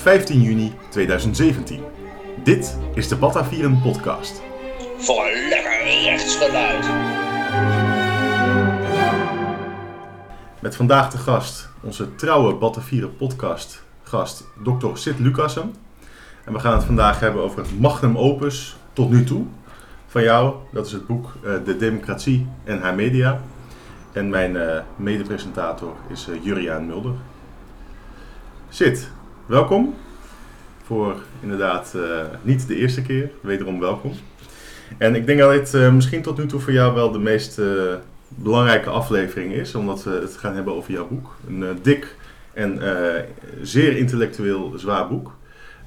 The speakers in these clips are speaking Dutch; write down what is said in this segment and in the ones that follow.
donderdag 15 juni 2017. Dit is de Batavieren podcast. Voor een lekker rechtsgeluid. Met vandaag de gast onze trouwe Batavieren podcast gast Dr. Sid Lucassen. En we gaan het vandaag hebben over het magnum opus tot nu toe van jou. Dat is het boek eh, De Democratie en haar media. En mijn uh, medepresentator is uh, Juriaan Mulder. Sid, welkom. Voor inderdaad uh, niet de eerste keer, wederom welkom. En ik denk dat dit uh, misschien tot nu toe voor jou wel de meest uh, belangrijke aflevering is, omdat we het gaan hebben over jouw boek. Een dik en zeer intellectueel zwaar boek,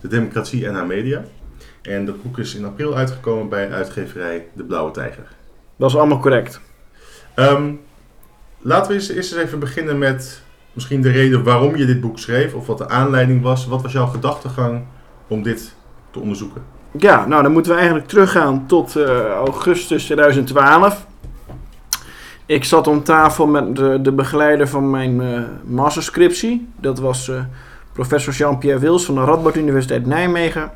De Democratie en haar media. En dat boek is in april uitgekomen bij uitgeverij De Blauwe Tijger. Dat is allemaal correct. Um, laten we eens, eerst eens even beginnen met misschien de reden waarom je dit boek schreef, of wat de aanleiding was. Wat was jouw gedachtegang om dit te onderzoeken? Ja, nou dan moeten we eigenlijk teruggaan tot uh, augustus 2012. Ik zat om tafel met de, de begeleider van mijn uh, masterscriptie. Dat was uh, professor Jean-Pierre Wils van de Radboud Universiteit Nijmegen.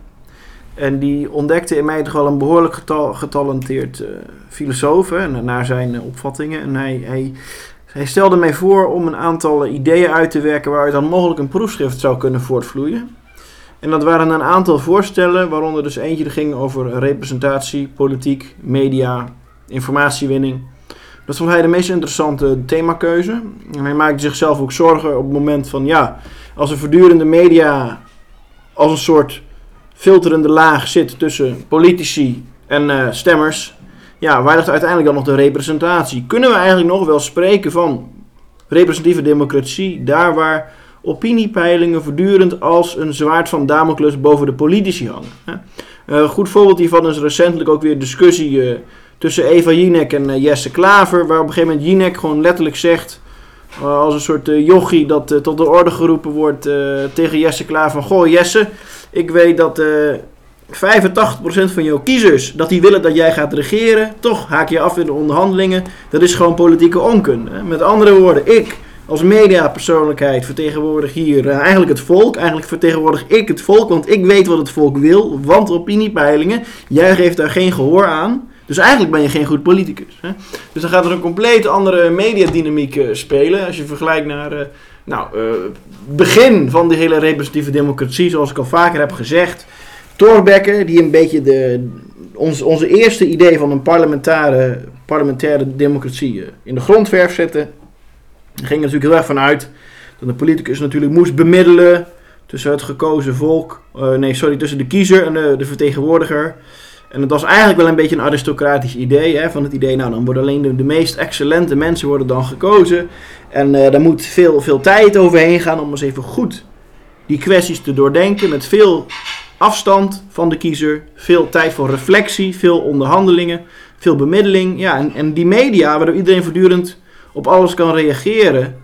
En die ontdekte in mij toch wel een behoorlijk getal, getalenteerd filosoof, naar zijn opvattingen. En hij, hij hij stelde mij voor om een aantal ideeën uit te werken waaruit dan mogelijk een proefschrift zou kunnen voortvloeien. En dat waren een aantal voorstellen, waaronder dus eentje die ging over representatie, politiek, media, informatiewinning. Dat vond hij de meest interessante themakeuze. En hij maakte zichzelf ook zorgen op het moment van, ja, als er voortdurende media als een soort filterende laag zit tussen politici en uh, stemmers, ja, waar ligt uiteindelijk dan nog de representatie? Kunnen we eigenlijk nog wel spreken van representatieve democratie daar waar opiniepeilingen voortdurend als een zwaard van Damocles boven de politici hangen? Een uh, goed voorbeeld hiervan is recentelijk ook weer discussie uh, tussen Eva Jinek en uh, Jesse Klaver, waar op een gegeven moment Jinek gewoon letterlijk zegt, als een soort jochie dat tot de orde geroepen wordt tegen Jesse Klaver van, goh Jesse, ik weet dat 85% van jouw kiezers dat die willen dat jij gaat regeren, toch haak je af in de onderhandelingen. Dat is gewoon politieke onkunde. Met andere woorden, ik als mediapersoonlijkheid vertegenwoordig hier uh, eigenlijk het volk. Eigenlijk vertegenwoordig ik het volk, want ik weet wat het volk wil. Want opiniepeilingen, jij geeft daar geen gehoor aan. Dus eigenlijk ben je geen goed politicus. Hè? Dus dan gaat er een compleet andere mediadynamiek uh, spelen. Als je vergelijkt naar uh, nou, begin van de hele representatieve democratie, zoals ik al vaker heb gezegd. Thorbecke, die een beetje de, ons, onze eerste idee van een parlementaire, parlementaire democratie in de grondverf zette. Ging natuurlijk heel erg vanuit dat de politicus natuurlijk moest bemiddelen tussen het gekozen volk, uh, nee sorry, tussen de kiezer en de, vertegenwoordiger. En het was eigenlijk wel een beetje een aristocratisch idee, hè, van het idee, nou dan worden alleen de, de meest excellente mensen worden dan gekozen. En uh, daar moet veel, veel tijd overheen gaan om eens even goed die kwesties te doordenken met veel afstand van de kiezer, veel tijd voor reflectie, veel onderhandelingen, veel bemiddeling. Ja, en, en die media, waardoor iedereen voortdurend op alles kan reageren.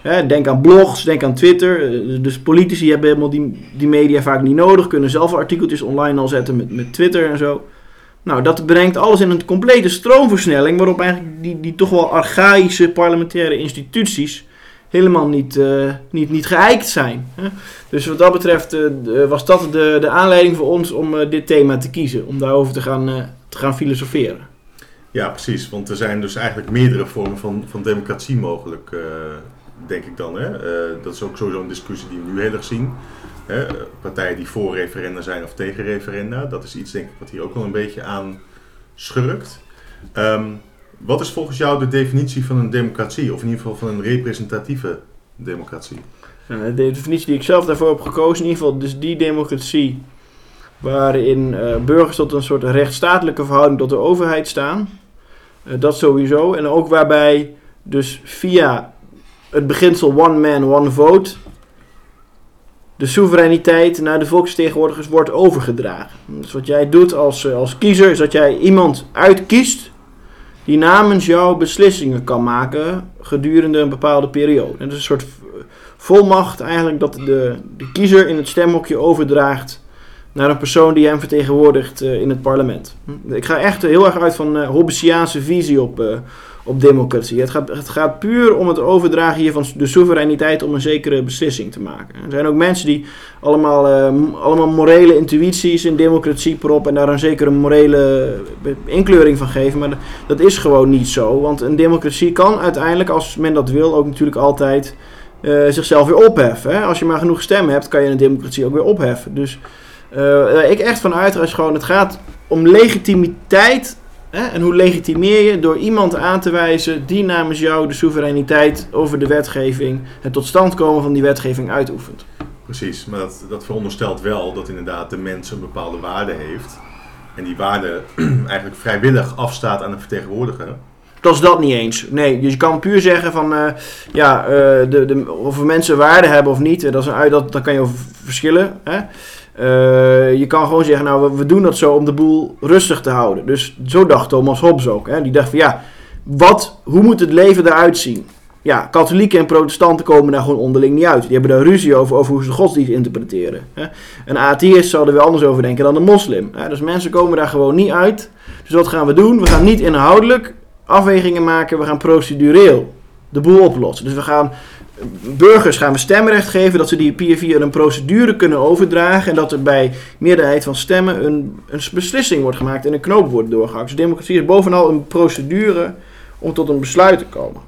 Hè, denk aan blogs, denk aan Twitter. Dus politici hebben helemaal die, die media vaak niet nodig, kunnen zelf artikeltjes online al zetten met, met Twitter en zo. Nou, dat brengt alles in een complete stroomversnelling, waarop eigenlijk die, die toch wel archaïsche parlementaire instituties helemaal niet, uh, niet, niet geëikt zijn. Hè? Dus wat dat betreft uh, was dat de, de aanleiding voor ons om uh, dit thema te kiezen, om daarover te gaan, te gaan filosoferen. Ja, precies. Want er zijn dus eigenlijk meerdere vormen van, van democratie mogelijk, denk ik dan. Hè? dat is ook sowieso een discussie die we nu heel erg zien. Hè? Partijen die voor referenda zijn of tegen referenda. Dat is iets, denk ik, wat hier ook wel een beetje aan schurkt. Um, wat is volgens jou de definitie van een democratie, of in ieder geval van een representatieve democratie? de definitie die ik zelf daarvoor heb gekozen, in ieder geval dus die democratie waarin uh, burgers tot een soort rechtsstatelijke verhouding tot de overheid staan. Uh, dat sowieso. En ook waarbij dus via het beginsel one man, one vote de soevereiniteit naar de volksvertegenwoordigers wordt overgedragen. Dus wat jij doet als, uh, als kiezer is dat jij iemand uitkiest die namens jou beslissingen kan maken gedurende een bepaalde periode. Het is een soort volmacht eigenlijk dat de, de kiezer in het stemhokje overdraagt naar een persoon die hem vertegenwoordigt eh, in het parlement. Hm? Ik ga echt heel erg uit van uh, Hobbesiaanse visie op, uh, op democratie. Het gaat, het gaat puur om het overdragen hier van de soevereiniteit om een zekere beslissing te maken. Er zijn ook mensen die allemaal, allemaal morele intuïties in democratie proppen en daar een zekere morele inkleuring van geven. Maar dat is gewoon niet zo, want een democratie kan uiteindelijk, als men dat wil, ook natuurlijk altijd zichzelf weer opheffen. Hè? Als je maar genoeg stemmen hebt, kan je een democratie ook weer opheffen. Dus uh, ik echt vanuit als gewoon, het gaat om legitimiteit. Hè? En hoe legitimeer je door iemand aan te wijzen die namens jou de soevereiniteit over de wetgeving, het tot stand komen van die wetgeving uitoefent. Precies, maar dat, dat veronderstelt wel dat inderdaad de mens een bepaalde waarde heeft. En die waarde eigenlijk vrijwillig afstaat aan een vertegenwoordiger. Dat is dat niet eens. Nee, dus je kan puur zeggen van uh, ja, uh, de, de, of mensen waarde hebben of niet, dat, is een, dat, dat kan je over verschillen. Hè? Uh, je kan gewoon zeggen, nou, we, doen dat zo om de boel rustig te houden. Dus zo dacht Thomas Hobbes ook. Hè? Die dacht van, ja, wat, hoe moet het leven eruit zien? Ja, katholieken en protestanten komen daar gewoon onderling niet uit. Die hebben daar ruzie over, over hoe ze de godsdienst interpreteren. Hè? Een atheïst zou er weer anders over denken dan een moslim. Hè? Dus mensen komen daar gewoon niet uit. Dus wat gaan we doen? We gaan niet inhoudelijk afwegingen maken, we gaan procedureel de boel oplossen. Dus we gaan burgers gaan we stemrecht geven, dat ze die via een procedure kunnen overdragen en dat er bij meerderheid van stemmen een, een beslissing wordt gemaakt en een knoop wordt doorgehakt. Dus democratie is bovenal een procedure om tot een besluit te komen.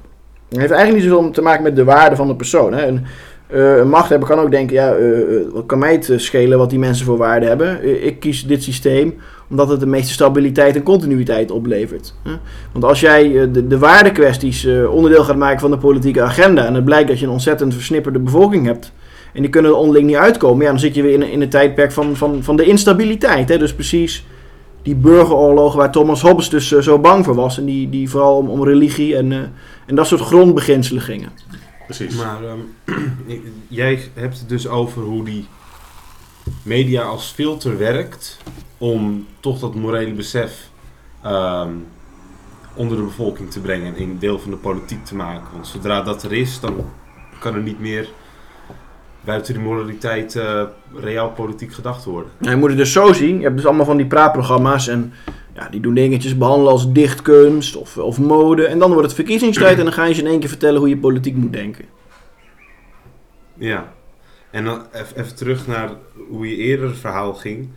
Het heeft eigenlijk niet zoveel te maken met de waarde van de persoon. Hè. Een, uh, machthebber kan ook denken, ja, uh, wat kan mij het schelen wat die mensen voor waarde hebben? ik kies dit systeem omdat het de meeste stabiliteit en continuïteit oplevert. Want als jij eh, de, de waardekwesties eh, onderdeel gaat maken van de politieke agenda en het blijkt dat je een ontzettend versnipperde bevolking hebt en die kunnen er onderling niet uitkomen, ja, dan zit je weer in, in het tijdperk van, van, van de instabiliteit. Hè? Dus precies die burgeroorlogen waar Thomas Hobbes dus eh, zo bang voor was en die, die vooral om, om religie en, en dat soort grondbeginselen gingen. Precies. Maar um, jij hebt het dus over hoe die media als filter werkt om toch dat morele besef um, onder de bevolking te brengen en een deel van de politiek te maken. Want zodra dat er is, dan kan er niet meer buiten die moraliteit uh, reaal politiek gedacht worden. Ja, je moet het dus zo zien. Je hebt dus allemaal van die praatprogramma's en ja, die doen dingetjes behandelen als dichtkunst of, of mode. En dan wordt het verkiezingstijd en dan gaan ze in één keer vertellen hoe je politiek moet denken. Ja, en dan even terug naar hoe je eerder verhaal ging.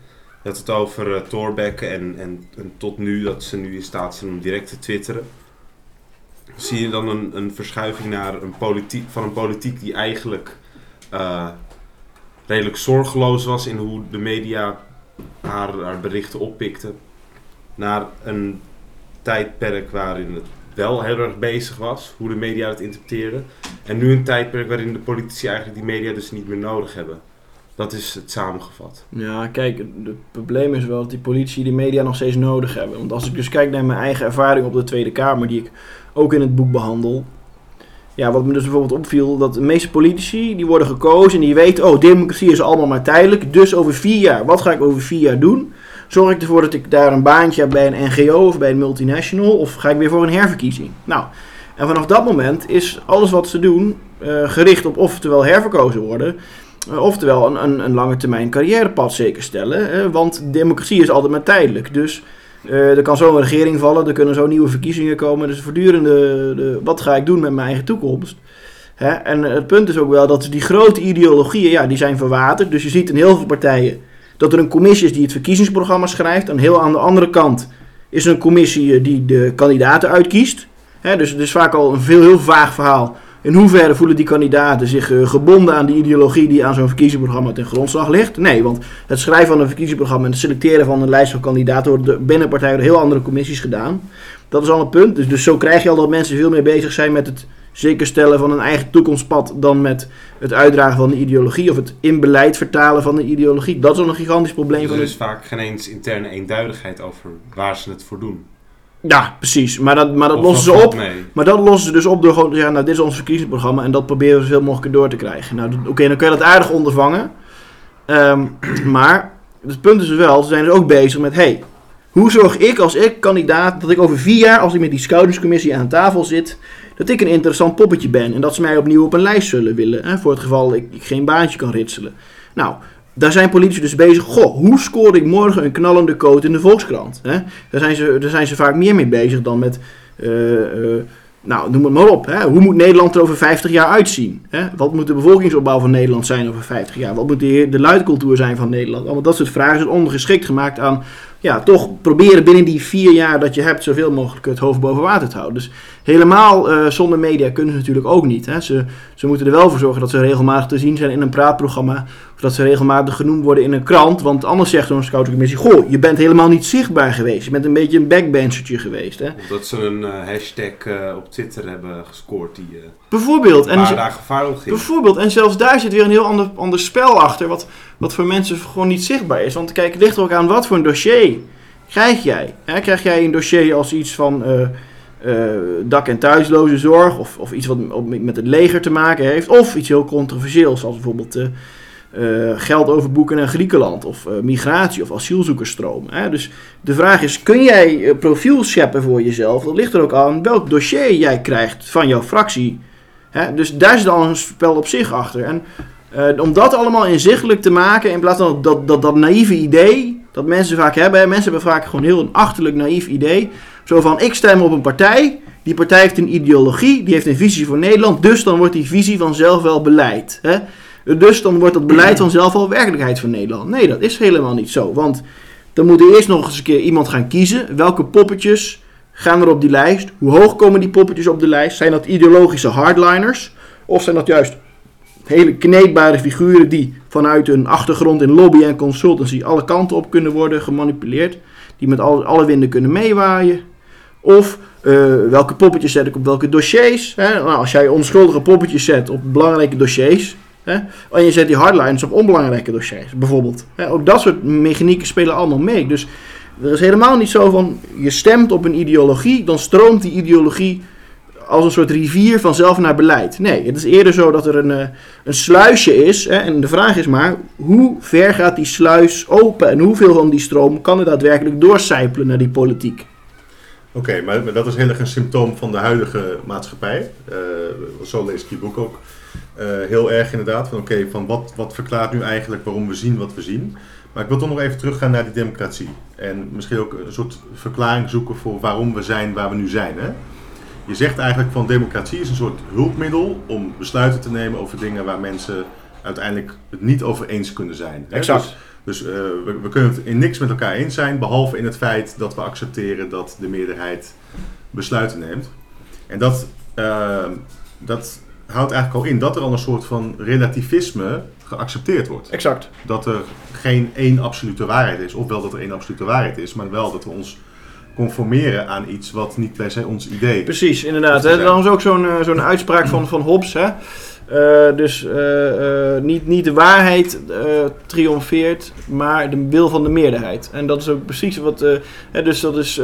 Dat het over uh, Thorbecke en, en, en, tot nu dat ze nu in staat zijn om direct te twitteren. Zie je dan een, een verschuiving naar een politiek, van een politiek die eigenlijk uh, redelijk zorgeloos was in hoe de media haar, haar berichten oppikte. Naar een tijdperk waarin het wel heel erg bezig was, hoe de media het interpreteerden. En nu een tijdperk waarin de politici eigenlijk die media dus niet meer nodig hebben. Dat is het samengevat. Ja, kijk, het probleem is wel dat die politici die media nog steeds nodig hebben. Want als ik dus kijk naar mijn eigen ervaring op de Tweede Kamer, die ik ook in het boek behandel. Ja, wat me dus bijvoorbeeld opviel, dat de meeste politici die worden gekozen en die weten, oh, democratie is allemaal maar tijdelijk. Dus over vier jaar, wat ga ik over vier jaar doen? Zorg ik ervoor dat ik daar een baantje heb bij een NGO of bij een multinational? Of ga ik weer voor een herverkiezing? Nou, en vanaf dat moment is alles wat ze doen uh, gericht op oftewel herverkozen worden. Oftewel een, een, een, lange termijn carrièrepad zeker stellen. Want democratie is altijd maar tijdelijk. Dus er kan zo een regering vallen, er kunnen zo nieuwe verkiezingen komen. Dus voortdurende, de, wat ga ik doen met mijn eigen toekomst? Hè? En het punt is ook wel dat die grote ideologieën, ja, die zijn verwaterd. Dus je ziet in heel veel partijen dat er een commissie is die het verkiezingsprogramma schrijft. En heel aan de andere kant is er een commissie eh, die de kandidaten uitkiest. dus het is vaak al een veel, heel vaag verhaal. In hoeverre voelen die kandidaten zich uh, gebonden aan de ideologie die aan zo'n verkiezingsprogramma ten grondslag ligt? Nee, want het schrijven van een verkiezingsprogramma en het selecteren van een lijst van kandidaten wordt binnen partijen door heel andere commissies gedaan. Dat is al een punt. Dus, dus zo krijg je al dat mensen veel meer bezig zijn met het zeker stellen van een eigen toekomstpad dan met het uitdragen van de ideologie of het in beleid vertalen van de ideologie. Dat is al een gigantisch probleem. Er is vaak geen eens interne eenduidigheid over waar ze het voor doen. Ja, precies. Maar dat, maar dat lossen ze op. Maar dat lossen ze dus op door gewoon te zeggen, nou dit is ons verkiezingsprogramma en dat proberen we zoveel mogelijk door te krijgen. Nou oké, dan kun je dat aardig ondervangen. Ehm, maar het punt is dus wel, ze zijn dus ook bezig met, hey, hoe zorg ik als ik kandidaat dat ik over vier jaar, als ik met die scoutingscommissie aan tafel zit, dat ik een interessant poppetje ben en dat ze mij opnieuw op een lijst zullen willen. Hè, voor het geval ik, ik geen baantje kan ritselen. Nou, daar zijn politici dus bezig. Goh, hoe scoor ik morgen een knallende quote in de Volkskrant? Hè? Daar, zijn ze, daar zijn ze vaak meer mee bezig dan met. eh, eh, nou, noem het maar op. Hè? Hoe moet Nederland er over 50 jaar uitzien? Hè? Wat moet de bevolkingsopbouw van Nederland zijn over 50 jaar? Wat moet de, de luidcultuur zijn van Nederland? Allemaal dat soort vragen zijn ondergeschikt gemaakt aan. Ja, toch proberen binnen die vier jaar dat je hebt zoveel mogelijk het hoofd boven water te houden. Dus helemaal eh, zonder media kunnen ze natuurlijk ook niet. Hè? Ze, ze moeten er wel voor zorgen dat ze regelmatig te zien zijn in een praatprogramma. Of dat ze regelmatig genoemd worden in een krant. Want anders zegt zo'n scoutingcommissie: Goh, je bent helemaal niet zichtbaar geweest. Je bent een beetje een backbenchertje geweest. Hè? Of dat ze een eh, hashtag eh, op Twitter hebben gescoord die eh Bijvoorbeeld. een En paar dagen viral ging. Bijvoorbeeld, en zelfs daar zit weer een heel ander, ander spel achter, wat, wat voor mensen gewoon niet zichtbaar is. Want kijk, het ligt er ook aan wat voor een dossier krijg jij. Hè? Krijg jij een dossier als iets van dak- en thuisloze zorg, of, of iets wat met het leger te maken heeft, of iets heel controversieels, zoals bijvoorbeeld eh, geld overboeken naar Griekenland, of eh, migratie of asielzoekersstroom. Hè? Dus de vraag is, kun jij eh, profiel scheppen voor jezelf? Dat ligt er ook aan welk dossier jij krijgt van jouw fractie. Hè? Dus daar zit al een spel op zich achter. En om dat allemaal inzichtelijk te maken, in plaats van dat, dat, dat naïeve idee dat mensen vaak hebben. Mensen hebben vaak gewoon heel een achterlijk naïef idee. Zo van, ik stem op een partij, die partij heeft een ideologie, die heeft een visie voor Nederland, dus dan wordt die visie vanzelf wel beleid. Hè? Dus dan wordt dat beleid vanzelf wel werkelijkheid voor Nederland. Nee, dat is helemaal niet zo. Want dan moet er eerst nog eens een keer iemand gaan kiezen. Welke poppetjes gaan er op die lijst? Hoe hoog komen die poppetjes op de lijst? Zijn dat ideologische hardliners? Of zijn dat juist hele kneedbare figuren die vanuit hun achtergrond in lobby en consultancy alle kanten op kunnen worden gemanipuleerd? Die met alle, alle winden kunnen meewaaien? Of eh, welke poppetjes zet ik op welke dossiers? Hè? Nou, als jij onschuldige poppetjes zet op belangrijke dossiers, Hè? En je zet die hardlines op onbelangrijke dossiers, bijvoorbeeld. Hè? Ook dat soort mechanieken spelen allemaal mee. Dus er is helemaal niet zo van, je stemt op een ideologie, dan stroomt die ideologie als een soort rivier vanzelf naar beleid. Nee, het is eerder zo dat er een, eh, een sluisje is. Hè? En de vraag is maar, hoe ver gaat die sluis open? En hoeveel van die stroom kan er daadwerkelijk doorcijpelen naar die politiek? Oké, maar, maar dat is heel erg een symptoom van de huidige maatschappij. Eh, zo lees ik je boek ook. Eh, heel erg inderdaad, van oké, van wat, wat verklaart nu eigenlijk waarom we zien wat we zien. Maar ik wil toch nog even teruggaan naar die democratie. En misschien ook een soort verklaring zoeken voor waarom we zijn waar we nu zijn. Hè? Je zegt eigenlijk van democratie is een soort hulpmiddel om besluiten te nemen over dingen waar mensen uiteindelijk het niet over eens kunnen zijn. Hè? Exact. Dus, dus eh, we, we kunnen het in niks met elkaar eens zijn, behalve in het feit dat we accepteren dat de meerderheid besluiten neemt. En dat, eh, dat houdt eigenlijk al in dat er al een soort van relativisme geaccepteerd wordt. Exact. Dat er geen één absolute waarheid is, ofwel dat er één absolute waarheid is, maar wel dat we ons conformeren aan iets wat niet per se ons idee is. Precies, inderdaad. Hè? is ook zo'n eh, zo'n uitspraak van, van Hobbes. Hè? Eh, dus eh, eh, niet, niet de waarheid triomfeert, maar de wil van de meerderheid. En dat is ook precies wat. hè, dus dat is.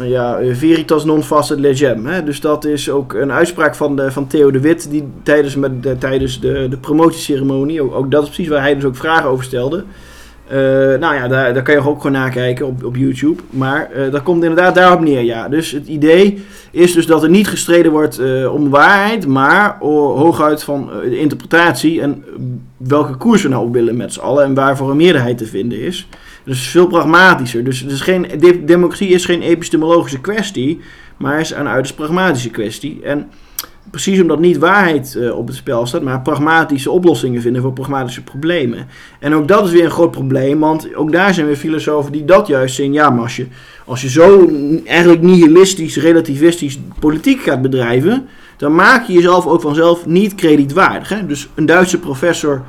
ja, veritas non facet legem. Hè? Dus dat is ook een uitspraak van, de, van Theo de Wit, die tijdens, met de, tijdens de, de promotieceremonie, ook, dat is precies waar hij dus ook vragen over stelde. Nou ja, daar, daar kan je ook gewoon nakijken op, op YouTube. Maar dat komt inderdaad daarop neer, ja. Dus het idee is dus dat er niet gestreden wordt eh, om waarheid, maar hooguit van eh, de interpretatie en welke koers we nou willen met z'n allen en waarvoor een meerderheid te vinden is. Dus veel pragmatischer. Dus het is geen, de- democratie is geen epistemologische kwestie, maar is een uiterst pragmatische kwestie. En precies omdat niet waarheid eh, op het spel staat, maar pragmatische oplossingen vinden voor pragmatische problemen. En ook dat is weer een groot probleem, want ook daar zijn weer filosofen die dat juist zien. Ja, maar als je, als je zo eigenlijk nihilistisch, relativistisch politiek gaat bedrijven, dan maak je jezelf ook vanzelf niet kredietwaardig. Hè? Dus een Duitse professor,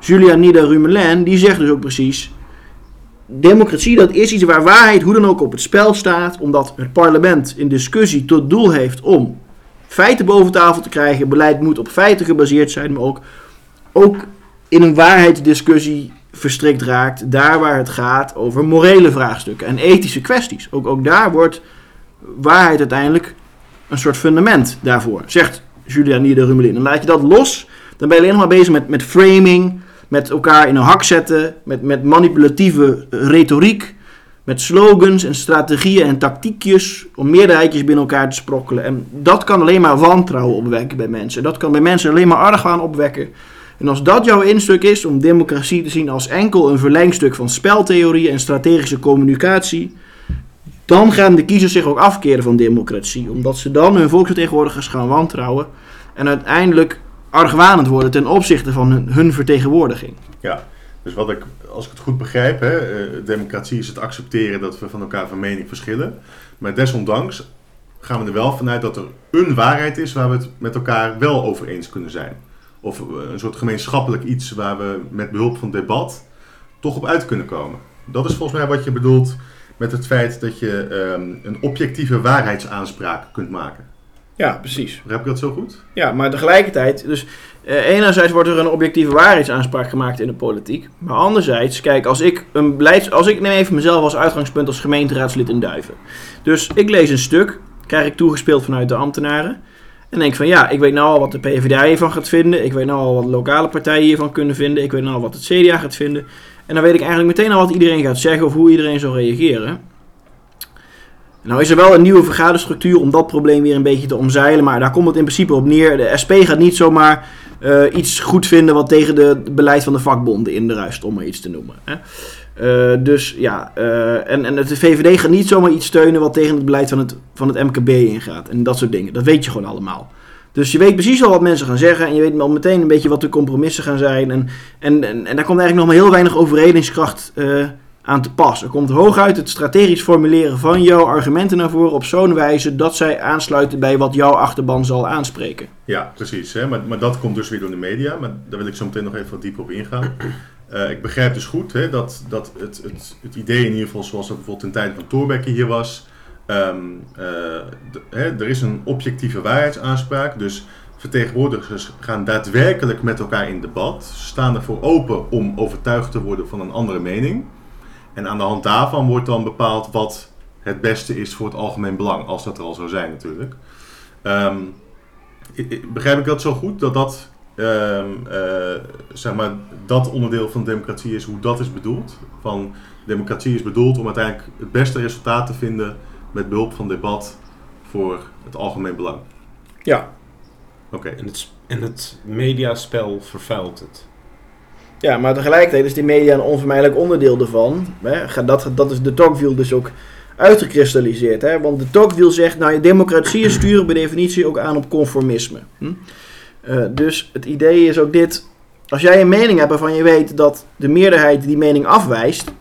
Julian Nieder-Rumelin, die zegt dus ook precies... Democratie, dat is iets waar waarheid hoe dan ook op het spel staat, omdat het parlement in discussie tot doel heeft om feiten boven tafel te krijgen. Beleid moet op feiten gebaseerd zijn, maar ook, ook in een waarheidsdiscussie verstrikt raakt. Daar waar het gaat over morele vraagstukken en ethische kwesties. Ook, ook daar wordt waarheid uiteindelijk een soort fundament daarvoor, zegt Julia Nieder-Rumelin. Dan laat je dat los, dan ben je alleen maar bezig met, met framing, met elkaar in een hak zetten, met, met manipulatieve retoriek, met slogans en strategieën en tactiekjes om meerderheidjes binnen elkaar te sprokkelen. En dat kan alleen maar wantrouwen opwekken bij mensen. Dat kan bij mensen alleen maar argwaan opwekken. En als dat jouw instuk is om democratie te zien als enkel een verlengstuk van speltheorie en strategische communicatie, dan gaan de kiezers zich ook afkeren van democratie. Omdat ze dan hun volksvertegenwoordigers gaan wantrouwen en uiteindelijk argwanend worden ten opzichte van hun, hun vertegenwoordiging. Ja, dus wat ik, als ik het goed begrijp, hè, eh, democratie is het accepteren dat we van elkaar van mening verschillen. Maar desondanks gaan we er wel vanuit dat er een waarheid is waar we het met elkaar wel over eens kunnen zijn. Of eh, een soort gemeenschappelijk iets waar we met behulp van debat toch op uit kunnen komen. Dat is volgens mij wat je bedoelt met het feit dat je ehm, een objectieve waarheidsaanspraak kunt maken. Ja, precies. Begrijp ik dat zo goed? Ja, maar tegelijkertijd, dus eh, enerzijds wordt er een objectieve waarheidsaanspraak gemaakt in de politiek. Maar anderzijds, kijk, als ik een beleids... Als ik neem even mezelf als uitgangspunt als gemeenteraadslid in Duiven. Dus ik lees een stuk, krijg ik toegespeeld vanuit de ambtenaren. En denk van ja, ik weet nou al wat de PvdA hiervan gaat vinden. Ik weet nou al wat lokale partijen hiervan kunnen vinden. Ik weet nou al wat het CDA gaat vinden. En dan weet ik eigenlijk meteen al wat iedereen gaat zeggen of hoe iedereen zal reageren. Nou is er wel een nieuwe vergaderstructuur om dat probleem weer een beetje te omzeilen. Maar daar komt het in principe op neer. De SP gaat niet zomaar eh, iets goed vinden wat tegen het beleid van de vakbonden indruist, om maar iets te noemen. Hè. Eh, dus ja, eh, en, en de VVD gaat niet zomaar iets steunen wat tegen het beleid van het, van het MKB ingaat. En dat soort dingen. Dat weet je gewoon allemaal. Dus je weet precies al wat mensen gaan zeggen. En je weet al meteen een beetje wat de compromissen gaan zijn. En, en, en, en daar komt eigenlijk nog maar heel weinig overredingskracht aan te pas. Er komt hooguit het strategisch formuleren van jouw argumenten naar voren op zo'n wijze dat zij aansluiten bij wat jouw achterban zal aanspreken. Ja, precies. Hè? Maar, maar dat komt dus weer door de media. Maar daar wil ik zo meteen nog even wat dieper op ingaan. Eh, ik begrijp dus goed hè, dat, dat het, het, het idee in ieder geval zoals dat bijvoorbeeld ten tijde van Thorbecke hier was. ehm, eh, hè, er is een objectieve waarheidsaanspraak. Dus vertegenwoordigers gaan daadwerkelijk met elkaar in debat. Ze staan ervoor open om overtuigd te worden van een andere mening. En aan de hand daarvan wordt dan bepaald wat het beste is voor het algemeen belang. Als dat er al zou zijn natuurlijk. Ehm, begrijp ik dat zo goed? Dat dat, ehm, eh, zeg maar, dat onderdeel van democratie is hoe dat is bedoeld? Van democratie is bedoeld om uiteindelijk het beste resultaat te vinden met behulp van debat voor het algemeen belang. Ja, Oké, En het, en het mediaspel vervuilt het. Ja, maar tegelijkertijd is die media een onvermijdelijk onderdeel ervan. Hè. Dat, dat is de Tocqueville dus ook uitgekristalliseerd. Hè. Want de Tocqueville zegt, nou, democratieën sturen per definitie ook aan op conformisme. Hm? Eh, dus het idee is ook dit. Als jij een mening hebt waarvan je weet dat de meerderheid die mening afwijst,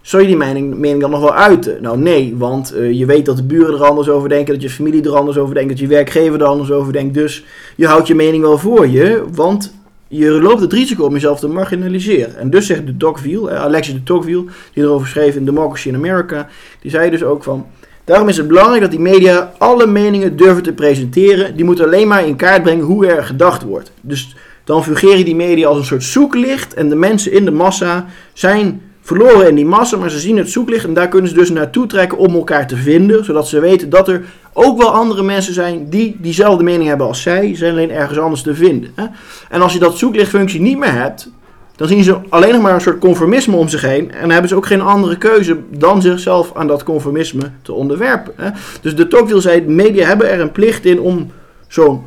zou je die mening, mening dan nog wel uiten? Nou nee, want eh, je weet dat de buren er anders over denken, dat je familie er anders over denkt, dat je werkgever er anders over denkt. Dus je houdt je mening wel voor je, want je loopt het risico om jezelf te marginaliseren. En dus zegt de Tocqueville, eh, Alexis de Tocqueville, die erover schreef in Democracy in America, die zei dus ook van... Daarom is het belangrijk dat die media alle meningen durven te presenteren. Die moeten alleen maar in kaart brengen hoe er gedacht wordt. Dus dan fungeren die media als een soort zoeklicht. En de mensen in de massa zijn verloren in die massa, maar ze zien het zoeklicht. En daar kunnen ze dus naartoe trekken om elkaar te vinden. Zodat ze weten dat er ook wel andere mensen zijn die diezelfde mening hebben als zij. Zijn alleen ergens anders te vinden. Hè? En als je dat zoeklichtfunctie niet meer hebt, dan zien ze alleen nog maar een soort conformisme om zich heen. En dan hebben ze ook geen andere keuze dan zichzelf aan dat conformisme te onderwerpen. Hè? Dus de Tocqueville zei, media hebben er een plicht in om zo'n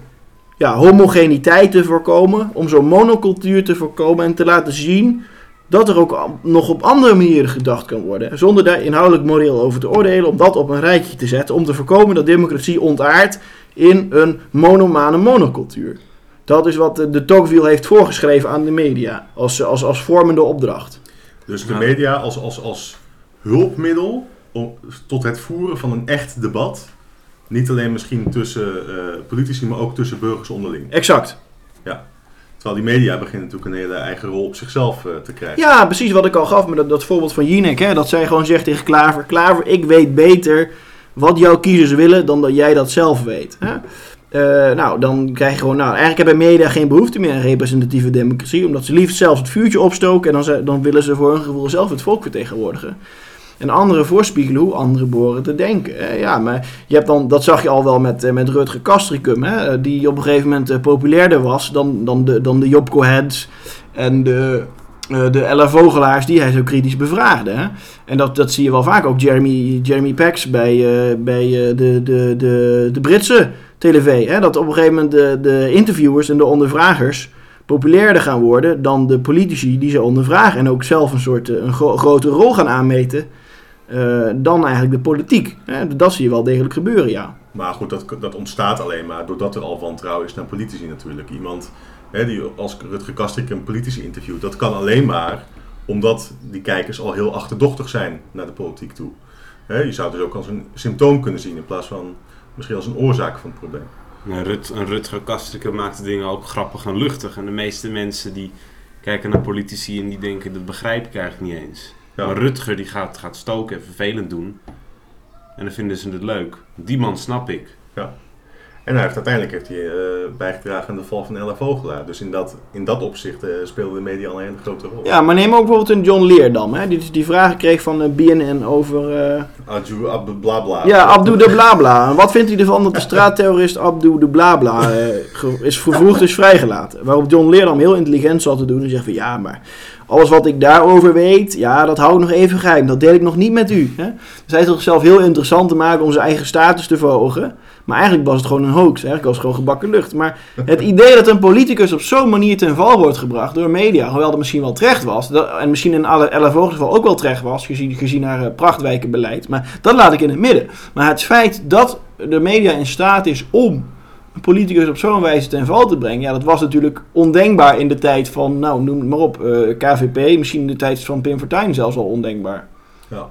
ja, homogeniteit te voorkomen. Om zo'n monocultuur te voorkomen en te laten zien dat er ook nog op andere manieren gedacht kan worden. Zonder daar inhoudelijk moreel over te oordelen, om dat op een rijtje te zetten. Om te voorkomen dat democratie ontaart in een monomane monocultuur. Dat is wat de, de Tocqueville heeft voorgeschreven aan de media als, als, als vormende opdracht. dus de Ja. media als, als, als hulpmiddel om, tot het voeren van een echt debat. Niet alleen misschien tussen eh, politici, maar ook tussen burgers onderling. Exact. Terwijl die media beginnen natuurlijk een hele eigen rol op zichzelf eh, te krijgen. Ja, precies wat ik al gaf met dat, dat voorbeeld van Jinek. Hè, dat zij gewoon zegt tegen Klaver: Klaver, ik weet beter wat jouw kiezers willen dan dat jij dat zelf weet. Hè? Eh, nou, dan krijg je gewoon, nou, eigenlijk hebben media geen behoefte meer aan representatieve democratie, omdat ze liefst zelfs het vuurtje opstoken en dan, ze- dan willen ze voor hun gevoel zelf het volk vertegenwoordigen. En anderen voorspiegelen hoe anderen behoren te denken. Ja, maar je hebt dan, dat zag je al wel met, eh, met Rutger Kastricum, hè, die op een gegeven moment eh, populairder was dan, dan de, dan de Job Cohens en de, eh, de Ella Vogelaars die hij zo kritisch bevraagde. Hè? En dat, dat zie je wel vaak ook Jeremy, Jeremy Pax bij, eh, bij eh, de, de, de, de Britse tv. Hè? Dat op een gegeven moment de, de interviewers en de ondervragers populairder gaan worden dan de politici die ze ondervragen. En ook zelf een soort eh, een gro- grote rol gaan aanmeten eh, dan eigenlijk de politiek. Hè, dat zie je wel degelijk gebeuren, ja. Maar goed, dat, dat ontstaat alleen maar doordat er al wantrouwen is naar politici natuurlijk. Iemand hè, die als Rutger Kastrick een politici interviewt, dat kan alleen maar omdat die kijkers al heel achterdochtig zijn naar de politiek toe. Hè, je zou het dus ook als een symptoom kunnen zien in plaats van misschien als een oorzaak van het probleem. Een, Rut, een Rutger Kastrikke maakt de dingen ook grappig en luchtig. En de meeste mensen die kijken naar politici en die denken, dat begrijp ik eigenlijk niet eens. Ja. Maar Rutger die gaat, gaat stoken en vervelend doen. En dan vinden ze het leuk. Die man snap ik. En hij heeft, uiteindelijk heeft hij eh, bijgedragen aan de val van Ella Vogelaar. Dus in dat, in dat opzicht eh, speelde de media al een hele grote rol. Ja, maar neem ook bijvoorbeeld een John Leerdam, hè, die die vragen kreeg van eh, BNN over... eh, Adju, ab, bla bla. Ja, Abdou de Blabla. Wat vindt hij ervan dat de straatterrorist Abdou de Blabla eh, is vervroegd is vrijgelaten? Waarop John Leerdam heel intelligent zat te doen en zegt van ja, maar alles wat ik daarover weet, ja, dat hou ik nog even geheim. Dat deel ik nog niet met u. Hè? Dus hij zichzelf heel interessant te maken om zijn eigen status te verhogen. Maar eigenlijk was het gewoon een hoax. Eigenlijk was het gewoon gebakken lucht. Maar het idee dat een politicus op zo'n manier ten val wordt gebracht door media, hoewel dat misschien wel terecht was, dat- en misschien in alle Vogels geval ook wel terecht was, gezien, gezien haar eh, prachtwijkenbeleid, maar dat laat ik in het midden. Maar het feit dat de media in staat is om politicus op zo'n wijze ten val te brengen, ja, dat was natuurlijk ondenkbaar in de tijd van, nou, noem het maar op, eh, KVP, misschien in de tijd van Pim Fortuyn zelfs al ondenkbaar. Ja.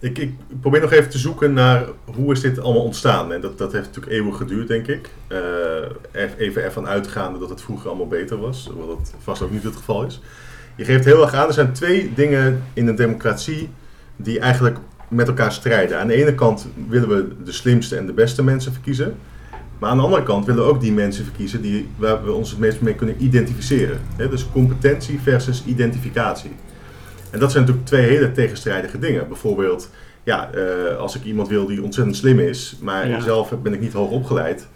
Ik, ik probeer nog even te zoeken naar hoe is dit allemaal ontstaan. En dat, dat heeft natuurlijk eeuwig geduurd, denk ik. Eh, even ervan uitgaande dat het vroeger allemaal beter was. Wat dat vast ook niet het geval is. Je geeft heel erg aan, er zijn twee dingen in een democratie die eigenlijk met elkaar strijden. Aan de ene kant willen we de slimste en de beste mensen verkiezen. Maar aan de andere kant willen we ook die mensen verkiezen die, waar we ons het meest mee kunnen identificeren. Dus competentie versus identificatie. En dat zijn natuurlijk twee hele tegenstrijdige dingen. Bijvoorbeeld, ja, eh, als ik iemand wil die ontzettend slim is, maar Ja. zelf ben ik niet hoog opgeleid,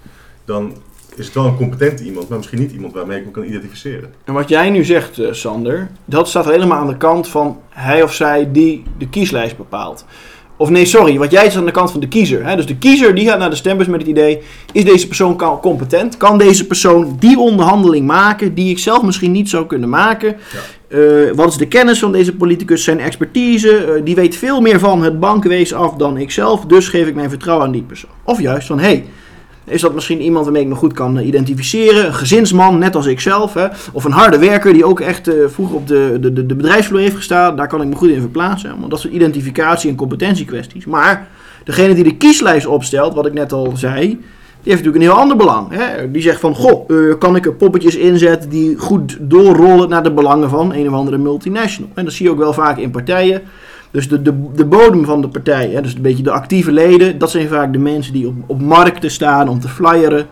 dan is het wel een competente iemand, maar misschien niet iemand waarmee ik me kan identificeren. En wat jij nu zegt, eh, Sander, dat staat helemaal aan de kant van hij of zij die de kieslijst bepaalt. Of nee, sorry, wat jij zegt aan de kant van de kiezer. Hè? Dus de kiezer die gaat naar de stembus met het idee: is deze persoon competent? Kan deze persoon die onderhandeling maken die ik zelf misschien niet zou kunnen maken? Eh, wat is de kennis van deze politicus, zijn expertise? Eh, die weet veel meer van het bankwezen af dan ik zelf, dus geef ik mijn vertrouwen aan die persoon. Of juist van: hey, is dat misschien iemand waarmee ik me goed kan eh, identificeren? Een gezinsman, net als ik zelf. Hè? Of een harde werker die ook echt eh, vroeger op de, de, de, de bedrijfsvloer heeft gestaan. Daar kan ik me goed in verplaatsen. Want dat soort identificatie- en competentiekwesties. Maar degene die de kieslijst opstelt, wat ik net al zei. Die heeft natuurlijk een heel ander belang. Hè? Die zegt van, goh, eh, kan ik er poppetjes inzetten die goed doorrollen naar de belangen van een of andere multinational. En dat zie je ook wel vaak in partijen. Dus de, de, de bodem van de partij, hè, dus een beetje de actieve leden, dat zijn vaak de mensen die op, op markten staan om te flyeren.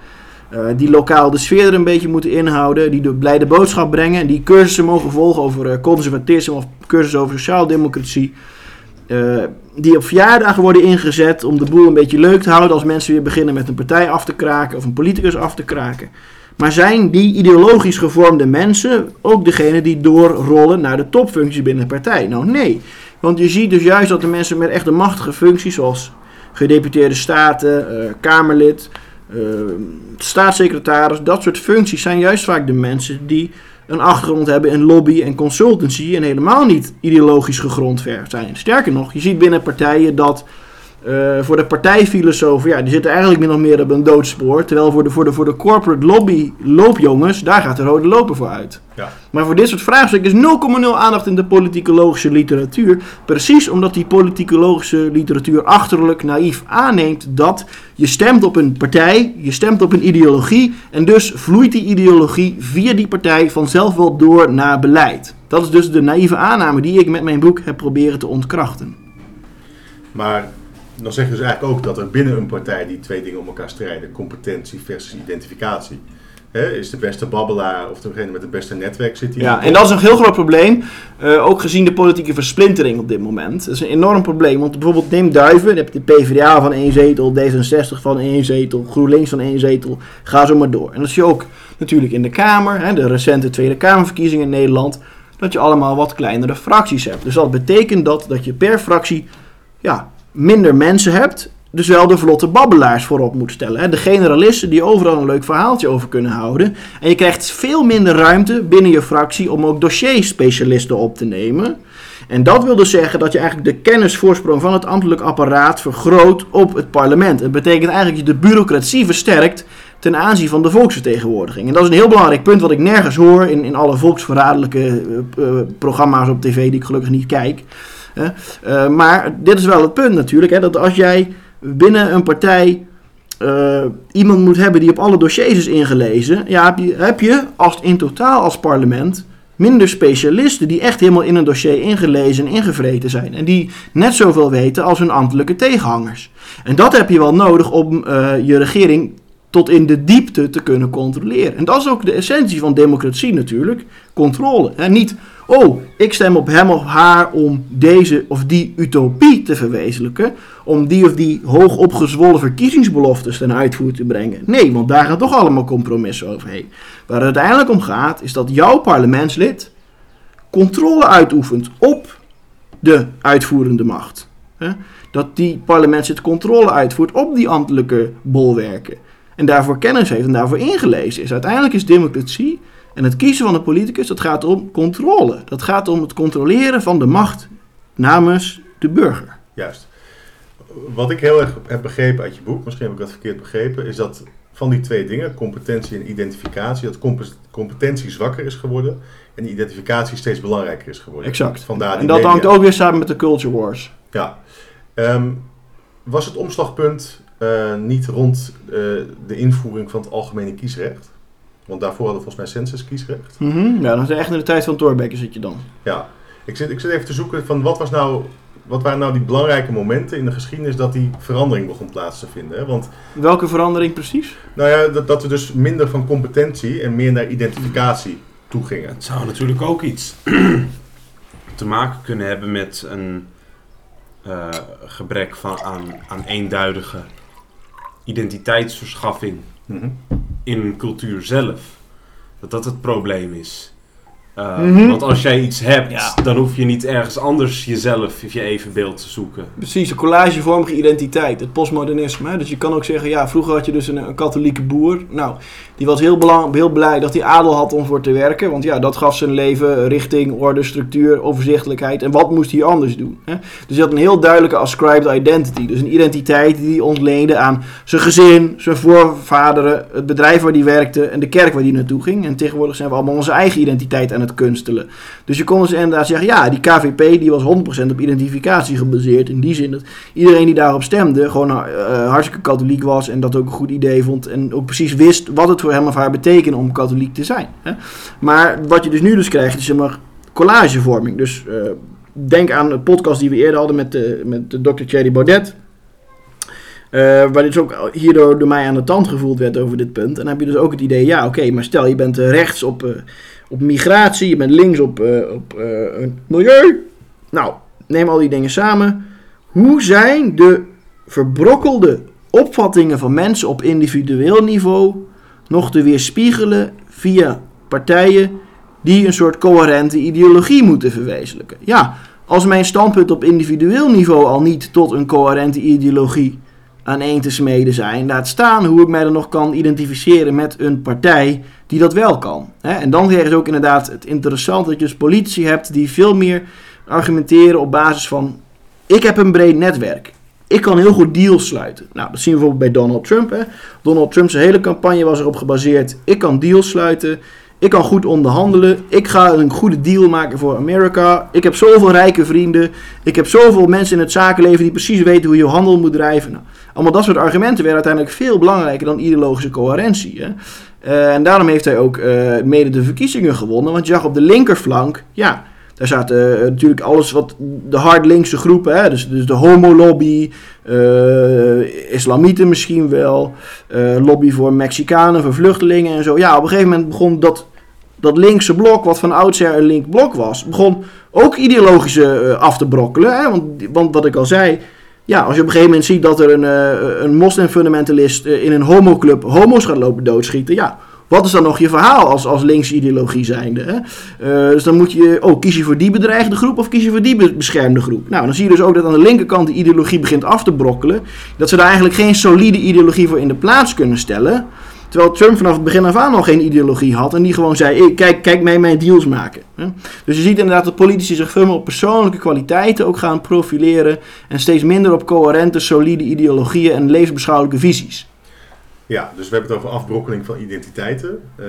eh, die lokaal de sfeer er een beetje moeten inhouden. Die de blijde boodschap brengen. En die cursussen mogen volgen over eh, conservatisme of cursussen over sociaaldemocratie. eh, die op verjaardagen worden ingezet om de boel een beetje leuk te houden als mensen weer beginnen met een partij af te kraken of een politicus af te kraken. Maar zijn die ideologisch gevormde mensen ook degene die doorrollen naar de topfuncties binnen de partij? Nou nee. Want je ziet dus juist dat de mensen met echt een machtige functies, zoals gedeputeerde staten, eh, Kamerlid, eh, staatssecretaris, dat soort functies zijn juist vaak de mensen die een achtergrond hebben in lobby en consultancy en helemaal niet ideologisch gegrondverfd zijn. Sterker nog, je ziet binnen partijen dat eh, voor de partijfilosofen, ja, die zitten eigenlijk min of meer op een doodspoor. Terwijl voor de, voor de, voor de corporate lobby loopjongens, daar gaat de rode loper voor uit. Ja. Maar voor dit soort vraagstukken is 0,0 aandacht in de politicologische literatuur. Precies omdat die politicologische literatuur achterlijk naïef aanneemt dat je stemt op een partij, je stemt op een ideologie. En dus vloeit die ideologie via die partij vanzelf wel door naar beleid. Dat is dus de naïeve aanname die ik met mijn boek heb proberen te ontkrachten. Maar dan zeg je dus eigenlijk ook dat er binnen een partij die twee dingen om elkaar strijden, competentie versus identificatie, is de beste babbelaar of degene met het beste netwerk zit hier. Ja, en dat is een heel groot probleem. eh, ook gezien de politieke versplintering op dit moment. Dat is een enorm probleem. Want bijvoorbeeld neem Duiven. Dan heb je de PvdA van één zetel, D66 van één zetel, GroenLinks van één zetel. Ga zo maar door. En dat zie je ook natuurlijk in de Kamer. Hè, de recente Tweede Kamerverkiezingen in Nederland. Dat je allemaal wat kleinere fracties hebt. Dus dat betekent dat, dat je per fractie ja, minder mensen hebt. dus wel de vlotte babbelaars voorop moet stellen. Hè? De generalisten die overal een leuk verhaaltje over kunnen houden. En je krijgt veel minder ruimte binnen je fractie om ook dossierspecialisten op te nemen. En dat wil dus zeggen dat je eigenlijk de kennisvoorsprong van het ambtelijk apparaat vergroot op het parlement. Het betekent eigenlijk dat je de bureaucratie versterkt ten aanzien van de volksvertegenwoordiging. En dat is een heel belangrijk punt wat ik nergens hoor in, in alle volksverraderlijke eh, eh, programma's op tv die ik gelukkig niet kijk. Eh, maar dit is wel het punt natuurlijk, hè, dat als jij binnen een partij eh, iemand moet hebben die op alle dossiers is ingelezen, ja, heb, je, heb je als, in totaal als parlement minder specialisten die echt helemaal in een dossier ingelezen en ingevreten zijn. En die net zoveel weten als hun ambtelijke tegenhangers. En dat heb je wel nodig om eh, je regering tot in de diepte te kunnen controleren. En dat is ook de essentie van democratie natuurlijk. Controle. En niet, oh, ik stem op hem of haar om deze of die utopie te verwezenlijken. Om die of die hoog opgezwollen verkiezingsbeloftes ten uitvoer te brengen. Nee, want daar gaan toch allemaal compromissen overheen. Waar het uiteindelijk om gaat, is dat jouw parlementslid controle uitoefent op de uitvoerende macht. Dat die parlementslid controle uitvoert op die ambtelijke bolwerken. En daarvoor kennis heeft en daarvoor ingelezen is. Uiteindelijk is democratie en het kiezen van een politicus, dat gaat om controle. Dat gaat om het controleren van de macht namens de burger. Juist. Wat ik heel erg heb begrepen uit je boek, misschien heb ik dat verkeerd begrepen, is dat van die twee dingen, competentie en identificatie, dat compe- competentie zwakker is geworden en identificatie steeds belangrijker is geworden. Exact. Vandaar die En dat media. hangt ook weer samen met de culture wars. Ja. Ehm, was het omslagpunt eh, niet rond eh, de invoering van het algemene kiesrecht? Want daarvoor hadden we volgens mij census-kiesrecht. Mhm. Ja, dan is echt in de tijd van Thorbecke zit je dan. Ja. Ik zit, ik zit even te zoeken van wat, was nou, wat waren nou die belangrijke momenten in de geschiedenis dat die verandering begon plaats te vinden. Hè? Want Welke verandering precies? nou ja, dat, dat we dus minder van competentie en meer naar identificatie toe gingen. Het zou natuurlijk ook iets te maken kunnen hebben met een eh, gebrek van, aan, aan eenduidige identiteitsverschaffing Mhm. In een cultuur zelf. Dat dat het probleem is. Eh, Mhm. Want als jij iets hebt, Ja. dan hoef je niet ergens anders jezelf of je evenbeeld te zoeken. Precies, de collagevormige identiteit, het postmodernisme. Hè? Dus je kan ook zeggen, ja, vroeger had je dus een, een katholieke boer. Nou, die was heel, belang, heel blij dat hij adel had om voor te werken. Want ja, dat gaf zijn leven richting, orde, structuur, overzichtelijkheid. En wat moest hij anders doen? Hè? Dus hij had een heel duidelijke ascribed identity. Dus een identiteit die hij ontleende aan zijn gezin, zijn voorvaderen, het bedrijf waar hij werkte en de kerk waar hij naartoe ging. En tegenwoordig zijn we allemaal onze eigen identiteit aan het kunstelen. Dus je kon dus inderdaad zeggen, ja, die KVP die was 100% op identificatie gebaseerd. In die zin dat iedereen die daarop stemde gewoon eh, hartstikke katholiek was en dat ook een goed idee vond. En ook precies wist wat het voor hem of haar betekende om katholiek te zijn. Hè? Maar wat je dus nu dus krijgt is zeg maar collagevorming. Dus eh, denk aan de podcast die we eerder hadden met, de, met de Dr. Thierry Baudet. Eh, waar dus ook hierdoor door mij aan de tand gevoeld werd over dit punt. En dan heb je dus ook het idee, ja oké, maar stel je bent eh, rechts op, eh, op migratie, je bent links op, eh, op eh, milieu. Nou, neem al die dingen samen. Hoe zijn de verbrokkelde opvattingen van mensen op individueel niveau nog te weerspiegelen via partijen die een soort coherente ideologie moeten verwezenlijken? Ja, als mijn standpunt op individueel niveau al niet tot een coherente ideologie aaneen te smeden zijn, laat staan hoe ik mij dan nog kan identificeren met een partij die dat wel kan. En dan is ook inderdaad het interessant dat je dus politici hebt die veel meer argumenteren op basis van ik heb een breed netwerk. Ik kan heel goed deals sluiten. Nou, dat zien we bijvoorbeeld bij Donald Trump. Hè. Donald Trump's hele campagne was erop gebaseerd. Ik kan deals sluiten. Ik kan goed onderhandelen. Ik ga een goede deal maken voor Amerika. Ik heb zoveel rijke vrienden. Ik heb zoveel mensen in het zakenleven die precies weten hoe je handel moet drijven. Nou, allemaal dat soort argumenten werden uiteindelijk veel belangrijker dan ideologische coherentie. Hè. Uh, en daarom heeft hij ook uh, mede de verkiezingen gewonnen. Want je zag op de linkerflank, ja, daar zaten uh, natuurlijk alles wat de hard-linkse groepen, hè, dus, dus de homolobby, uh, islamieten misschien wel, uh, lobby voor Mexicanen, voor vluchtelingen en zo. Ja, op een gegeven moment begon dat, dat linkse blok, wat van oudsher een link blok was, begon ook ideologische af te brokkelen. Hè, want, want wat ik al zei, ja, als je op een gegeven moment ziet dat er een, uh, een moslimfundamentalist in een homoclub homo's gaat lopen doodschieten, ja, wat is dan nog je verhaal als, als linkse ideologie zijnde? Hè? Eh, dus dan moet je, oh, kies je voor die bedreigde groep of kies je voor die be- beschermde groep? Nou, dan zie je dus ook dat aan de linkerkant de ideologie begint af te brokkelen. Dat ze daar eigenlijk geen solide ideologie voor in de plaats kunnen stellen. Terwijl Trump vanaf het begin af aan al geen ideologie had. En die gewoon zei, "Hey, kijk, kijk mij mijn deals maken. Dus je ziet inderdaad dat politici zich veel meer op persoonlijke kwaliteiten ook gaan profileren. En steeds minder op coherente, solide ideologieën en levensbeschouwelijke visies. Ja, dus we hebben het over afbrokkeling van identiteiten. Eh,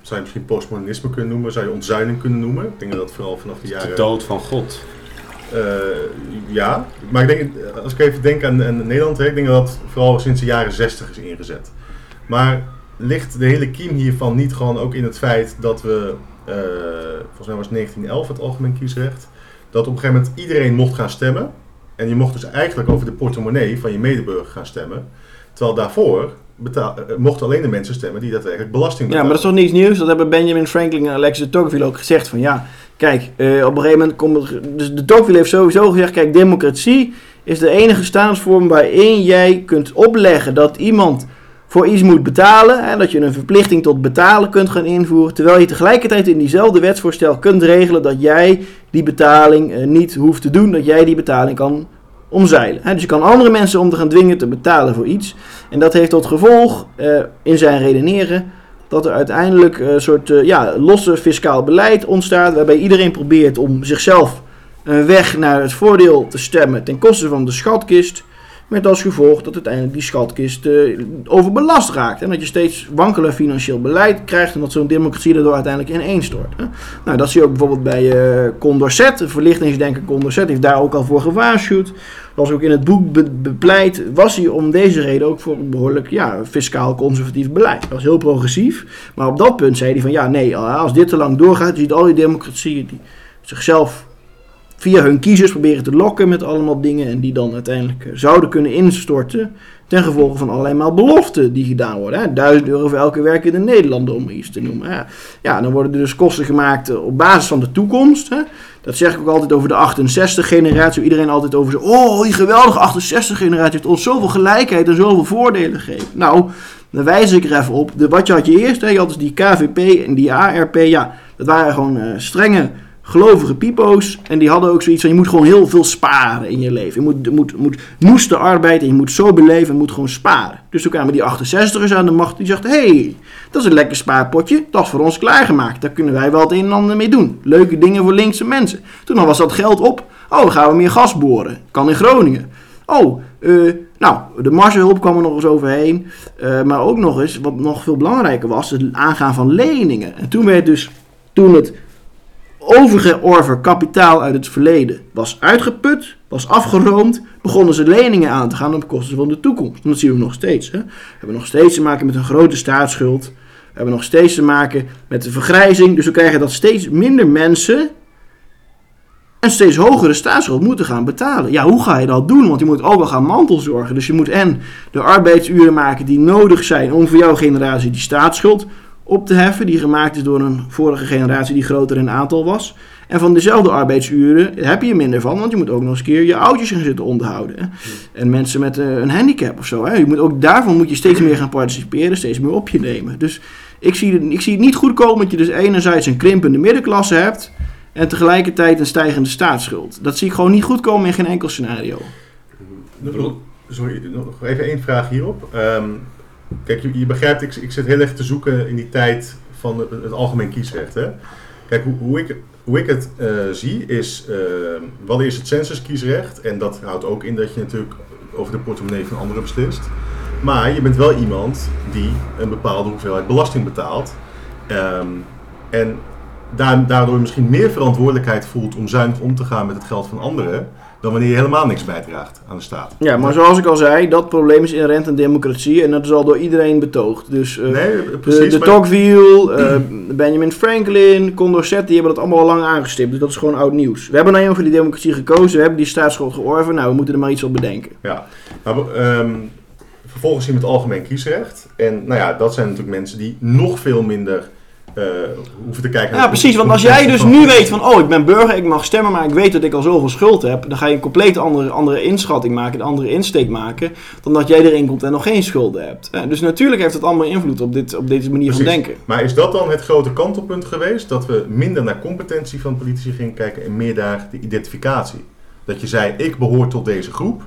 zou je misschien postmodernisme kunnen noemen, zou je ontzuiling kunnen noemen. Ik denk dat dat vooral vanaf de De jaren... dood van God. Eh, ja, maar ik denk, als ik even denk aan, aan Nederland, hè, ik denk dat dat vooral sinds de jaren 60 is ingezet. Maar ligt de hele kiem hiervan niet gewoon ook in het feit dat we, eh, volgens mij was het 1911 het algemeen kiesrecht, dat op een gegeven moment iedereen mocht gaan stemmen. En je mocht dus eigenlijk over de portemonnee van je medeburger gaan stemmen. Terwijl daarvoor betaal, eh, mochten alleen de mensen stemmen die daadwerkelijk belasting Ja, betalen. maar dat is toch niets nieuws? Dat hebben Benjamin Franklin en Alexis de Tocqueville ook gezegd. Van ja, kijk, eh, op een gegeven moment komt. Dus de Tocqueville heeft sowieso gezegd, kijk, democratie is de enige staatsvorm waarin jij kunt opleggen dat iemand voor iets moet betalen. Hè, dat je een verplichting tot betalen kunt gaan invoeren. Terwijl je tegelijkertijd in diezelfde wetsvoorstel kunt regelen dat jij die betaling eh, niet hoeft te doen. Dat jij die betaling kan omzeilen. Dus je kan andere mensen om te gaan dwingen te betalen voor iets. En dat heeft tot gevolg eh, in zijn redeneren dat er uiteindelijk een soort eh, ja, losse fiscaal beleid ontstaat. Waarbij iedereen probeert om zichzelf een weg naar het voordeel te stemmen ten koste van de schatkist. Met als gevolg dat uiteindelijk die schatkist eh, overbelast raakt. En dat je steeds wankeler financieel beleid krijgt. En dat zo'n democratie daardoor uiteindelijk ineenstort. Hè. Nou, dat zie je ook bijvoorbeeld bij eh Condorcet. De verlichtingsdenker Condorcet heeft daar ook al voor gewaarschuwd. Was ook in het boek be- bepleit. Was hij om deze reden ook voor een behoorlijk ja, fiscaal conservatief beleid. Dat was heel progressief. Maar op dat punt zei hij van ja, nee, als dit te lang doorgaat. Ziet al die democratieën die zichzelf via hun kiezers proberen te lokken met allemaal dingen. En die dan uiteindelijk eh, zouden kunnen instorten. Ten gevolge van allerlei maal beloften die gedaan worden. Hè. 1000 euro voor elke werkende Nederlander, om iets te noemen. Ja, dan worden er dus kosten gemaakt eh, op basis van de toekomst. Hè. Dat zeg ik ook altijd over de 68-generatie. waar Iedereen altijd over zegt. Oh, die geweldige 68-generatie heeft ons zoveel gelijkheid en zoveel voordelen gegeven. Nou, dan wijs ik er even op. De, wat je had je eerst, hè, je had dus die KVP en die ARP. Ja, dat waren gewoon eh, strenge gelovige pipo's. En die hadden ook zoiets van, je moet gewoon heel veel sparen in je leven. Je moet, moet, moet noeste arbeid en je moet zo beleven en je moet gewoon sparen. Dus toen kwamen die 68ers aan de macht. Die dachten, hé, hey, dat is een lekker spaarpotje. Dat is voor ons klaargemaakt. Daar kunnen wij wel het een en ander mee doen. Leuke dingen voor linkse mensen. Toen al was dat geld op. Oh, dan gaan we meer gas boren. Kan in Groningen. Oh, eh, nou, de Marshallhulp kwam er nog eens overheen. Eh, maar ook nog eens, wat nog veel belangrijker was, het aangaan van leningen. En toen werd dus, toen het overgeorven kapitaal uit het verleden was uitgeput, was afgeroomd, begonnen ze leningen aan te gaan op kosten van de toekomst. Dat zien we nog steeds. Hè? We hebben nog steeds te maken met een grote staatsschuld. We hebben nog steeds te maken met de vergrijzing. Dus we krijgen dat steeds minder mensen een steeds hogere staatsschuld moeten gaan betalen. Ja, hoe ga je dat doen? Want je moet ook wel gaan mantelzorgen. Dus je moet en de arbeidsuren maken die nodig zijn om voor jouw generatie die staatsschuld op te heffen, die gemaakt is door een vorige generatie die groter in aantal was. En van dezelfde arbeidsuren heb je minder van, want je moet ook nog eens een keer je oudjes gaan zitten onderhouden. Hè? En mensen met eh, een handicap of zo. Hè? Je moet ook, daarvan moet je steeds meer gaan participeren, steeds meer op je nemen. Dus ik zie, ik zie het niet goed komen dat je dus enerzijds een krimpende middenklasse hebt en tegelijkertijd een stijgende staatsschuld. Dat zie ik gewoon niet goed komen in geen enkel scenario. Sorry, nog even één vraag hierop. Ehm, kijk, je, begrijpt, ik, ik zit heel erg te zoeken in die tijd van het, algemeen kiesrecht. Hè? Kijk, hoe, hoe, ik, hoe ik het eh, zie is, uh, hadden eerst het censuskiesrecht. En dat houdt ook in dat je natuurlijk over de portemonnee van anderen beslist. Maar je bent wel iemand die een bepaalde hoeveelheid belasting betaalt. Ehm, en daar, daardoor misschien meer verantwoordelijkheid voelt om zuinig om te gaan met het geld van anderen dan wanneer je helemaal niks bijdraagt aan de staat. Ja, maar zoals ik al zei, dat probleem is inherent in democratie en dat is al door iedereen betoogd. Dus uh, nee, de, precies, de maar- Tocqueville, uh, Benjamin Franklin, Condorcet, die hebben dat allemaal al lang aangestipt. Dus dat is gewoon oud nieuws. We hebben nou eenmaal voor die democratie gekozen, we hebben die staatsschuld georven, nou we moeten er maar iets op bedenken. Ja, nou, ehm, vervolgens zien we het algemeen kiesrecht. En nou ja, dat zijn natuurlijk mensen die nog veel minder eh, hoeven te kijken naar Ja, precies. Want als jij dus nu weet van, oh, ik ben burger, ik mag stemmen, maar ik weet dat ik al zoveel schuld heb, dan ga je een compleet andere, andere inschatting maken, een andere insteek maken, dan dat jij erin komt en nog geen schulden hebt. Ja, dus natuurlijk heeft het allemaal invloed op, dit, op deze manier van denken. Maar is dat dan het grote kantelpunt geweest? Dat we minder naar competentie van politici gingen kijken en meer naar de identificatie? Dat je zei, ik behoor tot deze groep,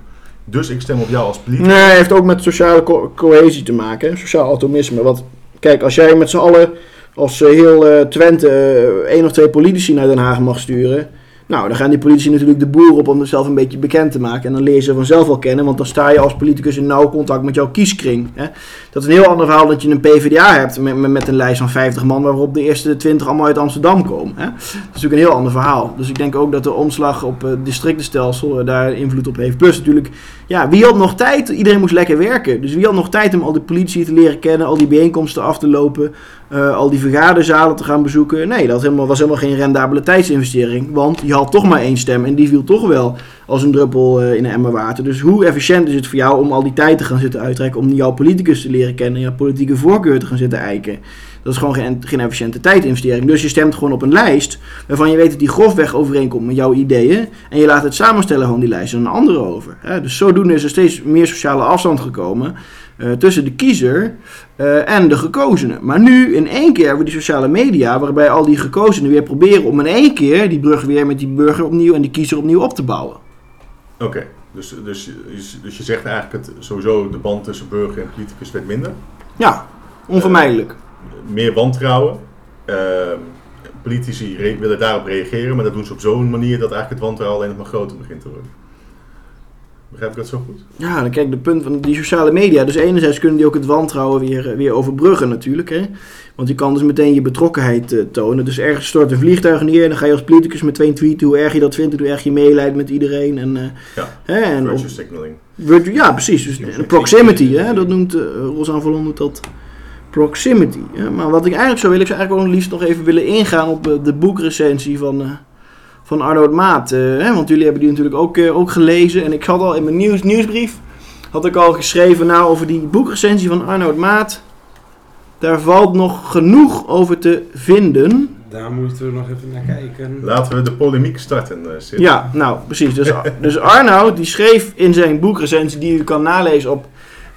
dus ik stem op jou als politicus. Nee, het heeft ook met sociale co- cohesie te maken, hè, sociaal atomisme. Want kijk, als jij met z'n allen als eh, heel eh, Twente eh, één of twee politici naar Den Haag mag sturen. Nou, dan gaan die politici natuurlijk de boer op om zichzelf een beetje bekend te maken. En dan leer je ze vanzelf al kennen, want dan sta je als politicus in nauw contact met jouw kieskring. Hè. Dat is een heel ander verhaal dat je een PvdA hebt met, met, een lijst van 50 man, waarop de eerste 20 allemaal uit Amsterdam komen. Hè. Dat is natuurlijk een heel ander verhaal. Dus ik denk ook dat de omslag op het districtenstelsel daar invloed op heeft. Plus natuurlijk, ja, wie had nog tijd? Iedereen moest lekker werken. Dus wie had nog tijd om al die politici te leren kennen, al die bijeenkomsten af te lopen, eh, al die vergaderzalen te gaan bezoeken? Nee, dat helemaal, was helemaal geen rendabele tijdsinvestering. Want je had toch maar één stem en die viel toch wel als een druppel eh, in een emmer water. Dus hoe efficiënt is het voor jou om al die tijd te gaan zitten uittrekken, om jouw politicus te leren kennen, jouw politieke voorkeur te gaan zitten eiken? Dat is gewoon geen, geen efficiënte tijdinvestering. Dus je stemt gewoon op een lijst waarvan je weet dat die grofweg overeenkomt met jouw ideeën. En je laat het samenstellen van die lijst aan een andere over. Dus zodoende is er steeds meer sociale afstand gekomen eh, tussen de kiezer eh, en de gekozenen. Maar nu in één keer hebben we die sociale media, waarbij al die gekozenen weer proberen om in één keer die brug weer met die burger opnieuw en die kiezer opnieuw op te bouwen. Oké, dus, dus, dus, dus je zegt eigenlijk het, sowieso de band tussen burger en politicus werd minder. Ja, onvermijdelijk. Meer wantrouwen. Ehm, politici willen daarop reageren, maar dat doen ze op zo'n manier dat eigenlijk het wantrouwen alleen nog maar groter begint te worden. Begrijp ik dat zo goed? Ja, dan kijk, de punt van die sociale media. Dus enerzijds kunnen die ook het wantrouwen weer, weer overbruggen natuurlijk. Hè? Want je kan dus meteen je betrokkenheid eh, tonen. Dus ergens stort een vliegtuig neer en dan ga je als politicus meteen tweeten hoe erg je dat vindt. en Hoe erg je meeleidt met iedereen. En, eh, Ja, hè, en Virtue of- signaling. ja, precies. Dus proximity, hè? dat noemt uh, Rosanne Vallon noemt dat proximity. Hè? Maar wat ik eigenlijk zou willen, ik zou eigenlijk ook liefst nog even willen ingaan op de boekrecensie van... van Arnoud Maat. eh, hè? Want jullie hebben die natuurlijk ook, eh, ook gelezen. En ik had al in mijn nieuws, nieuwsbrief had ik al geschreven nou, over die boekrecensie van Arnoud Maat. Daar valt nog genoeg over te vinden. Daar moeten we nog even naar kijken. Laten we de polemiek starten, eh Sid. Ja, nou precies. Dus, dus Arnoud die schreef in zijn boekrecensie die u kan nalezen op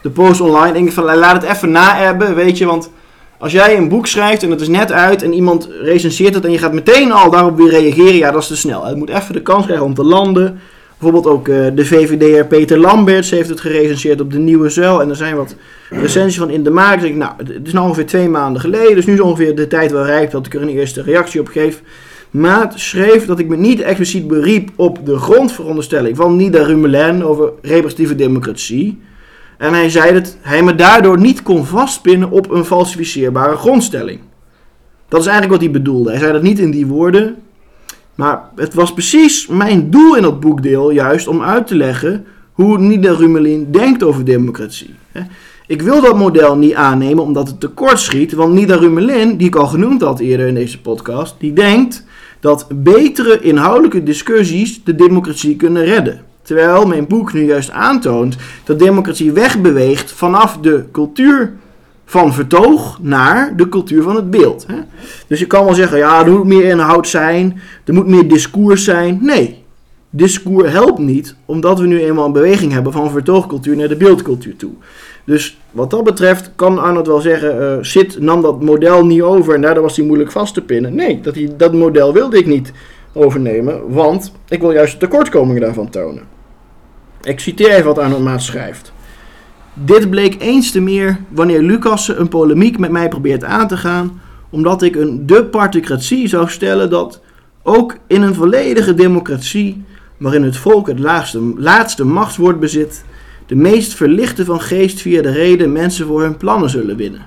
de post online. Denk ik van laat het even na-ebben, weet je. Want als jij een boek schrijft en het is net uit en iemand recenseert het en je gaat meteen al daarop weer reageren, ja dat is te snel. Het moet even de kans krijgen om te landen. Bijvoorbeeld ook eh, de VVD'er Peter Lamberts heeft het gerecenseerd op de Nieuwe Zuil. En er zijn wat recensies van in de maak. Dus ik, nou, het is nu ongeveer twee maanden geleden. Dus nu is ongeveer de tijd wel rijp dat ik er een eerste reactie op geef. Maat schreef dat ik me niet expliciet beriep op de grondveronderstelling van Nida Rumelen over representatieve democratie. En hij zei dat hij me daardoor niet kon vastpinnen op een falsificeerbare grondstelling. Dat is eigenlijk wat hij bedoelde. Hij zei dat niet in die woorden. Maar het was precies mijn doel in dat boekdeel juist om uit te leggen hoe Nida Rumelin denkt over democratie. Ik wil dat model niet aannemen omdat het tekort schiet, want Nida Rumelin, die ik al genoemd had eerder in deze podcast, die denkt dat betere inhoudelijke discussies de democratie kunnen redden. Terwijl mijn boek nu juist aantoont dat democratie wegbeweegt vanaf de cultuur van vertoog naar de cultuur van het beeld. Hè? Dus je kan wel zeggen, ja, er moet meer inhoud zijn, er moet meer discours zijn. Nee, discours helpt niet, omdat we nu eenmaal een beweging hebben van vertoogcultuur naar de beeldcultuur toe. Dus wat dat betreft kan Arnold wel zeggen, eh Sid nam dat model niet over en daardoor was hij moeilijk vast te pinnen. Nee, dat, hij, dat model wilde ik niet overnemen, want ik wil juist de tekortkomingen daarvan tonen. Ik citeer even wat Arnold schrijft. Dit bleek eens te meer wanneer Lucassen een polemiek met mij probeert aan te gaan, omdat ik een de particratie zou stellen dat ook in een volledige democratie, waarin het volk het laagste, laatste machtswoord bezit, de meest verlichte van geest via de reden mensen voor hun plannen zullen winnen.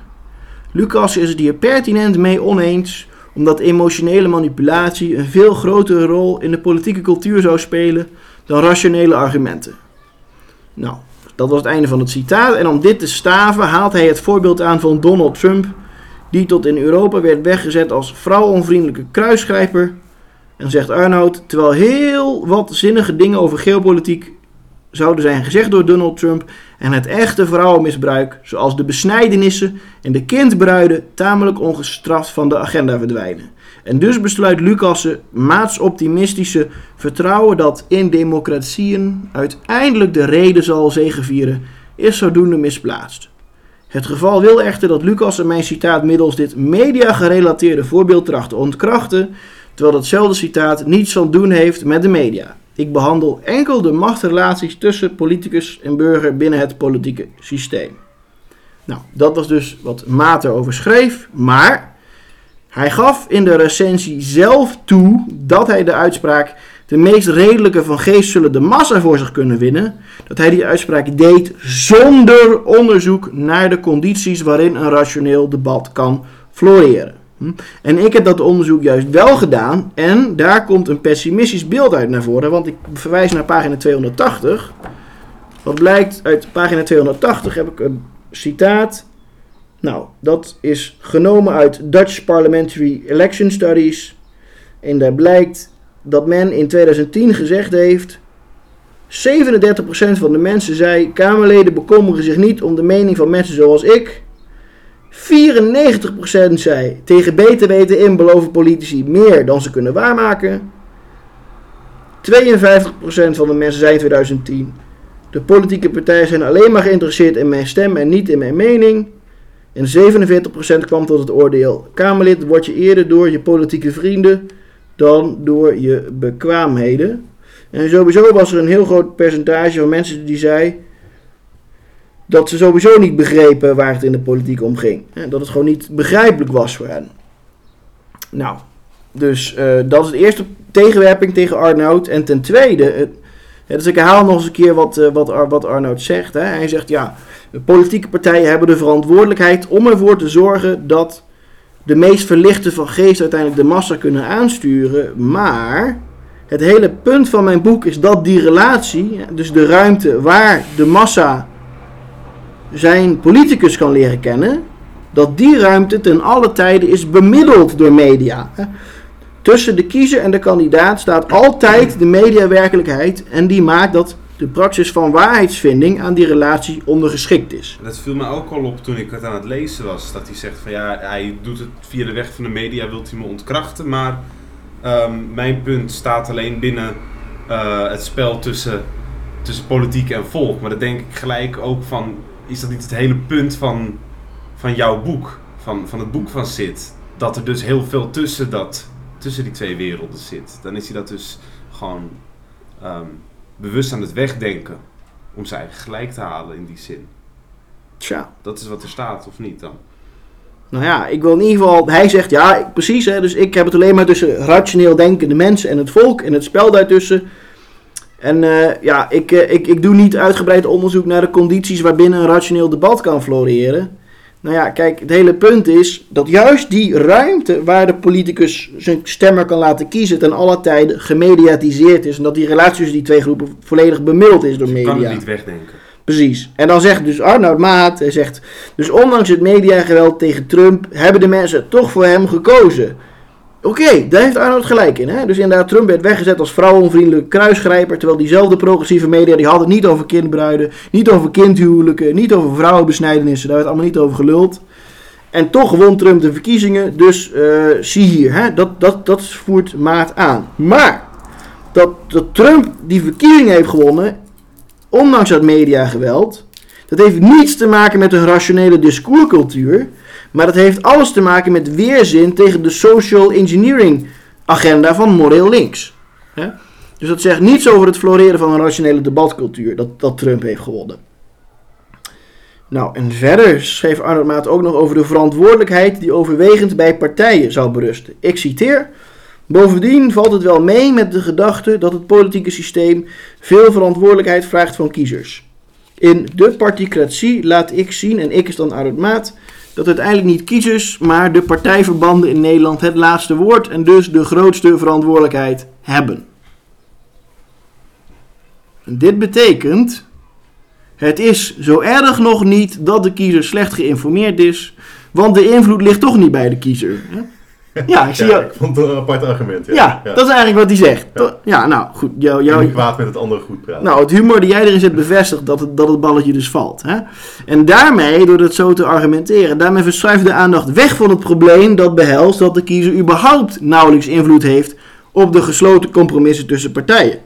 Lucas is het hier pertinent mee oneens, omdat emotionele manipulatie een veel grotere rol in de politieke cultuur zou spelen dan rationele argumenten. Nou, dat was het einde van het citaat. En om dit te staven haalt hij het voorbeeld aan van Donald Trump, die tot in Europa werd weggezet als vrouwonvriendelijke kruisgrijper. En zegt Arnoud, terwijl heel wat zinnige dingen over geopolitiek zouden zijn gezegd door Donald Trump en het echte vrouwenmisbruik, zoals de besnijdenissen en de kindbruiden, tamelijk ongestraft van de agenda verdwijnen. En dus besluit Lucassen maatsoptimistische vertrouwen dat in democratieën uiteindelijk de reden zal zegevieren, is zodoende misplaatst. Het geval wil echter dat Lucassen mijn citaat middels dit media-gerelateerde voorbeeld tracht te ontkrachten, terwijl datzelfde citaat niets van doen heeft met de media. Ik behandel enkel de machtsrelaties tussen politicus en burger binnen het politieke systeem. Nou, dat was dus wat Maat erover schreef, maar hij gaf in de recensie zelf toe dat hij de uitspraak de meest redelijke van geest zullen de massa voor zich kunnen winnen, dat hij die uitspraak deed zonder onderzoek naar de condities waarin een rationeel debat kan floreren. Hm? En ik heb dat onderzoek juist wel gedaan en daar komt een pessimistisch beeld uit naar voren, want ik verwijs naar pagina 280. Wat blijkt uit pagina 280 heb ik een citaat. Nou, dat is genomen uit Dutch Parliamentary Election Studies. En daar blijkt dat men in 2010 gezegd heeft. 37% van de mensen zei: Kamerleden bekommeren zich niet om de mening van mensen zoals ik. 94% zei: tegen beter weten in beloven politici meer dan ze kunnen waarmaken. 52% van de mensen zei in 2010: de politieke partijen zijn alleen maar geïnteresseerd in mijn stem en niet in mijn mening. En 47% kwam tot het oordeel: Kamerlid word je eerder door je politieke vrienden dan door je bekwaamheden. En sowieso was er een heel groot percentage van mensen die zei dat ze sowieso niet begrepen waar het in de politiek om ging. Dat het gewoon niet begrijpelijk was voor hen. Nou, dus uh, dat is de eerste tegenwerping tegen Arnoud. En ten tweede, dus ik herhaal nog eens een keer wat, uh, wat, wat Arnoud zegt. Hè. Hij zegt ja, politieke partijen hebben de verantwoordelijkheid om ervoor te zorgen dat de meest verlichte van geest uiteindelijk de massa kunnen aansturen. Maar het hele punt van mijn boek is dat die relatie, dus de ruimte waar de massa zijn politicus kan leren kennen, dat die ruimte ten alle tijden is bemiddeld door media. Tussen de kiezer en de kandidaat staat altijd de mediawerkelijkheid en die maakt dat de praxis van waarheidsvinding aan die relatie ondergeschikt is. Dat viel me ook al op toen ik het aan het lezen was. Dat hij zegt van ja, hij doet het via de weg van de media, wilt hij me ontkrachten. Maar um, mijn punt staat alleen binnen uh, het spel tussen, tussen politiek en volk. Maar dan denk ik gelijk ook van, is dat niet het hele punt van, van jouw boek? Van, van het boek van Sid? Dat er dus heel veel tussen, dat, tussen die twee werelden zit. Dan is hij dat dus gewoon... Um, bewust aan het wegdenken om zijn eigen gelijk te halen in die zin. Tja. Dat is wat er staat, of niet dan? Nou ja, ik wil in ieder geval... Hij zegt, ja, precies, hè, dus ik heb het alleen maar tussen rationeel denkende mensen en het volk en het spel daartussen. En uh, ja, ik, uh, ik, ik doe niet uitgebreid onderzoek naar de condities waarbinnen een rationeel debat kan floreren. Nou ja, kijk, het hele punt is dat juist die ruimte waar de politicus zijn stemmer kan laten kiezen ten alle tijden gemediatiseerd is. En dat die relatie tussen die twee groepen volledig bemiddeld is door media. Je kan het niet wegdenken. Precies. En dan zegt dus Arnoud Maat, hij zegt, dus ondanks het mediageweld tegen Trump hebben de mensen toch voor hem gekozen. Oké, daar heeft Arnold gelijk in. Hè? Dus inderdaad, Trump werd weggezet als vrouwenvriendelijke kruisgrijper. Terwijl diezelfde progressieve media, die hadden niet over kindbruiden, niet over kindhuwelijken, niet over vrouwenbesnijdenissen. Daar werd allemaal niet over geluld. En toch won Trump de verkiezingen. Dus uh, zie hier, hè? Dat, dat, dat voert maat aan. Maar dat, dat Trump die verkiezingen heeft gewonnen, ondanks dat mediageweld, dat heeft niets te maken met een rationele discourscultuur. Maar dat heeft alles te maken met weerzin tegen de social engineering agenda van moreel links. Dus dat zegt niets over het floreren van een rationele debatcultuur dat, dat Trump heeft gewonnen. Nou, en verder schreef Arnold Maat ook nog over de verantwoordelijkheid die overwegend bij partijen zou berusten. Ik citeer. Bovendien valt het wel mee met de gedachte dat het politieke systeem veel verantwoordelijkheid vraagt van kiezers. In de particratie laat ik zien, en ik is dan Arnold Maat, dat uiteindelijk niet kiezers, maar de partijverbanden in Nederland het laatste woord en dus de grootste verantwoordelijkheid hebben. En dit betekent, het is zo erg nog niet dat de kiezer slecht geïnformeerd is, want de invloed ligt toch niet bij de kiezer. Ja, ik zie Ja, ik vond het een apart argument. Ja, Ja, dat is eigenlijk wat hij zegt. Ja, nou goed. Jou, Je jou, kwaad met het andere goed praten. nou, het humor die jij erin zet bevestigt dat het, dat het balletje dus valt. Hè? En daarmee, door dat zo te argumenteren, daarmee verschuift de aandacht weg van het probleem dat behelst dat de kiezer überhaupt nauwelijks invloed heeft op de gesloten compromissen tussen partijen.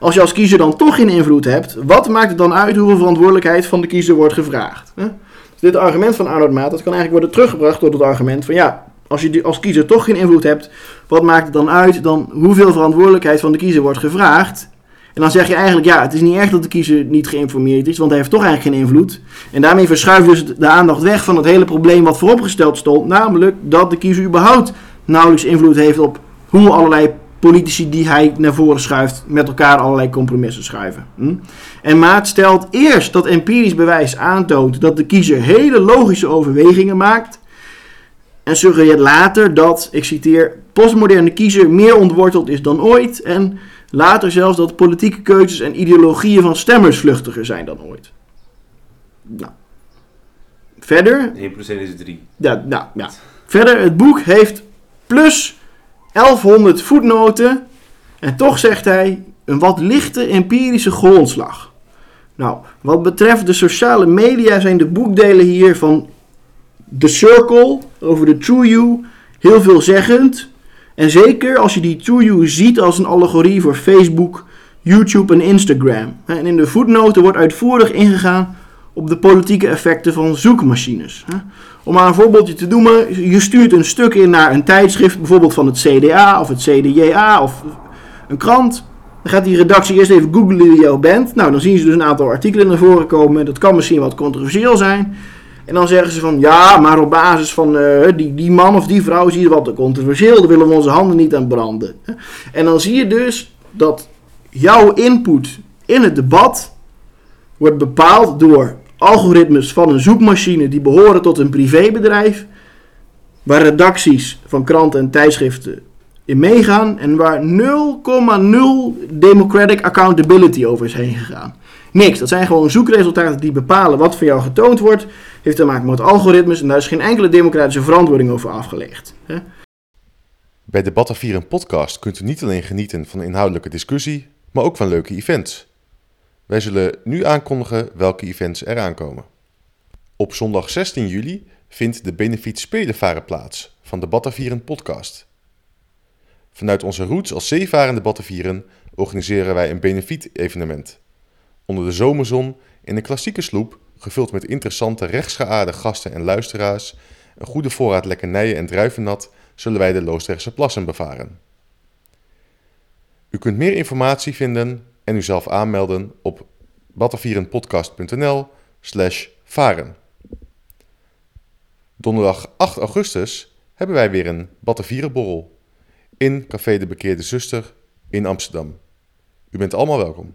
Als je als kiezer dan toch geen invloed hebt, wat maakt het dan uit hoeveel verantwoordelijkheid van de kiezer wordt gevraagd? Hè? Dus dit argument van Arnold Maat, dat kan eigenlijk worden teruggebracht door het argument van ja, als je als kiezer toch geen invloed hebt, wat maakt het dan uit dan hoeveel verantwoordelijkheid van de kiezer wordt gevraagd? En dan zeg je eigenlijk, ja, het is niet erg dat de kiezer niet geïnformeerd is, want hij heeft toch eigenlijk geen invloed. En daarmee verschuift dus de aandacht weg van het hele probleem wat vooropgesteld stond, namelijk dat de kiezer überhaupt nauwelijks invloed heeft op hoe allerlei politici die hij naar voren schuift, met elkaar allerlei compromissen schuiven. Hm? En Maat stelt eerst dat empirisch bewijs aantoont dat de kiezer hele logische overwegingen maakt. En suggereert later dat, ik citeer, postmoderne kiezer meer ontworteld is dan ooit. En later zelfs dat politieke keuzes en ideologieën van stemmers vluchtiger zijn dan ooit. Nou. Verder 1% is 3. ja, nou, ja. Verder, het boek heeft plus 1100 voetnoten. En toch zegt hij een wat lichte empirische grondslag. Nou, wat betreft de sociale media zijn de boekdelen hier van The Circle over de True You heel veelzeggend. En zeker als je die True You ziet als een allegorie voor Facebook, YouTube en Instagram. En in de voetnoten wordt uitvoerig ingegaan op de politieke effecten van zoekmachines. Om maar een voorbeeldje te noemen, je stuurt een stuk in naar een tijdschrift, bijvoorbeeld van het CDA of het CDJA of een krant. Dan gaat die redactie eerst even googlen wie jou bent. Nou, dan zien ze dus een aantal artikelen naar voren komen. Dat kan misschien wat controversieel zijn. En dan zeggen ze van, ja, maar op basis van eh, die, die man of die vrouw zie je wat te controversieel. Daar willen we onze handen niet aan branden. En dan zie je dus dat jouw input in het debat wordt bepaald door algoritmes van een zoekmachine die behoren tot een privébedrijf, waar redacties van kranten en tijdschriften in meegaan en waar 0,0 democratic accountability over is heen gegaan. Niks, dat zijn gewoon zoekresultaten die bepalen wat van jou getoond wordt, heeft te maken met algoritmes en daar is geen enkele democratische verantwoording over afgelegd. hè. Bij de Batavieren podcast kunt u niet alleen genieten van inhoudelijke discussie, maar ook van leuke events. Wij zullen nu aankondigen welke events er aankomen. Op zondag 16 juli vindt de Benefiet Spelenvaren plaats van de Batavieren podcast. Vanuit onze roots als zeevarende Batavieren organiseren wij een benefiet-evenement. Onder de zomerzon in een klassieke sloep, gevuld met interessante rechtsgeaarde gasten en luisteraars, een goede voorraad lekkernijen en druivennat, zullen wij de Loosdrechtse plassen bevaren. U kunt meer informatie vinden en uzelf aanmelden op batavierenpodcast.nl slash varen. Donderdag 8 augustus hebben wij weer een Batavierenborrel in Café de Bekeerde Zuster in Amsterdam. U bent allemaal welkom.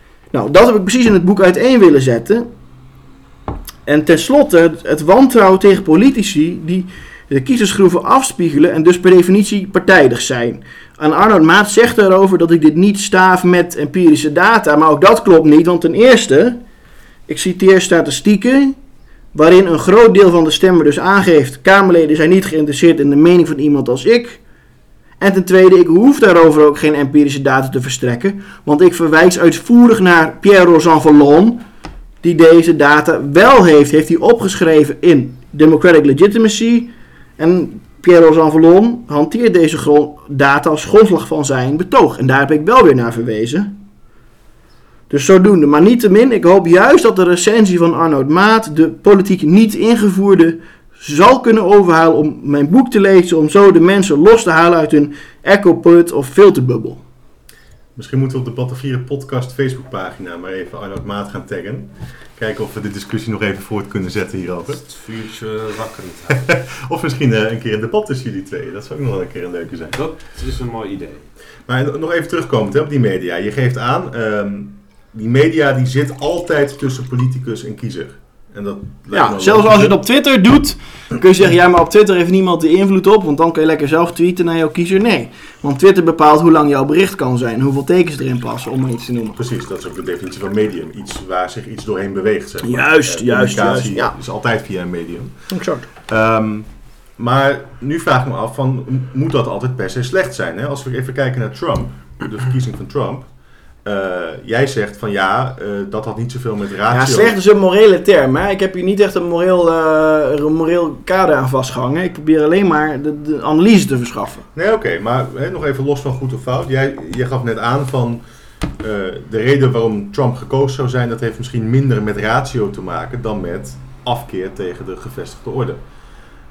Nou, dat heb ik precies in het boek uiteen willen zetten. En tenslotte het, wantrouwen tegen politici die de kiezersgroeven afspiegelen en dus per definitie partijdig zijn. En Arnold Maat zegt daarover dat ik dit niet staaf met empirische data, maar ook dat klopt niet, want ten eerste, ik citeer statistieken waarin een groot deel van de stemmen dus aangeeft Kamerleden zijn niet geïnteresseerd in de mening van iemand als ik. En ten tweede, ik hoef daarover ook geen empirische data te verstrekken, want ik verwijs uitvoerig naar Pierre-Rosan Vallon, die deze data wel heeft. Heeft hij opgeschreven in Democratic Legitimacy. En Pierre-Rosan Vallon hanteert deze data als grondslag van zijn betoog. En daar heb ik wel weer naar verwezen. Dus zodoende. Maar niettemin, ik hoop juist dat de recensie van Arnoud Maat de politiek niet ingevoerde zal kunnen overhalen om mijn boek te lezen. Om zo de mensen los te halen uit hun echo-put of filterbubbel. Misschien moeten we op de Battenvieren podcast Facebookpagina maar even Arnoud Maat gaan taggen. Kijken of we de discussie nog even voort kunnen zetten hierover. Het vuurtje wakker houden. Of misschien eh, een keer een debat tussen jullie twee. Dat zou ook nog wel een keer een leuke zijn. Dat is een mooi idee. Maar nog even terugkomend hè, op die media. Je geeft aan, ehm, die media die zit altijd tussen politicus en kiezer. En dat Ja, zelfs als je het op Twitter doet, kun je zeggen, ja, maar op Twitter heeft niemand de invloed op, want dan kun je lekker zelf tweeten naar jouw kiezer. Nee, want Twitter bepaalt hoe lang jouw bericht kan zijn, hoeveel tekens erin passen, om maar iets te noemen. Precies, dat is ook de definitie van medium. Iets waar zich iets doorheen beweegt. Zeg maar. Juist, Eh, juist, communicatie juist, ja. is altijd via een medium. Exact. Ehm, maar nu vraag ik me af, van, moet dat altijd per se slecht zijn? Hè? Als we even kijken naar Trump, de verkiezing van Trump. Eh, jij zegt van ja, eh, dat had niet zoveel met ratio. Ja, slecht is een morele term. Hè? Ik heb hier niet echt een moreel, een moreel kader aan vastgehangen. Ik probeer alleen maar de, de analyse te verschaffen. Nee, oké, maar hè, nog even los van goed of fout. Jij, jij gaf net aan van de reden waarom Trump gekozen zou zijn, dat heeft misschien minder met ratio te maken dan met afkeer tegen de gevestigde orde.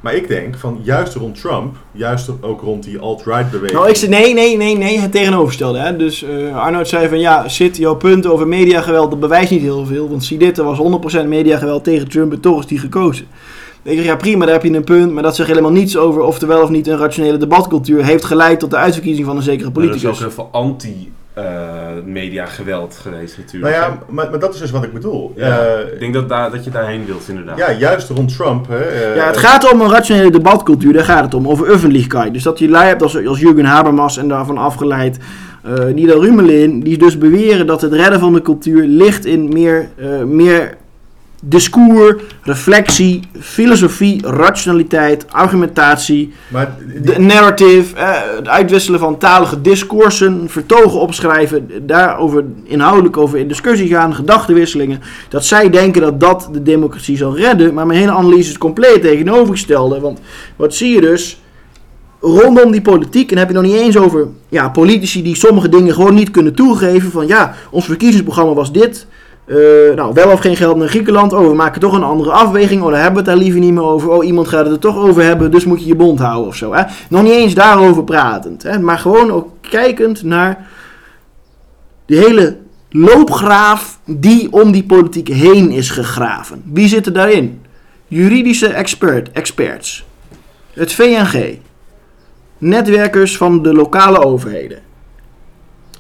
Maar ik denk van juist rond Trump, juist ook rond die alt-right beweging. Nou, ik zei nee, nee, nee, nee, het tegenovergestelde. Hè? Dus eh Arnoud zei van ja, zit jouw punt over mediageweld, dat bewijst niet heel veel. Want zie dit, er was 100% mediageweld tegen Trump en toch is die gekozen. Ik zeg ja prima, daar heb je een punt, maar dat zegt helemaal niets over of er wel of niet een rationele debatcultuur heeft geleid tot de uitverkiezing van een zekere Maar er is politicus. ook heel veel anti-media geweld geweest natuurlijk. nou ja, maar, maar dat is dus wat ik bedoel. Ja, Eh, ik denk dat, daar, dat je daarheen wilt inderdaad. ja, juist rond Trump. Hè, eh, Ja, het gaat om een rationele debatcultuur, daar gaat het om, over Öffentlichkeit. Dus dat je lui hebt als, als Jürgen Habermas en daarvan afgeleid eh Nida Rumelin, die dus beweren dat het redden van de cultuur ligt in meer, eh, meer discours, reflectie, filosofie, rationaliteit, argumentatie, maar die- de narrative, eh, het uitwisselen van talige discoursen, vertogen opschrijven, daarover inhoudelijk over in discussie gaan, gedachtenwisselingen. Dat zij denken dat dat de democratie zal redden, maar mijn hele analyse is compleet tegenovergestelde. Want wat zie je dus rondom die politiek, en heb je nog niet eens over ja, politici die sommige dingen gewoon niet kunnen toegeven. Van ja, ons verkiezingsprogramma was dit. Eh, nou, wel of geen geld naar Griekenland. Oh, we maken toch een andere afweging. Oh, daar hebben we het daar liever niet meer over. Oh, iemand gaat het er toch over hebben, dus moet je je bond houden of zo. Hè? Nog niet eens daarover pratend. Hè? Maar gewoon ook kijkend naar de hele loopgraaf die om die politiek heen is gegraven. Wie zit er daarin? Juridische expert, experts. Het VNG. Netwerkers van de lokale overheden.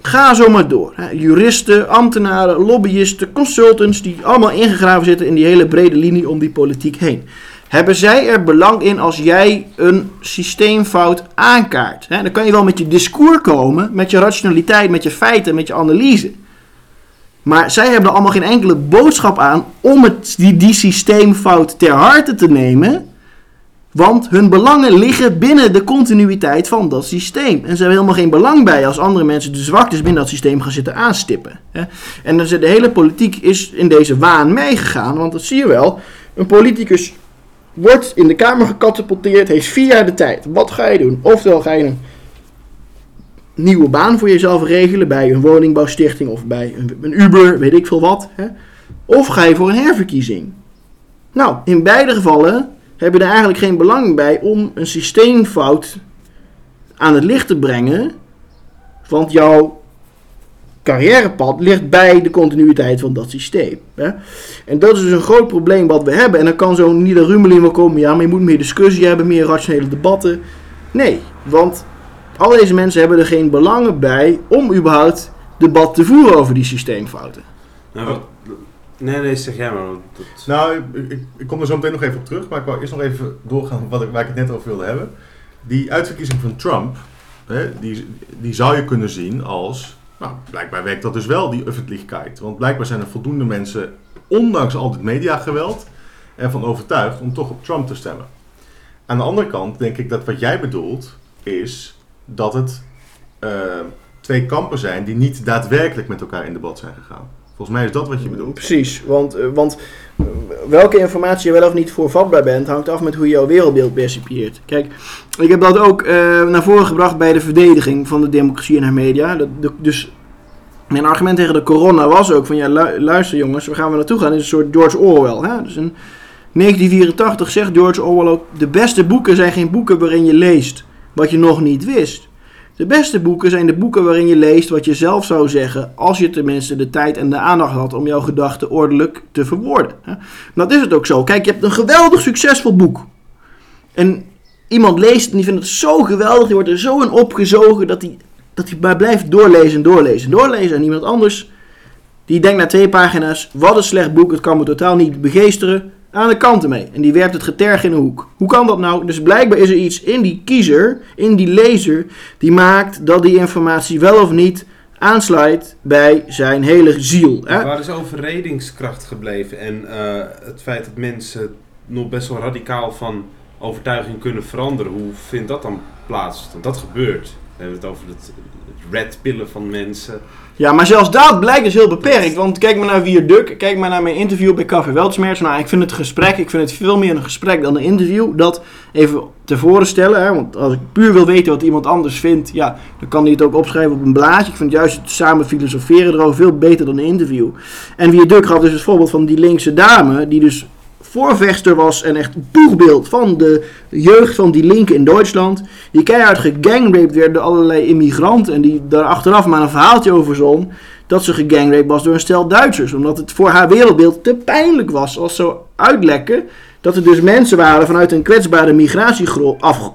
Ga zo maar door. hè. Juristen, ambtenaren, lobbyisten, consultants die allemaal ingegraven zitten in die hele brede linie om die politiek heen. Hebben zij er belang in als jij een systeemfout aankaart? Hè? Dan kan je wel met je discours komen, met je rationaliteit, met je feiten, met je analyse. Maar zij hebben er allemaal geen enkele boodschap aan om die, die systeemfout ter harte te nemen. Want hun belangen liggen binnen de continuïteit van dat systeem. En ze hebben helemaal geen belang bij als andere mensen de zwaktes binnen dat systeem gaan zitten aanstippen. En is de hele politiek is in deze waan meegegaan. Want dat zie je wel. Een politicus wordt in de Kamer gecatapulteerd, heeft vier jaar de tijd. Wat ga je doen? Oftewel ga je een nieuwe baan voor jezelf regelen bij een woningbouwstichting of bij een, Uber, weet ik veel wat. Of ga je voor een herverkiezing? Nou, in beide gevallen heb je er eigenlijk geen belang bij om een systeemfout aan het licht te brengen. Want jouw carrièrepad ligt bij de continuïteit van dat systeem. Hè? En dat is dus een groot probleem wat we hebben. En dan kan zo'n Nida Rumeling wel komen. Ja, maar je moet meer discussie hebben, meer rationele debatten. Nee, want al deze mensen hebben er geen belangen bij om überhaupt debat te voeren over die systeemfouten. Nou, wat- nee, nee, zeg jij maar. Dat, Nou, ik, ik, kom er zo meteen nog even op terug, maar ik wou eerst nog even doorgaan wat ik, waar ik het net over wilde hebben. Die uitverkiezing van Trump, hè, die, die zou je kunnen zien als, nou, blijkbaar werkt dat dus wel, die öffentlichkeit. Want blijkbaar zijn er voldoende mensen, ondanks al dit mediageweld, ervan overtuigd om toch op Trump te stemmen. Aan de andere kant denk ik dat wat jij bedoelt, is dat het eh, twee kampen zijn die niet daadwerkelijk met elkaar in debat zijn gegaan. Volgens mij is dat wat je bedoelt. Precies, want, eh, want eh, welke informatie je wel of niet voor vatbaar bent, hangt af met hoe je jouw wereldbeeld percipieert. Kijk, ik heb dat ook eh, naar voren gebracht bij de verdediging van de democratie en haar media. Dat, dus mijn argument tegen de corona was ook van, ja lu- luister jongens, waar gaan we naartoe gaan? Is een soort George Orwell. Hè? Dus in 1984 zegt George Orwell ook, de beste boeken zijn geen boeken waarin je leest wat je nog niet wist. De beste boeken zijn de boeken waarin je leest wat je zelf zou zeggen. als je tenminste de tijd en de aandacht had om jouw gedachten ordelijk te verwoorden. Dat is het ook zo. Kijk, je hebt een geweldig succesvol boek. En iemand leest en die vindt het zo geweldig. Die wordt er zo in opgezogen dat hij, dat maar blijft doorlezen, doorlezen, doorlezen. En iemand anders die denkt na twee pagina's: wat een slecht boek, het kan me totaal niet begeesteren. Aan de kant ermee. En die werpt het geterg in een hoek. Hoe kan dat nou? Dus blijkbaar is er iets in die kiezer, in die lezer, die maakt dat die informatie wel of niet aansluit bij zijn hele ziel. Hè? Waar is overredingskracht gebleven en eh, het feit dat mensen nog best wel radicaal van overtuiging kunnen veranderen, hoe vindt dat dan plaats? Want dat gebeurt. We hebben het over het, het red pillen van mensen. Ja, maar zelfs dat blijkt dus heel beperkt. Want kijk maar naar Vierduk, kijk maar naar mijn interview bij Café Weltsmerts. Nou, ik vind het gesprek, ik vind het veel meer een gesprek dan een interview. Dat even tevoren stellen, hè, want als ik puur wil weten wat iemand anders vindt, ja, dan kan hij het ook opschrijven op een blaadje. Ik vind juist het samen filosoferen erover veel beter dan een interview. En Vierduk gaf dus het voorbeeld van die linkse dame, die dus voorvechter was en echt boegbeeld van de jeugd van die linken in Duitsland. Die keihard gegangraped werd door allerlei immigranten. En die daar achteraf maar een verhaaltje over zon. Dat ze gegangraped was door een stel Duitsers. Omdat het voor haar wereldbeeld te pijnlijk was als zo uitlekken. Dat er dus mensen waren vanuit een kwetsbare migratieafkomst af, af,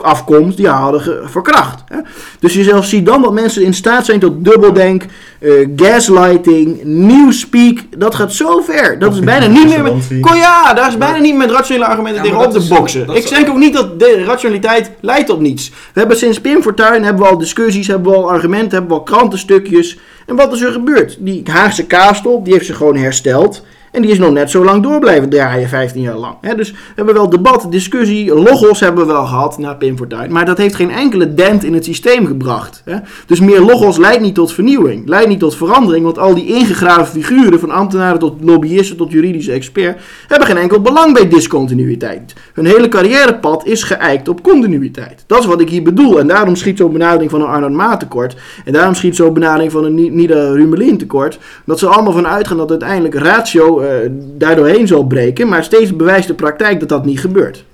afkomst die haar hadden verkracht. Hè? Dus je zelfs ziet dan dat mensen in staat zijn tot dubbeldenk, eh, gaslighting, newspeak. Dat gaat zo ver. Dat is bijna niet meer met... Kon ja, daar is bijna niet met rationele argumenten Ja, maar tegenop te boksen. Ik denk ook niet dat de rationaliteit leidt tot niets. We hebben sinds Pim Fortuyn hebben we al discussies, hebben we al argumenten, hebben we al krantenstukjes. En wat is er gebeurd? Die Haagse kaastop, die heeft zich gewoon hersteld. En die is nog net zo lang door blijven draaien, 15 jaar lang. Hè, dus we hebben wel debat, discussie, logos hebben we wel gehad na Pim Fortuyn. Maar dat heeft geen enkele dent in het systeem gebracht. Dus meer logos leidt niet tot vernieuwing, leidt niet tot verandering. Want al die ingegraven figuren, van ambtenaren tot lobbyisten tot juridische expert, hebben geen enkel belang bij discontinuïteit. Hun hele carrièrepad is geëikt op continuïteit. Dat is wat ik hier bedoel. En daarom schiet zo'n benadering van een Arnold Maat tekort. En daarom schiet zo'n benadering van een Ni- Nida Rumelin tekort. Dat ze allemaal van uitgaan dat uiteindelijk ratio eh daardoorheen zal breken. Maar steeds bewijst de praktijk dat dat niet gebeurt.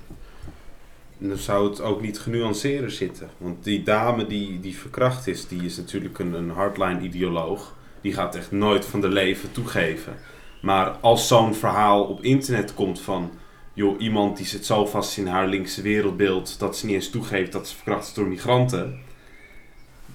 Dan zou het ook niet genuanceerder zitten. Want die dame die, die verkracht is, die is natuurlijk een, een hardline-ideoloog. Die gaat echt nooit van de leven toegeven. Maar als zo'n verhaal op internet komt van... joh, iemand die zit zo vast in haar linkse wereldbeeld... dat ze niet eens toegeeft dat ze verkracht is door migranten...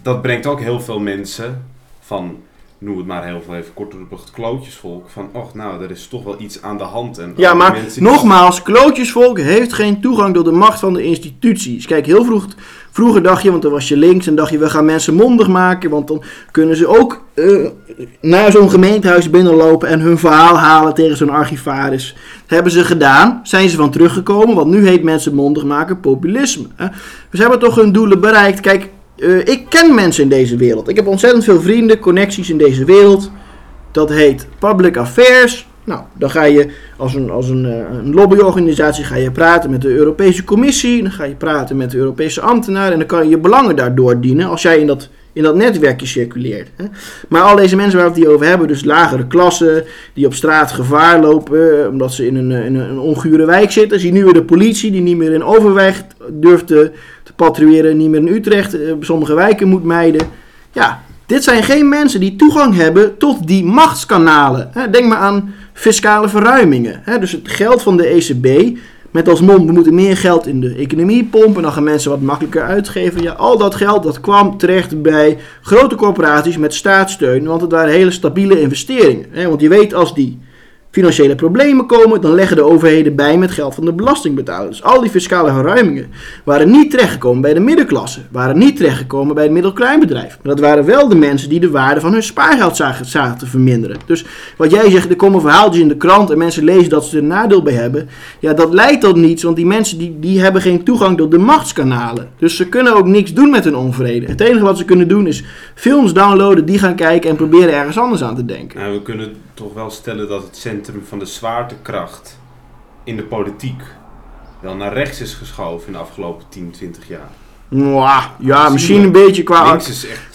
dat brengt ook heel veel mensen van... noem het maar heel veel even kort door de bocht, klootjesvolk... van, och nou, er is toch wel iets aan de hand. En Ja, maar nogmaals, klootjesvolk heeft geen toegang tot de macht van de instituties. Kijk, heel vroeg, vroeger dacht je, want dan was je links en dacht je, we gaan mensen mondig maken, want dan kunnen ze ook eh, naar zo'n gemeentehuis binnenlopen en hun verhaal halen tegen zo'n archivaris. Dat hebben ze gedaan, zijn ze van teruggekomen, want nu heet mensen mondig maken populisme. Hè? Ze hebben toch hun doelen bereikt. Kijk, eh, ik ken mensen in deze wereld. Ik heb ontzettend veel vrienden, connecties in deze wereld. Dat heet public affairs. Nou, dan ga je als een, als een, eh, een lobbyorganisatie ga je praten met de Europese Commissie. Dan ga je praten met de Europese ambtenaren. En dan kan je je belangen daardoor dienen als jij in dat, in dat netwerkje circuleert. Hè. Maar al deze mensen waar we het over hebben, dus lagere klassen, die op straat gevaar lopen omdat ze in een, een ongure wijk zitten. Zie nu weer de politie die niet meer in Overweg durft te, te patrouilleren, niet meer in Utrecht, eh, sommige wijken moet mijden. Ja, dit zijn geen mensen die toegang hebben tot die machtskanalen. Denk maar aan fiscale verruimingen. Dus het geld van de ECB met als mond, we moeten meer geld in de economie pompen. Dan gaan mensen wat makkelijker uitgeven. Ja, al dat geld dat kwam terecht bij grote corporaties met staatssteun. Want het waren hele stabiele investeringen. Want je weet als die financiële problemen komen, dan leggen de overheden bij met geld van de belastingbetalers. Dus al die fiscale verruimingen waren niet terechtgekomen bij de middenklasse, waren niet terechtgekomen bij het middelkleinbedrijf. Maar dat waren wel de mensen die de waarde van hun spaargeld zagen, te verminderen. Dus wat jij zegt, er komen verhaaltjes in de krant en mensen lezen dat ze er nadeel bij hebben. Ja, dat leidt tot niets, want die mensen die, die hebben geen toegang tot de machtskanalen. Dus ze kunnen ook niks doen met hun onvrede. Het enige wat ze kunnen doen is films downloaden, die gaan kijken en proberen ergens anders aan te denken. Nou, we kunnen toch wel stellen dat het centrum van de zwaartekracht in de politiek wel naar rechts is geschoven in de afgelopen 10, 20 jaar. Mwah, ja, misschien een beetje qua,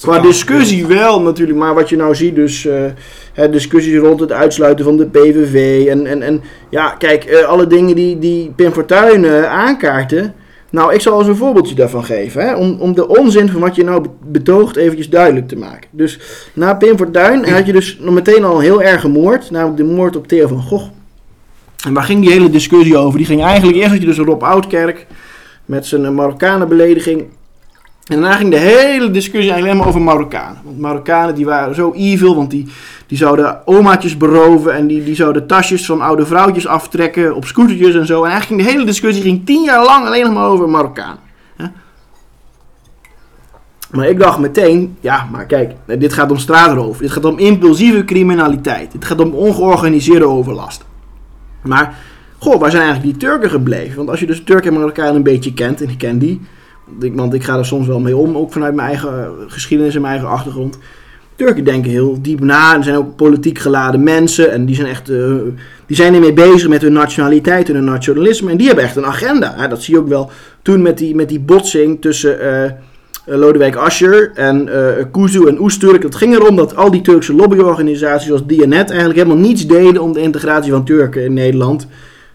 qua discussie wel natuurlijk. Maar wat je nou ziet, dus eh, discussies rond het uitsluiten van de PVV. En, en, en ja, kijk, eh, alle dingen die, die Pim Fortuyn eh, aankaarten. Nou, ik zal eens een voorbeeldje daarvan geven. Hè, om, om de onzin van wat je nou be- betoogt eventjes duidelijk te maken. Dus na Pim Fortuyn had je dus nog meteen al een heel erg moord. Namelijk de moord op Theo van Gogh. En waar ging die hele discussie over? Die ging eigenlijk eerst had je dus Rob Oudkerk met zijn Marokkanenbelediging. En daarna ging de hele discussie eigenlijk alleen maar over Marokkanen. Want Marokkanen die waren zo evil, want die, die zouden omaatjes beroven en die, die zouden tasjes van oude vrouwtjes aftrekken op scootertjes en zo. En eigenlijk ging de hele discussie ging tien jaar lang alleen nog maar over Marokkanen. Maar ik dacht meteen, ja, maar kijk, dit gaat om straatroof. Dit gaat om impulsieve criminaliteit. Dit gaat om ongeorganiseerde overlast. Maar, goh, waar zijn eigenlijk die Turken gebleven? Want als je dus Turken en Marokkanen een beetje kent, en ik ken die, want ik- ga er soms wel mee om, ook vanuit mijn eigen eh, geschiedenis en mijn eigen achtergrond. Turken denken heel diep na en zijn ook politiek geladen mensen. En die zijn echt, eh, die zijn ermee bezig met hun nationaliteit en hun nationalisme. En die hebben echt een agenda. Hè? Dat zie je ook wel toen met die, met die botsing tussen eh, Lodewijk Asscher en eh Kuzu en Oesturk. Het ging erom dat al die Turkse lobbyorganisaties zoals Diyanet eigenlijk helemaal niets deden om de integratie van Turken in Nederland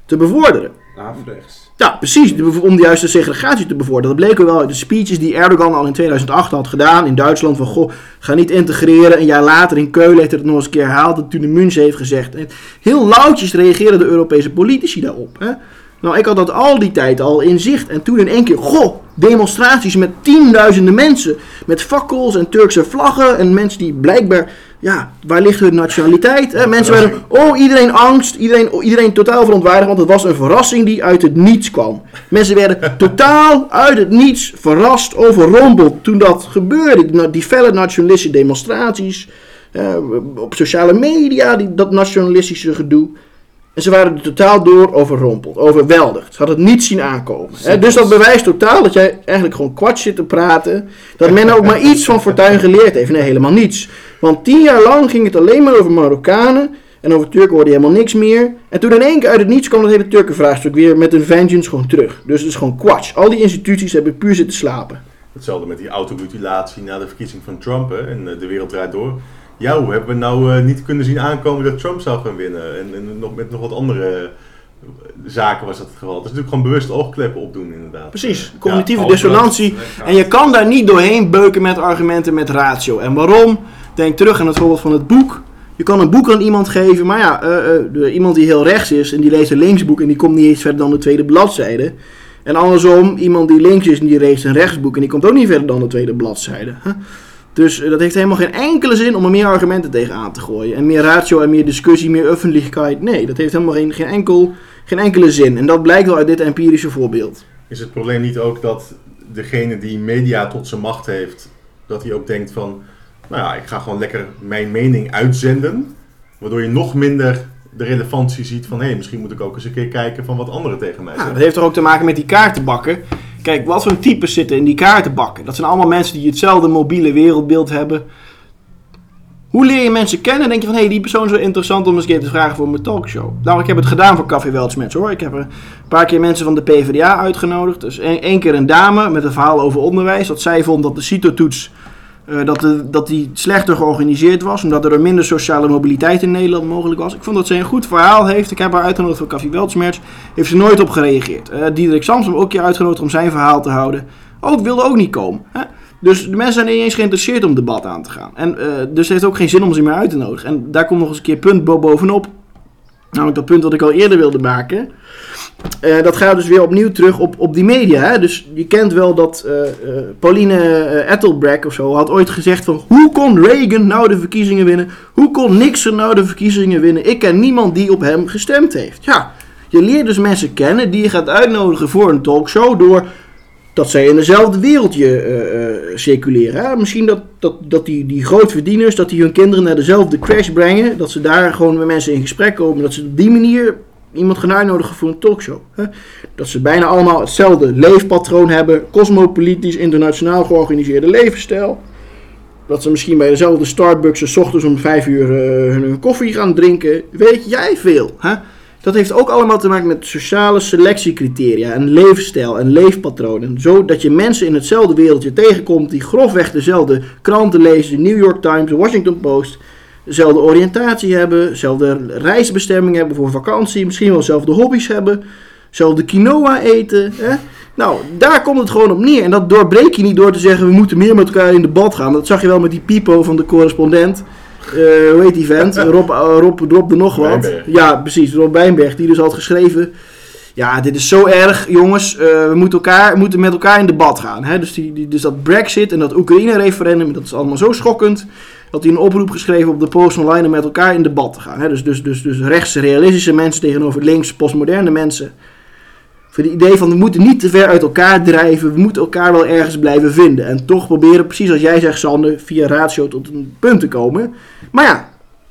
te bevorderen. Averechts. Ja, precies. de bev- Om de juiste segregatie te bevorderen. Dat bleek wel uit de speeches die Erdogan al in 2008 had gedaan in Duitsland. Van goh, ga niet integreren. Een jaar later in Keulen heeft hij het nog eens een keer herhaald. Toen de München heeft gezegd. En Heel lauwtjes reageerden de Europese politici daarop. Hè? Nou, ik had dat al die tijd al in zicht. En toen in één keer, goh, demonstraties met tienduizenden mensen. Met fakkels en Turkse vlaggen. En mensen die blijkbaar, ja, waar ligt hun nationaliteit? Hè? Mensen werden, oh, iedereen angst. Iedereen, iedereen totaal verontwaardigd. Want het was een verrassing die uit het niets kwam. Mensen werden totaal uit het niets verrast, overrompeld toen dat gebeurde. Die, die felle nationalistische demonstraties. eh, op sociale media, die, dat nationalistische gedoe. En ze waren er totaal door overrompeld, overweldigd. Ze hadden het niet zien aankomen. Hè? Dus dat bewijst totaal dat jij eigenlijk gewoon kwats zit te praten. Dat men ook maar iets van Fortuyn geleerd heeft. Nee, helemaal niets. Want tien jaar lang ging het alleen maar over Marokkanen. En over Turken hoorde je helemaal niks meer. En toen in één keer uit het niets kwam dat hele Turkenvraagstuk weer met een vengeance gewoon terug. Dus het is gewoon kwats. Al die instituties hebben puur zitten slapen. Hetzelfde met die automutilatie na de verkiezing van Trump en eh, de wereld draait door. Ja, hoe hebben we nou eh, niet kunnen zien aankomen dat Trump zou gaan winnen? En, en nog, met nog wat andere eh, zaken was dat het geval. Is natuurlijk gewoon bewust oogkleppen opdoen inderdaad. Precies, cognitieve Ja, dissonantie. En je kan daar niet doorheen beuken met argumenten met ratio. En waarom? Denk terug aan het voorbeeld van het boek. Je kan een boek aan iemand geven, maar ja, eh, iemand die heel rechts is en die leest een linksboek en die komt niet eens verder dan de tweede bladzijde. En andersom, iemand die links is en die leest een rechtsboek en die komt ook niet verder dan de tweede bladzijde. Huh? Dus eh, dat heeft helemaal geen enkele zin om er meer argumenten tegenaan te gooien. En meer ratio en meer discussie, meer öffentlichkeit. Nee, dat heeft helemaal geen, geen, enkel, geen enkele zin. En dat blijkt wel uit dit empirische voorbeeld. Is het probleem niet ook dat degene die media tot zijn macht heeft, dat hij ook denkt van, nou ja, ik ga gewoon lekker mijn mening uitzenden, waardoor je nog minder de relevantie ziet van, hé, hey, misschien moet ik ook eens een keer kijken van wat anderen tegen mij Ja, zeggen. dat heeft toch ook te maken met die kaartenbakken. Kijk, wat voor types zitten in die kaartenbakken? Dat zijn allemaal mensen die hetzelfde mobiele wereldbeeld hebben. Hoe leer je mensen kennen? Denk je van, hé, hey, die persoon is wel interessant om eens een keer te vragen voor mijn talkshow. Nou, ik heb het gedaan voor Café Weltschmerz hoor. Ik heb er een paar keer mensen van de PvdA uitgenodigd. Dus één keer een dame met een verhaal over onderwijs. Dat zij vond dat de CITO-toets eh, dat, de, dat die slechter georganiseerd was, omdat er minder sociale mobiliteit in Nederland mogelijk was. Ik vond dat zij een goed verhaal heeft. Ik heb haar uitgenodigd voor Café Weltschmerz. Heeft ze nooit op gereageerd. Eh Diederik Samsom ook een keer uitgenodigd om zijn verhaal te houden. Ook wilde ook niet komen. Hè? Dus de mensen zijn niet eens geïnteresseerd om debat aan te gaan. En, eh, dus het heeft ook geen zin om ze meer uit te nodigen. En daar komt nog eens een keer punt bo- bovenop. Namelijk dat punt dat ik al eerder wilde maken. Eh, dat gaat dus weer opnieuw terug op, op die media. Hè? Dus je kent wel dat eh, eh, Pauline Ethelbreck of zo had ooit gezegd van... Hoe kon Reagan nou de verkiezingen winnen? Hoe kon Nixon nou de verkiezingen winnen? Ik ken niemand die op hem gestemd heeft. Ja, je leert dus mensen kennen die je gaat uitnodigen voor een talkshow... door dat zij in dezelfde wereldje circuleren. Misschien dat, dat, dat die, die grootverdieners, dat die hun kinderen naar dezelfde crash brengen. Dat ze daar gewoon met mensen in gesprek komen. Dat ze op die manier iemand gaan uitnodigen voor een talkshow. Hè? Dat ze bijna allemaal hetzelfde leefpatroon hebben. Cosmopolitisch, internationaal georganiseerde levensstijl. Dat ze misschien bij dezelfde Starbucks 's ochtends om vijf uur eh, hun, koffie gaan drinken. Weet jij veel. Hè? Dat heeft ook allemaal te maken met sociale selectiecriteria en levensstijl en leefpatronen. Zodat je mensen in hetzelfde wereldje tegenkomt die grofweg dezelfde kranten lezen, de New York Times, de Washington Post, dezelfde oriëntatie hebben, dezelfde reisbestemming hebben voor vakantie, misschien wel dezelfde hobby's hebben. zelfde quinoa eten. Hè? Nou, daar komt het gewoon op neer. En dat doorbreek je niet door te zeggen, we moeten meer met elkaar in debat gaan. Dat zag je wel met die Pipo van de correspondent. Eh hoe heet die vent? Rob, eh, Rob, Rob de nog wat. Wijnberg. Ja, precies. Rob Wijnberg, die dus had geschreven... Ja, dit is zo erg, jongens. Eh, we moeten, elkaar, we moeten met elkaar in debat gaan. Hè? Dus, die, die, dus dat Brexit en dat Oekraïne-referendum, dat is allemaal zo schokkend. Dat hij een oproep geschreven op de post online om met elkaar in debat te gaan. Hè? Dus, dus, dus, dus rechts realistische mensen tegenover links postmoderne mensen. Voor het idee van we moeten niet te ver uit elkaar drijven. We moeten elkaar wel ergens blijven vinden. En toch proberen, precies als jij zegt Sander, via ratio tot een punt te komen. Maar ja,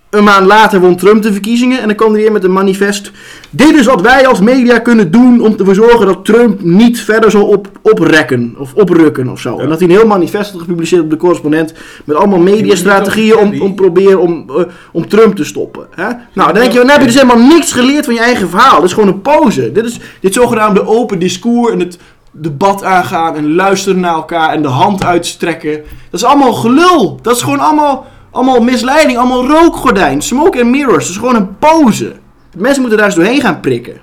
een maand later won Trump de verkiezingen en dan kwam hij weer met een manifest. Dit is wat wij als media kunnen doen om te zorgen dat Trump niet verder zal op, oprekken of oprukken of zo. En dat hij een heel manifest had gepubliceerd op de correspondent met allemaal mediastrategieën om, om proberen om, eh, om Trump te stoppen. Hè? Nou, dan denk je, dan heb je dus helemaal niks geleerd van je eigen verhaal. Dit is gewoon een pose. Dit is dit zogenaamde open discours en het debat aangaan en luisteren naar elkaar en de hand uitstrekken. Dat is allemaal gelul. Dat is gewoon allemaal, allemaal misleiding, allemaal rookgordijn. Smoke and mirrors. Is gewoon een pose. Mensen moeten daar eens doorheen gaan prikken.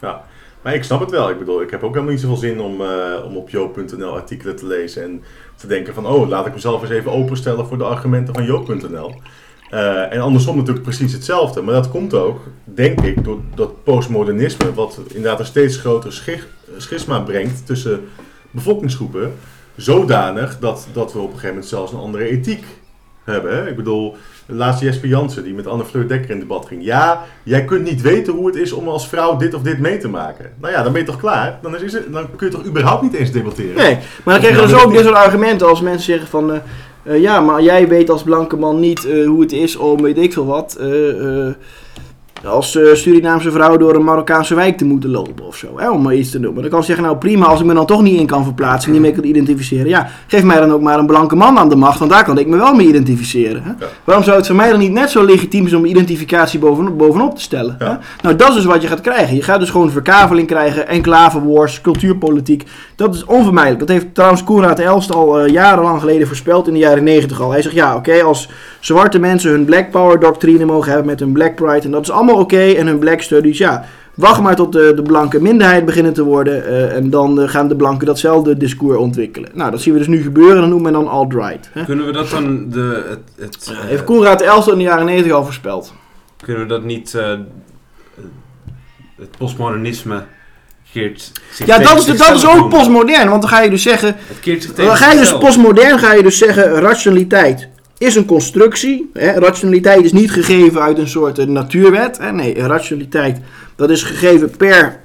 Ja, maar ik snap het wel. Ik bedoel, ik heb ook helemaal niet zoveel zin om, eh, om op joop.nl artikelen te lezen en te denken van, oh, laat ik mezelf eens even openstellen voor de argumenten van joop.nl. Eh, en andersom natuurlijk precies hetzelfde. Maar dat komt ook, denk ik, door dat postmodernisme, wat inderdaad een steeds groter schich- schisma brengt tussen bevolkingsgroepen, zodanig dat, dat we op een gegeven moment zelfs een andere ethiek hebben. Hè? Ik bedoel, laatst Jesper Jansen die met Anne Fleur Dekker in debat ging. Ja, jij kunt niet weten hoe het is om als vrouw dit of dit mee te maken. Nou ja, dan ben je toch klaar? Dan, is het, dan kun je toch überhaupt niet eens debatteren? Nee, maar dan krijg je dus ook dit soort argumenten als mensen zeggen van... eh, eh, ja, maar jij weet als blanke man niet eh, hoe het is om weet ik veel wat... als eh, Surinaamse vrouw door een Marokkaanse wijk te moeten lopen of zo. Hè, om maar iets te noemen. Dan kan ze zeggen, nou prima, als ik me dan toch niet in kan verplaatsen en niet meer kan identificeren. Ja, geef mij dan ook maar een blanke man aan de macht, want daar kan ik me wel mee identificeren. Hè? Ja. Waarom zou het voor mij dan niet net zo legitiem zijn om identificatie bovenop, bovenop te stellen? Ja. Hè? Nou, dat is dus wat je gaat krijgen. Je gaat dus gewoon verkaveling krijgen, enclave-wars, cultuurpolitiek. Dat is onvermijdelijk. Dat heeft trouwens Koenraad Elst al eh, jarenlang geleden voorspeld, in de jaren negentig al. Hij zegt, ja, oké, als zwarte mensen hun black power doctrine mogen hebben met hun black pride, en dat is allemaal oké, en hun black studies, ja... Wacht maar tot de, de blanke minderheid beginnen te worden. eh, en dan eh, gaan de blanken datzelfde discours ontwikkelen. Nou, dat zien we dus nu gebeuren. Dat noemt men dan alt-right. Kunnen we dat dan de, het, het, eh, Heeft Koenraad Elster in de jaren 90 al voorspeld. kunnen we dat niet het postmodernisme keert zich Ja, dat is, dat is ook postmodern. Want dan ga je dus zeggen... Het keert zich tegen Dan ga je dus postmodern ga je dus zeggen... Rationaliteit is een constructie. Hè? Rationaliteit is niet gegeven uit een soort eh, natuurwet. Hè? Nee, rationaliteit dat is gegeven per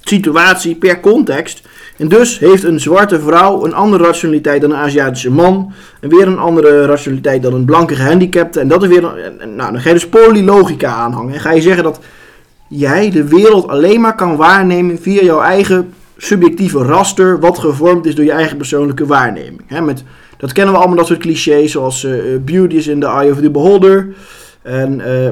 situatie, per context. En dus heeft een zwarte vrouw een andere rationaliteit dan een Aziatische man. En weer een andere rationaliteit dan een blanke gehandicapte. En dat is weer... een- en- en- nou, dan ga je dus polylogica aanhangen. En ga je zeggen dat jij de wereld alleen maar kan waarnemen via jouw eigen subjectieve raster, wat gevormd is door je eigen persoonlijke waarneming. Hè, met, dat kennen we allemaal, dat soort clichés, zoals eh, beauty is in the eye of the beholder. En eh,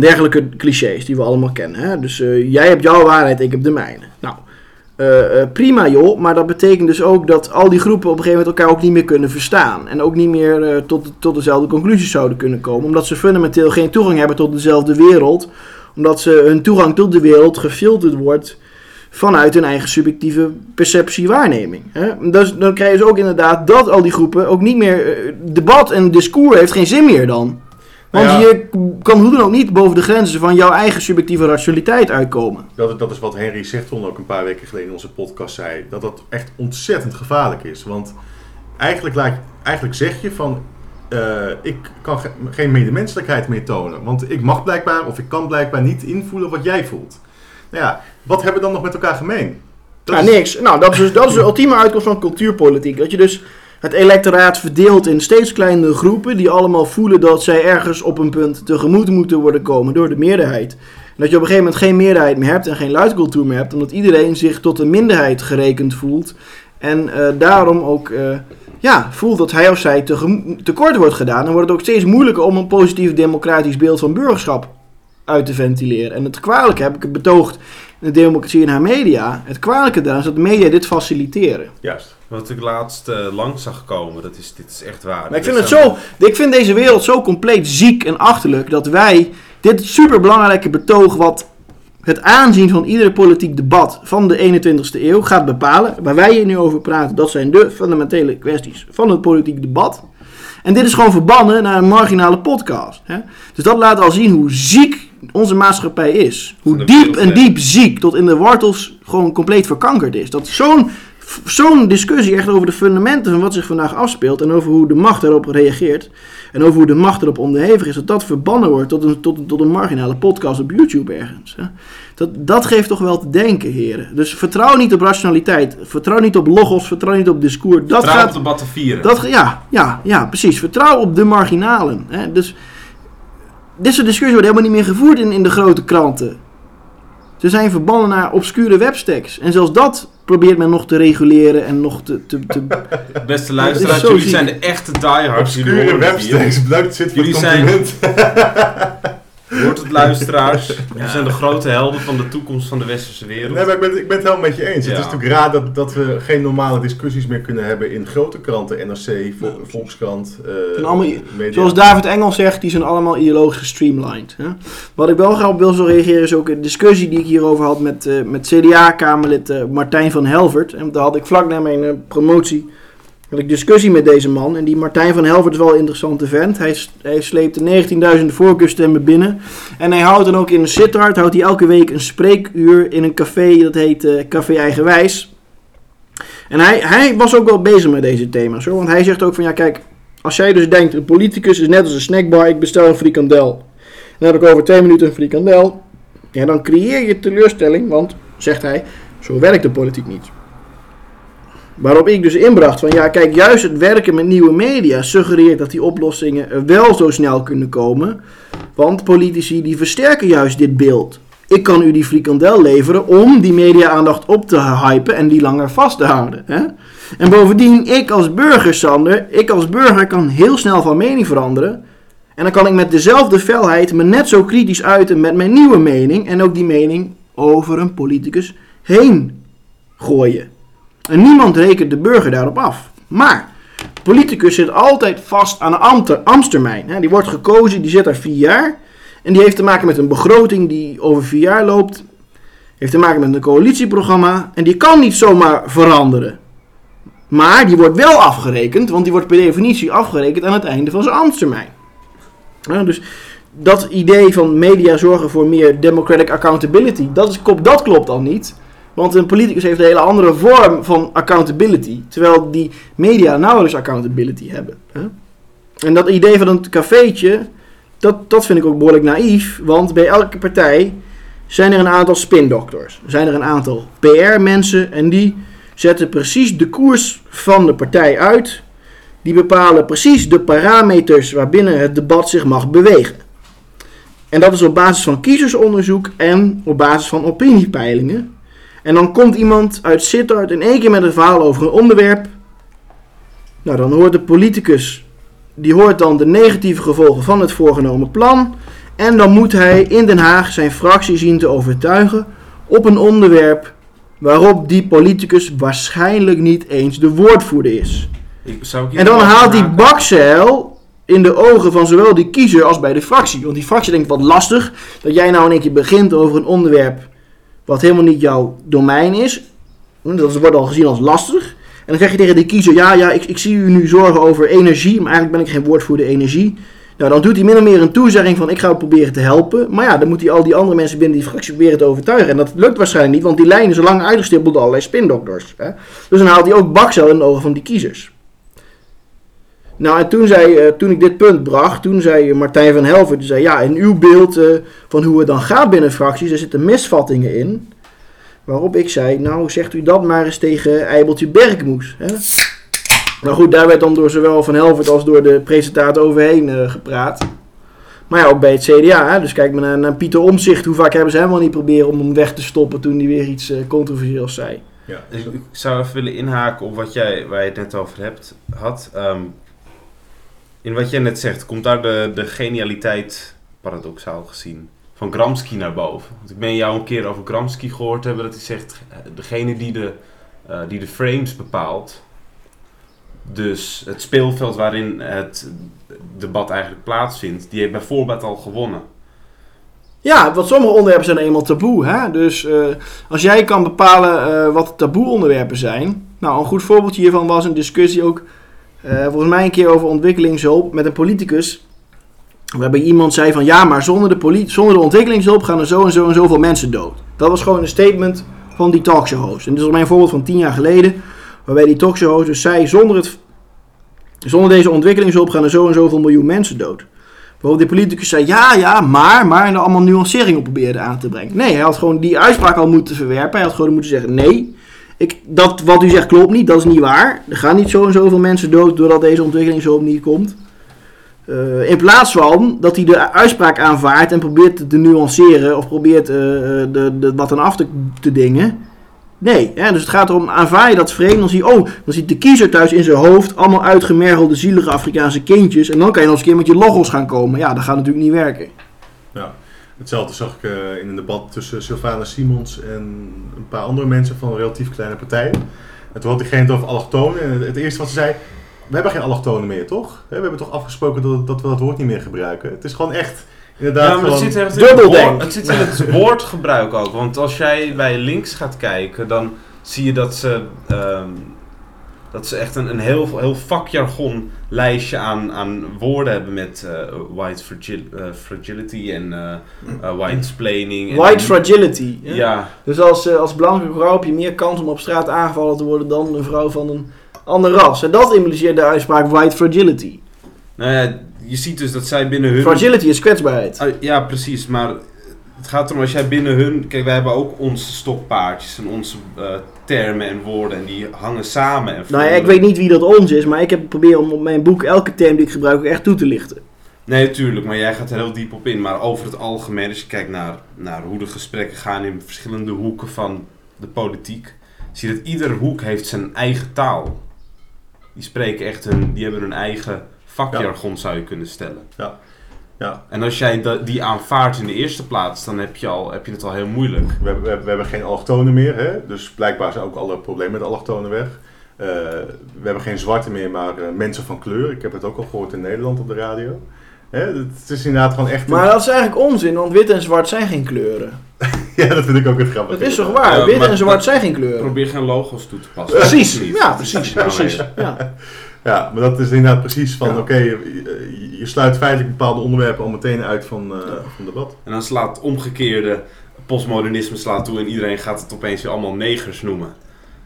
dergelijke clichés die we allemaal kennen. Hè? Dus jij hebt jouw waarheid, ik heb de mijne. Nou, prima joh, maar dat betekent dus ook dat al die groepen op een gegeven moment elkaar ook niet meer kunnen verstaan. En ook niet meer tot, tot dezelfde conclusies zouden kunnen komen. Omdat ze fundamenteel geen toegang hebben tot dezelfde wereld. Omdat ze, hun toegang tot de wereld gefilterd wordt vanuit hun eigen subjectieve perceptie waarneming. Hè? Dus dan krijg je dus ook inderdaad dat al die groepen ook niet meer... eh, debat en discours heeft geen zin meer dan. Want ja. je kan hoe dan ook niet boven de grenzen van jouw eigen subjectieve rationaliteit uitkomen. Dat, dat is wat Henry Zechton ook een paar weken geleden in onze podcast zei. Dat dat echt ontzettend gevaarlijk is. Want eigenlijk, laat, eigenlijk zeg je van... eh, ik kan ge- geen medemenselijkheid meer tonen. Want ik mag blijkbaar of ik kan blijkbaar niet invoelen wat jij voelt. Nou ja, wat hebben we dan nog met elkaar gemeen? Dat ja, is- niks. Nou, dat is, dus, dat is de ultieme uitkomst van cultuurpolitiek. Dat je dus het electoraat verdeelt in steeds kleinere groepen... die allemaal voelen dat zij ergens op een punt tegemoet moeten worden komen door de meerderheid. En dat je op een gegeven moment geen meerderheid meer hebt en geen luidcultuur meer hebt... omdat iedereen zich tot een minderheid gerekend voelt... en eh, daarom ook eh, ja, voelt dat hij of zij tekort wordt gedaan... en wordt het ook steeds moeilijker om een positief democratisch beeld van burgerschap uit te ventileren. En het kwalijke heb ik het betoogd in de democratie en haar media. Het kwalijke daaraan is dat de media dit faciliteren. Juist. Wat ik laatst eh, langs zag komen, dat is, dit is echt waar. Maar ik vind, het zo, ik vind deze wereld zo compleet ziek en achterlijk dat wij dit superbelangrijke betoog wat het aanzien van ieder politiek debat van de 21ste eeuw gaat bepalen. Waar wij hier nu over praten, dat zijn de fundamentele kwesties van het politiek debat. En dit is gewoon verbannen naar een marginale podcast. Hè? Dus dat laat al zien hoe ziek onze maatschappij is. Hoe diep en diep ziek tot in de wortels gewoon compleet verkankerd is. Dat zo'n zo'n discussie echt over de fundamenten van wat zich vandaag afspeelt en over hoe de macht daarop reageert en over hoe de macht erop onderhevig is, dat dat verbannen wordt tot een, tot, een- tot een marginale podcast op YouTube ergens. Hè. Dat, dat geeft toch wel te denken, heren. Dus vertrouw niet op rationaliteit, vertrouw niet op logos, vertrouw niet op discours. Dat Trouw gaat, op de battenvieren. dat, ja, ja, ja, precies. Vertrouw op de marginalen. Hè? Dus dit soort discussies worden helemaal niet meer gevoerd in, in de grote kranten. Ze zijn verbannen naar obscure webstacks. En zelfs dat probeert men nog te reguleren en nog te... te, te Beste luisteraars, jullie ziek. zijn de echte diehards. Jullie Obscure webstacks, bedankt Sid voor het Jullie zijn- compliment. Hoort het luisteraars. Jullie zijn de grote helden van de toekomst van de westerse wereld. Nee, maar ik ben, ik ben het helemaal met je eens. Ja. Het is natuurlijk raar dat, dat we geen normale discussies meer kunnen hebben in grote kranten. NRC, Vol- Volkskrant, eh, zijn allemaal- media. Zoals David Engel zegt, die zijn allemaal ideologisch gestreamlined. Hè? Wat ik wel graag op wil zo reageren is ook een discussie die ik hierover had met, eh, met CDA-kamerlid eh, Martijn van Helvert. En daar had ik vlak na mijn promotie had ik discussie met deze man. En die Martijn van Helvert is wel een interessante vent. Hij, hij sleept 19.000 voorkeurstemmen binnen. En hij houdt dan ook in Sittard, houdt hij elke week een spreekuur in een café, dat heet eh, Café Eigenwijs. En hij, hij was ook wel bezig met deze thema's. Want hij zegt ook van ja kijk, als jij dus denkt, een politicus is net als een snackbar, ik bestel een frikandel. Dan heb ik over twee minuten een frikandel. Ja, dan creëer je teleurstelling, want, zegt hij, zo werkt de politiek niet. Waarop ik dus inbracht van ja, kijk, juist het werken met nieuwe media suggereert dat die oplossingen er wel zo snel kunnen komen. Want politici die versterken juist dit beeld. Ik kan u die frikandel leveren om die media-aandacht op te hypen en die langer vast te houden. Hè? En bovendien, ik als burger, Sander, ik als burger kan heel snel van mening veranderen. En dan kan ik met dezelfde felheid me net zo kritisch uiten met mijn nieuwe mening. En ook die mening over een politicus heen gooien. En niemand rekent de burger daarop af. Maar, politicus zit altijd vast aan een ambte- ambtstermijn. Die wordt gekozen, die zit daar vier jaar. En die heeft te maken met een begroting die over vier jaar loopt. Heeft te maken met een coalitieprogramma. En die kan niet zomaar veranderen. Maar die wordt wel afgerekend, want die wordt per definitie afgerekend aan het einde van zijn ambtstermijn. Dus dat idee van media zorgen voor meer democratic accountability, dat, is, dat klopt al niet. Want een politicus heeft een hele andere vorm van accountability. Terwijl die media nauwelijks accountability hebben. Hè? En dat idee van een cafeetje, dat, dat vind ik ook behoorlijk naïef. Want bij elke partij zijn er een aantal spindokters. Zijn er een aantal PR-mensen en die zetten precies de koers van de partij uit. Die bepalen precies de parameters waarbinnen het debat zich mag bewegen. En dat is op basis van kiezersonderzoek en op basis van opiniepeilingen. En dan komt iemand uit Sittard in één keer met een verhaal over een onderwerp. Nou, dan hoort de politicus, die hoort dan de negatieve gevolgen van het voorgenomen plan. En dan moet hij in Den Haag zijn fractie zien te overtuigen op een onderwerp waarop die politicus waarschijnlijk niet eens de woordvoerder is. Ik, zou ik En dan haalt die bakzeil in de ogen van zowel die kiezer als bij de fractie. Want die fractie denkt wat lastig dat jij nou in één keer begint over een onderwerp wat helemaal niet jouw domein is. Dat wordt al gezien als lastig. En dan zeg je tegen die kiezer, ja, ja, ik, ik zie u nu zorgen over energie, maar eigenlijk ben ik geen woordvoerder energie. Nou, dan doet hij min of meer een toezegging van ik ga u proberen te helpen. Maar ja, dan moet hij al die andere mensen binnen die fractie proberen te overtuigen. En dat lukt waarschijnlijk niet, want die lijn is lang uitgestippeld door allerlei spindokters. Dus dan haalt hij ook bakcel in de ogen van die kiezers. Nou, en toen, zei, eh, toen ik dit punt bracht, toen zei Martijn van Helvert, zei, ja, in uw beeld eh, van hoe het dan gaat binnen fracties, er zitten misvattingen in. Waarop ik zei, nou zegt u dat maar eens tegen Eibeltje Bergmoes. Hè? Nou goed, daar werd dan door zowel Van Helvert als door de presentator overheen eh, gepraat. Maar ja, ook bij het CDA. Hè? Dus kijk maar naar, Pieter Omzicht. Hoe vaak hebben ze helemaal niet proberen om hem weg te stoppen toen hij weer iets eh, controversieels zei. Dus ik zou even willen inhaken op wat jij, waar je het net over hebt, had. Ehm, in wat jij net zegt, komt daar de, de genialiteit, paradoxaal gezien, van Gramsci naar boven? Want ik ben jou een keer over Gramsci gehoord hebben dat hij zegt, eh, degene die de, eh, die de frames bepaalt, dus het speelveld waarin het debat eigenlijk plaatsvindt, die heeft bijvoorbeeld al gewonnen. Ja, want sommige onderwerpen zijn eenmaal taboe. Hè? Dus eh, als jij kan bepalen eh, wat taboe onderwerpen zijn. Nou, een goed voorbeeldje hiervan was een discussie ook. Eh, volgens mij een keer over ontwikkelingshulp met een politicus. Waarbij iemand zei van ja, maar zonder de, zonder de ontwikkelingshulp gaan er zo en zo en zoveel mensen dood. Dat was gewoon een statement van die talkshow host. En dit is mijn voorbeeld van tien jaar geleden. Waarbij die talkshow host dus zei zonder, het, zonder deze ontwikkelingshulp gaan er zo en zoveel miljoen mensen dood. Waarop die politicus zei, ja, ja, maar, maar, en er allemaal nuanceringen probeerde aan te brengen. Nee, hij had gewoon die uitspraak al moeten verwerpen. Hij had gewoon moeten zeggen, nee, ik, dat wat u zegt klopt niet, dat is niet waar. Er gaan niet zo en zoveel mensen dood doordat deze ontwikkelingshulp niet komt. Eh, in plaats van dat hij de uitspraak aanvaardt en probeert te nuanceren of probeert eh, de, de, wat aan af te, te dingen. Nee, hè, dus het gaat erom, aanvaar je dat vreemd, dan zie oh, dan ziet de kiezer thuis in zijn hoofd allemaal uitgemergelde zielige Afrikaanse kindjes. En dan kan je nog eens een keer met je logos gaan komen. Ja, dat gaat natuurlijk niet werken. Hetzelfde zag ik eh, in een debat tussen Sylvana Simons en een paar andere mensen van relatief kleine partijen. En toen had diegene het over allochtonen. En het, eerste wat ze zei, we hebben geen allochtonen meer, toch? Hè, We hebben toch afgesproken dat, dat we dat woord niet meer gebruiken. Het is gewoon echt, inderdaad, Ja, maar zit, woord, het zit in het woordgebruik ook. Want als jij bij links gaat kijken, dan zie je dat ze, ehm, dat ze echt een, een heel, heel vakjargon lijstje aan, aan woorden hebben met white fragil- fragility en eh, white-splaining. en- White fragility. Ja, Dus als, eh, als blanke vrouw heb je meer kans om op straat aangevallen te worden dan een vrouw van een ander ras. En dat impliceert de uitspraak white fragility. nou ja, je ziet dus dat zij binnen hun... Fragility is kwetsbaarheid. Ah, ja, precies. Maar het gaat erom als jij binnen hun. Kijk, wij hebben ook onze stokpaardjes en onze eh, termen en woorden. En die hangen samen. En Nou ja, ik weet niet wie dat ons is, maar ik heb geprobeerd om op mijn boek elke term die ik gebruik ook echt toe te lichten. Nee, natuurlijk. Maar jij gaat er heel diep op in. Maar over het algemeen, als je kijkt naar, naar hoe de gesprekken gaan in verschillende hoeken van de politiek. Zie je dat ieder hoek heeft zijn eigen taal. Die spreken echt hun. Die hebben hun eigen vakjargon, zou je kunnen stellen. Ja, En als jij die aanvaardt in de eerste plaats, dan heb je, al, heb je het al heel moeilijk. we hebben, we hebben, we hebben geen allochtonen meer, hè? dus blijkbaar zijn ook alle problemen met allochtonen weg. Eh, we hebben geen zwarte meer, maar eh, mensen van kleur. Ik heb het ook al gehoord in Nederland op de radio. Hè? Het is inderdaad gewoon echt... een- Maar dat is eigenlijk onzin, want wit en zwart zijn geen kleuren. ja, dat vind ik ook het grappig. Dat is toch waar? Ja, wit maar- en zwart zijn geen kleuren. Probeer geen logo's toe te passen. Precies, ja, precies, precies. Ja. Ja, maar dat is inderdaad precies van, Ja. oké, je, je sluit feitelijk bepaalde onderwerpen al meteen uit van, eh van debat. En dan slaat omgekeerde postmodernisme slaat toe en iedereen gaat het opeens weer allemaal negers noemen.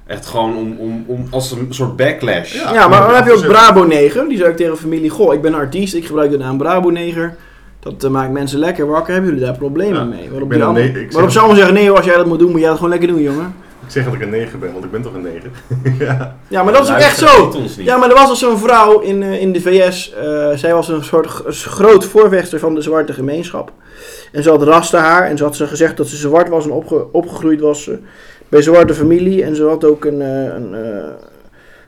Echt gewoon om, om, om als een soort backlash. Ja. Ja, maar dan heb je ook Brabo-neger. Die zei ik tegen familie, goh, ik ben artiest, ik gebruik de naam Brabo-neger. Dat eh, maakt mensen lekker wakker. Hebben jullie daar problemen Ja, mee? Waarop, ik ben die allemaal, waarop ze zeggen, nee als jij dat moet doen, moet jij dat gewoon lekker doen, jongen. Ik zeg dat ik een neger ben, want ik ben toch een neger. ja. Ja, maar dat is ook echt zo. Ja, maar er was al zo'n vrouw in, eh, in de VS. eh, zij was een soort groot voorvechter van de zwarte gemeenschap. En ze had rastenhaar. En ze had ze gezegd dat ze zwart was en opge- opgegroeid was eh, bij een zwarte familie. En ze had ook een, eh, een, eh,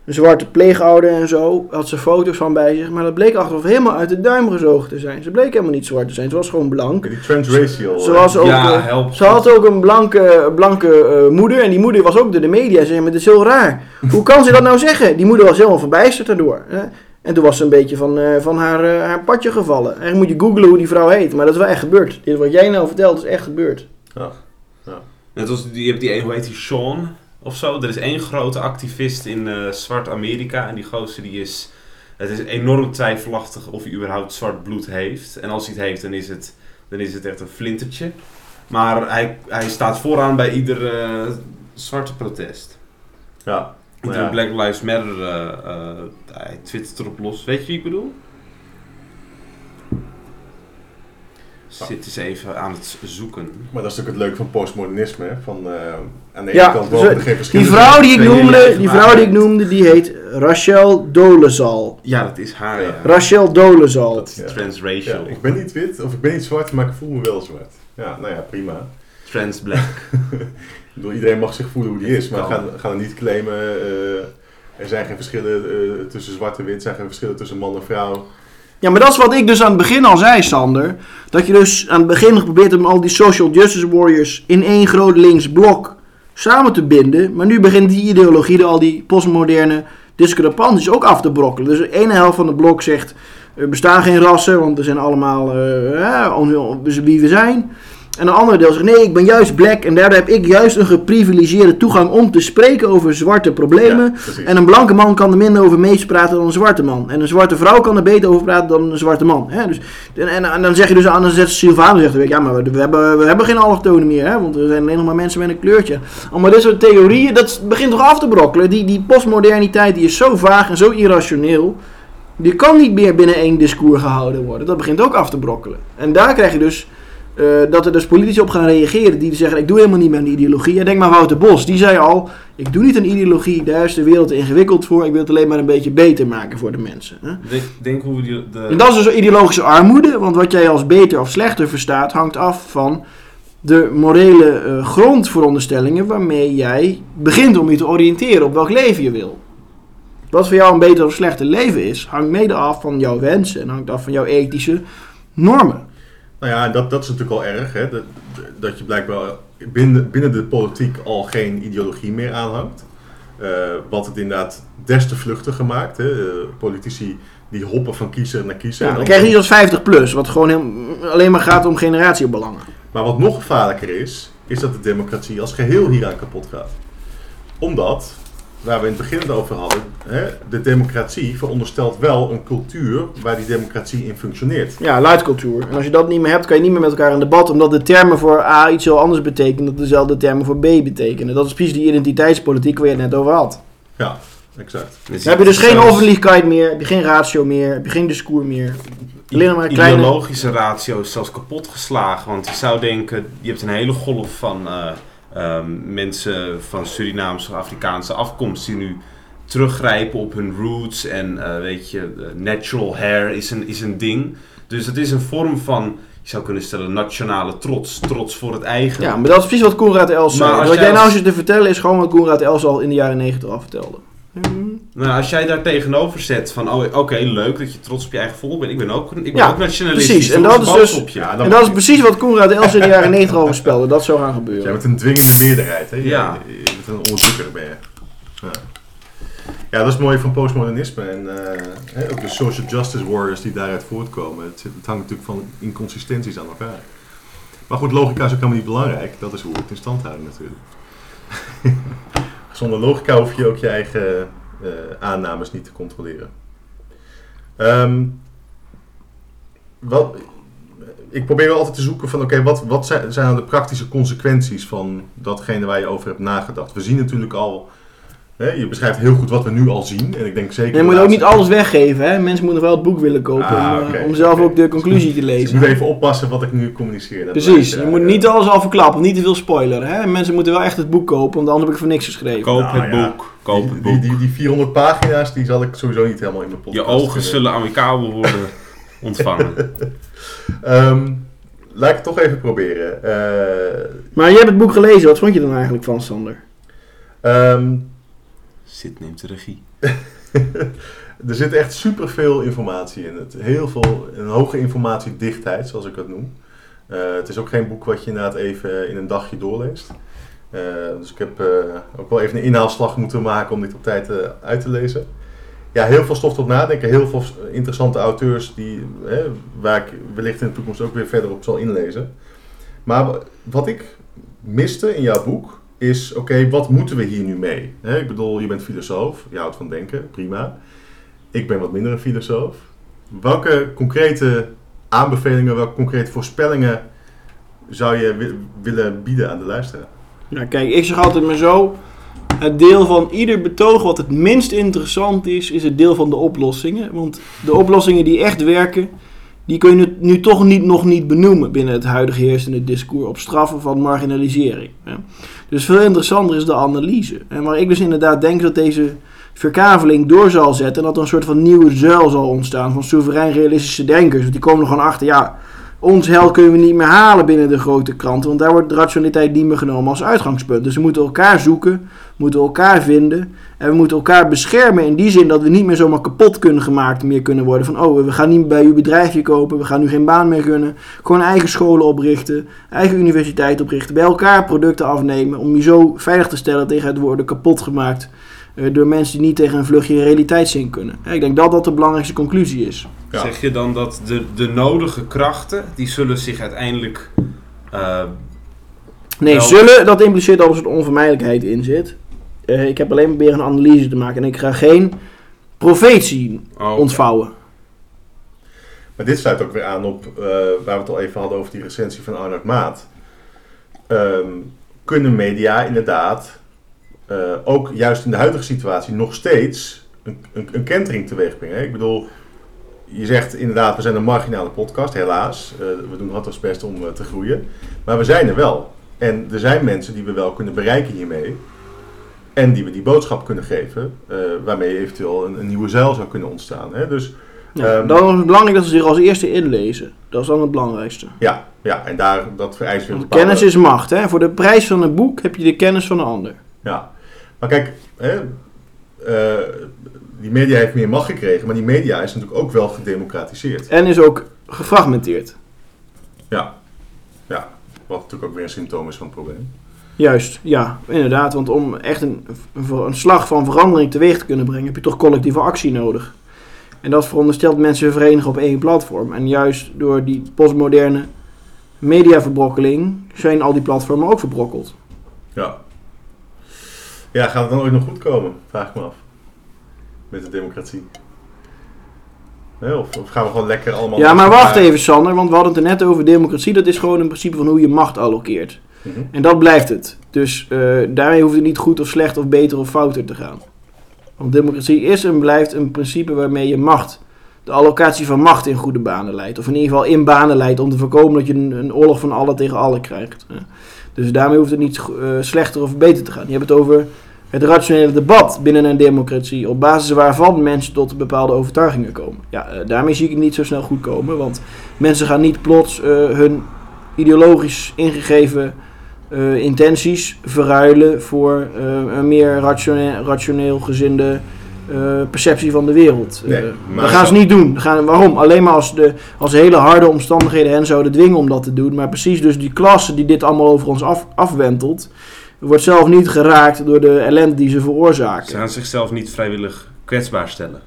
een zwarte pleegouder en zo. Had ze foto's van bij zich. Maar dat bleek achteraf helemaal uit de duim gezogen te zijn. Ze bleek helemaal niet zwart te zijn. Ze was gewoon blank. Die transracial. Ze eh, was ook, Ja, eh, help. ze had ook een blanke, blanke eh, moeder. En die moeder was ook door de media. Ze zei, maar dat is heel raar. Hoe kan ze dat nou zeggen? Die moeder was helemaal verbijsterd daardoor. Hè? En toen was ze een beetje van, eh, van haar, haar padje gevallen. En moet je googlen hoe die vrouw heet. Maar dat is wel echt gebeurd. Dit wat jij nou vertelt is echt gebeurd. Net als die, je hebt die een, hoe heet die, Sean of zo. Er is één grote activist in eh, zwart Amerika. En die gozer die is, het is enorm twijfelachtig of hij überhaupt zwart bloed heeft. En als hij het heeft, dan is het, dan is het echt een flintertje. Maar hij, hij staat vooraan bij ieder eh, zwarte protest. Ja. Met Ja. Black Lives Matter, eh, eh, hij twittert erop los. Weet je wie ik bedoel? Zit eens even aan het zoeken. Maar dat is natuurlijk het leuke van postmodernisme. Hè? Van, eh, aan de ene Ja, kant dus, er eh, geen Die verschillen vrouw die ik noemde, die vrouw die ik noemde, die heet Rachel Dolezal. Ja, dat is haar, ja. Rachel Dolezal. Dat is Ja. transracial. Ja, ik ben niet wit of ik ben niet zwart, maar ik voel me wel zwart. Ja, nou ja, prima. Trans black. Ik bedoel, iedereen mag zich voelen hoe die is, maar gaan, gaan er niet claimen. eh, er zijn geen verschillen eh, tussen zwart en wit, er zijn geen verschillen tussen man en vrouw. Ja, maar dat is wat ik dus aan het begin al zei, Sander. Dat je dus aan het begin geprobeerd hebt om al die social justice warriors in één groot links blok samen te binden. Maar nu begint die ideologie, al die postmoderne discrepanties ook af te brokkelen. Dus de ene helft van het blok zegt, er bestaan geen rassen, want we zijn allemaal on- wie we zijn. En een ander deel zegt nee, ik ben juist black en daardoor heb ik juist een geprivilegeerde toegang om te spreken over zwarte problemen. Ja, en een blanke man kan er minder over meespraten dan een zwarte man. En een zwarte vrouw kan er beter over praten dan een zwarte man. Hè? Dus, en, en, en dan zeg je dus aan, dan zegt Sylvano, zegt, ja maar we, we hebben, we hebben geen allochtonen meer, hè? want er zijn alleen nog maar mensen met een kleurtje. Allemaal dit soort theorieën, dat begint toch af te brokkelen. Die, die postmoderniteit die is zo vaag en zo irrationeel. Die kan niet meer binnen één discours gehouden worden. Dat begint ook af te brokkelen. En daar krijg je dus eh, dat er dus politici op gaan reageren die zeggen: Ik doe helemaal niet meer een ideologie. En denk maar Wouter Bos, die zei al: Ik doe niet een ideologie, daar is de wereld ingewikkeld voor. Ik wil het alleen maar een beetje beter maken voor de mensen. Hè? Denk, denk hoe die, de... En dat is dus ideologische armoede, want wat jij als beter of slechter verstaat, hangt af van de morele eh, grondveronderstellingen waarmee jij begint om je te oriënteren op welk leven je wil. Wat voor jou een beter of slechter leven is, hangt mede af van jouw wensen en hangt af van jouw ethische normen. Nou ja, dat, dat is natuurlijk al erg, hè? Dat, dat je blijkbaar binnen, binnen de politiek al geen ideologie meer aanhangt. Eh, wat het inderdaad des te vluchtiger maakt. Hè? Eh, politici die hoppen van kiezer naar kiezer. Ja, dan- krijg je iets als 50 plus, wat gewoon heel- alleen maar gaat om generatiebelangen. Maar wat nog gevaarlijker is, is dat de democratie als geheel hieraan kapot gaat. Omdat, waar we in het begin het over hadden, hè, de democratie veronderstelt wel een cultuur waar die democratie in functioneert. Ja, luidcultuur. En als je dat niet meer hebt, kan je niet meer met elkaar in debat, omdat de termen voor A iets heel anders betekenen dan dezelfde termen voor B betekenen. Dat is precies die identiteitspolitiek waar je het net over had. Ja, exact. Dan heb je dus geen zelfs overliegheid meer, heb je geen ratio meer, heb je geen discours meer. Alleen maar kleine... ideologische ratio is zelfs kapot geslagen. Want je zou denken, je hebt een hele golf van eh, ehm, mensen van Surinaamse of Afrikaanse afkomst die nu teruggrijpen op hun roots. En eh, weet je, eh, natural hair is een, is een ding. Dus het is een vorm van, je zou kunnen stellen, nationale trots. Trots voor het eigen. Ja, maar dat is precies wat Koenraad Els Maar zei. als Wat jij nou als- zit te vertellen is gewoon wat Koenraad Els al in de jaren 90 al vertelde. Nou, als jij daar tegenover zet van, oh, oké, leuk dat je trots op je eigen volk bent. Ik ben ook, ik ben Ja, ook nationalistisch. precies. En Ik dat is dus- op. Ja, En dat is precies wat Koenraad Els in de jaren 90 al voorspelde. Dat zou gaan Jij gebeuren. bent een dwingende meerderheid, hè? Je- Ja. Je, je bent een onderdrukker, ben je. Ja. ja, dat is mooi van postmodernisme en eh, hè, ook de social justice warriors die daaruit voortkomen. Het, zit- het hangt natuurlijk van inconsistenties aan elkaar. Maar goed, logica is ook helemaal niet belangrijk. Dat is hoe we het in stand houden natuurlijk. Zonder logica hoef je ook je eigen aannames niet te controleren. Ehm, wat, ik probeer wel altijd te zoeken van oké, wat, wat zijn, zijn nou de praktische consequenties van datgene waar je over hebt nagedacht? We zien natuurlijk al, hè, je beschrijft heel goed wat we nu al zien. En ik denk zeker. Je moet ook niet alles weggeven. Hè? Mensen moeten wel het boek willen kopen Ah, om, eh, om zelf ook de conclusie te Dus ik lezen. moet even oppassen wat ik nu communiceer. Dat Precies, je moet ja. niet alles al verklappen, niet te veel spoileren. Hè? Mensen moeten wel echt het boek kopen, want anders heb ik voor niks geschreven. Koop Nou, het ja. boek. Koop Die, het die, boek. die, die 400 pagina's, die zal ik sowieso niet helemaal in mijn Je podcast... ogen eh, zullen amicabel worden ontvangen. ehm, laat ik het toch even proberen. Eh, Maar je hebt het boek gelezen, wat vond je er dan eigenlijk van, Sander? ehm, Sid neemt de regie. er zit echt superveel informatie in het. Heel veel, een hoge informatiedichtheid, zoals ik dat noem. Eh, het is ook geen boek wat je inderdaad even in een dagje doorleest. Eh, dus ik heb eh, ook wel even een inhaalslag moeten maken om dit op tijd uit te lezen. Ja, heel veel stof tot nadenken. Heel veel interessante auteurs die, waar ik wellicht in de toekomst ook weer verder op zal inlezen. Maar wat ik miste in jouw boek is, oké, wat moeten we hier nu mee? Ik bedoel, je bent filosoof, je houdt van denken, prima. Ik ben wat minder een filosoof. Welke concrete aanbevelingen, welke concrete voorspellingen zou je wi- willen bieden aan de luisteraar? Nou kijk, ik zeg altijd maar zo. Het deel van ieder betoog wat het minst interessant is, is het deel van de oplossingen. Want de oplossingen die echt werken, die kun je nu, toch niet, nog niet benoemen binnen het huidige heersende discours op straffen van marginalisering. hè. Dus veel interessanter is de analyse. En waar ik dus inderdaad denk dat deze verkaveling door zal zetten en dat er een soort van nieuwe zuil zal ontstaan van soeverein realistische denkers. Want die komen er gewoon achter, ja, ons hel kunnen we niet meer halen binnen de grote kranten, want daar wordt rationaliteit niet meer genomen als uitgangspunt. Dus we moeten elkaar zoeken, moeten elkaar vinden en we moeten elkaar beschermen in die zin dat we niet meer zomaar kapot kunnen gemaakt meer kunnen worden. Van oh, we gaan niet bij uw bedrijfje kopen, we gaan nu geen baan meer gunnen. Gewoon eigen scholen oprichten, eigen universiteit oprichten, bij elkaar producten afnemen om je zo veilig te stellen tegen het worden kapot gemaakt door mensen die niet tegen een vluchtje realiteitszin kunnen. Ik denk dat dat de belangrijkste conclusie is. Ja. Zeg je dan dat de, de nodige krachten, die zullen zich uiteindelijk Eh, Nee, Wel- zullen, dat impliceert al een soort onvermijdelijkheid in zit. Eh, ik heb alleen proberen een analyse te maken en ik ga geen profetie oh, ontvouwen. Maar dit sluit ook weer aan op eh, waar we het al even hadden over die recensie van Arnold Maat. Ehm, kunnen media inderdaad, eh, ook juist in de huidige situatie, nog steeds een, een, een kentering teweeg brengen? hè? Ik bedoel, je zegt inderdaad, we zijn een marginale podcast, helaas. Eh, we doen hard ons best om eh, te groeien. Maar we zijn er wel. En er zijn mensen die we wel kunnen bereiken hiermee. En die we die boodschap kunnen geven, waarmee eventueel een, een nieuwe zuil zou kunnen ontstaan. Hè? Dus Ja, Ehm, dan is het belangrijk dat ze zich als eerste inlezen. Dat is dan het belangrijkste. Ja, ja, en daar, dat vereist weer bepaalde- kennis is macht. Hè? Voor de prijs van een boek heb je de kennis van een ander. Ja, maar kijk, hè, eh, die media heeft meer macht gekregen, maar die media is natuurlijk ook wel gedemocratiseerd. En is ook gefragmenteerd. Ja, ja, wat natuurlijk ook weer een symptoom is van het probleem. Juist, ja, inderdaad. Want om echt een, een, een slag van verandering teweeg te kunnen brengen, heb je toch collectieve actie nodig. En dat veronderstelt mensen verenigen op één platform. En juist door die postmoderne mediaverbrokkeling zijn al die platformen ook verbrokkeld. Ja. Ja, gaat het dan ooit nog goed komen? Vraag ik me af. Met de democratie. Of, of gaan we gewoon lekker allemaal... Ja, maar wacht even Sander, want we hadden het er net over democratie. Dat is gewoon een principe van hoe je macht allokeert. Mhm. En dat blijft het. Dus eh, daarmee hoeft het niet goed of slecht of beter of fouter te gaan. Want democratie is en blijft een principe waarmee je macht, de allocatie van macht in goede banen leidt. Of in ieder geval in banen leidt om te voorkomen dat je een, een oorlog van alle tegen alle krijgt. Dus daarmee hoeft het niet eh, slechter of beter te gaan. Je hebt het over het rationele debat binnen een democratie, op basis waarvan mensen tot bepaalde overtuigingen komen. Ja, eh, daarmee zie ik het niet zo snel goed komen, want mensen gaan niet plots eh, hun ideologisch ingegeven eh, intenties verruilen voor een meer rationeel, rationeel gezinde perceptie van de wereld. Nee, dat gaan ze niet doen. Dat gaan, waarom? Alleen maar als, de, als hele harde omstandigheden hen zouden dwingen om dat te doen. Maar precies dus die klasse die dit allemaal over ons af, afwentelt, wordt zelf niet geraakt door de ellende die ze veroorzaken. Ze gaan zichzelf niet vrijwillig kwetsbaar stellen.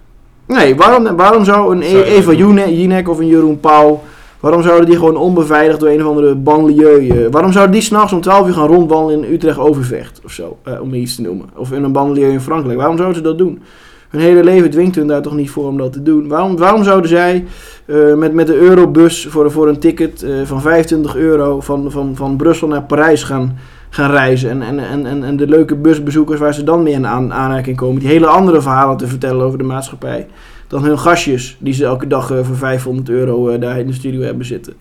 Nee, waarom, waarom zou een Zou E- Eva Jinek of een Jeroen Pauw... Waarom zouden die gewoon onbeveiligd door een of andere banlieue... eh, waarom zouden die s'nachts om 12 uur gaan rondwandelen in Utrecht-Overvecht of zo? eh, om iets te noemen. Of in een banlieue in Frankrijk. Waarom zouden ze dat doen? Hun hele leven dwingt hun daar toch niet voor om dat te doen. Waarom, waarom zouden zij eh, met, met de eurobus voor, voor een ticket van 25 euro... Van, van, van Brussel naar Parijs gaan, gaan reizen? En, en, en, en, de leuke busbezoekers waar ze dan mee in aan, aanraking komen... die hele andere verhalen te vertellen over de maatschappij dan hun gastjes die ze elke dag eh, voor 500 euro eh, daar in de studio hebben zitten.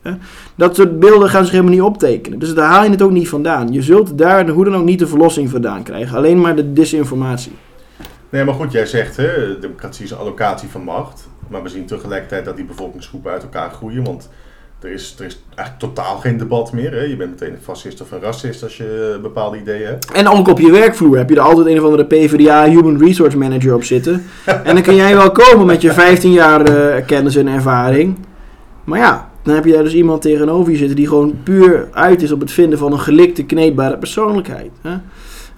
Dat soort beelden gaan zich helemaal niet optekenen. Dus daar haal je het ook niet vandaan. Je zult daar hoe dan ook niet de verlossing vandaan krijgen. Alleen maar de disinformatie. Nee, maar goed, jij zegt, hè, democratie is een allocatie van macht. Maar we zien tegelijkertijd dat die bevolkingsgroepen uit elkaar groeien. Want er is, er is eigenlijk totaal geen debat meer. Hè. Je bent meteen een fascist of een racist als je eh, bepaalde ideeën hebt. En ook op je werkvloer heb je er altijd een of andere PvdA Human Resource Manager op zitten. en dan kun jij wel komen met je 15 jaar eh, kennis en ervaring. Maar ja, dan heb je daar dus iemand tegenover je zitten die gewoon puur uit is op het vinden van een gelikte, kneedbare persoonlijkheid. Hè?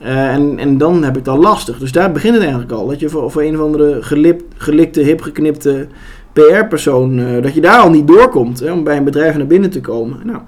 Eh, en, en dan heb ik het al lastig. Dus daar begint het eigenlijk al. Dat je voor, voor een of andere gelip, gelikte, hipgeknipte PR-persoon, eh, dat je daar al niet doorkomt hè, om bij een bedrijf naar binnen te komen. Nou,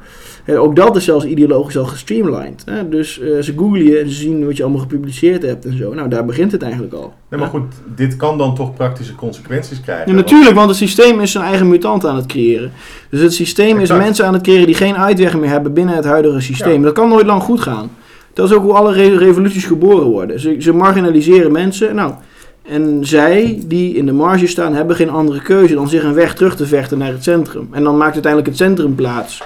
ook dat is zelfs ideologisch al gestreamlined. Hè? Dus eh, ze googlen je en ze zien wat je allemaal gepubliceerd hebt en zo. Nou, daar begint het eigenlijk al. Nee, maar goed, dit kan dan toch praktische consequenties krijgen. Ja, natuurlijk, want het systeem is zijn eigen mutant aan het creëren. Dus het systeem is mensen aan het creëren die geen uitweg meer hebben binnen het huidige systeem. Ja. Dat kan nooit lang goed gaan. Dat is ook hoe alle re- revoluties geboren worden. Ze, ze marginaliseren mensen. Nou, en zij die in de marge staan, hebben geen andere keuze dan zich een weg terug te vechten naar het centrum. En dan maakt uiteindelijk het centrum plaats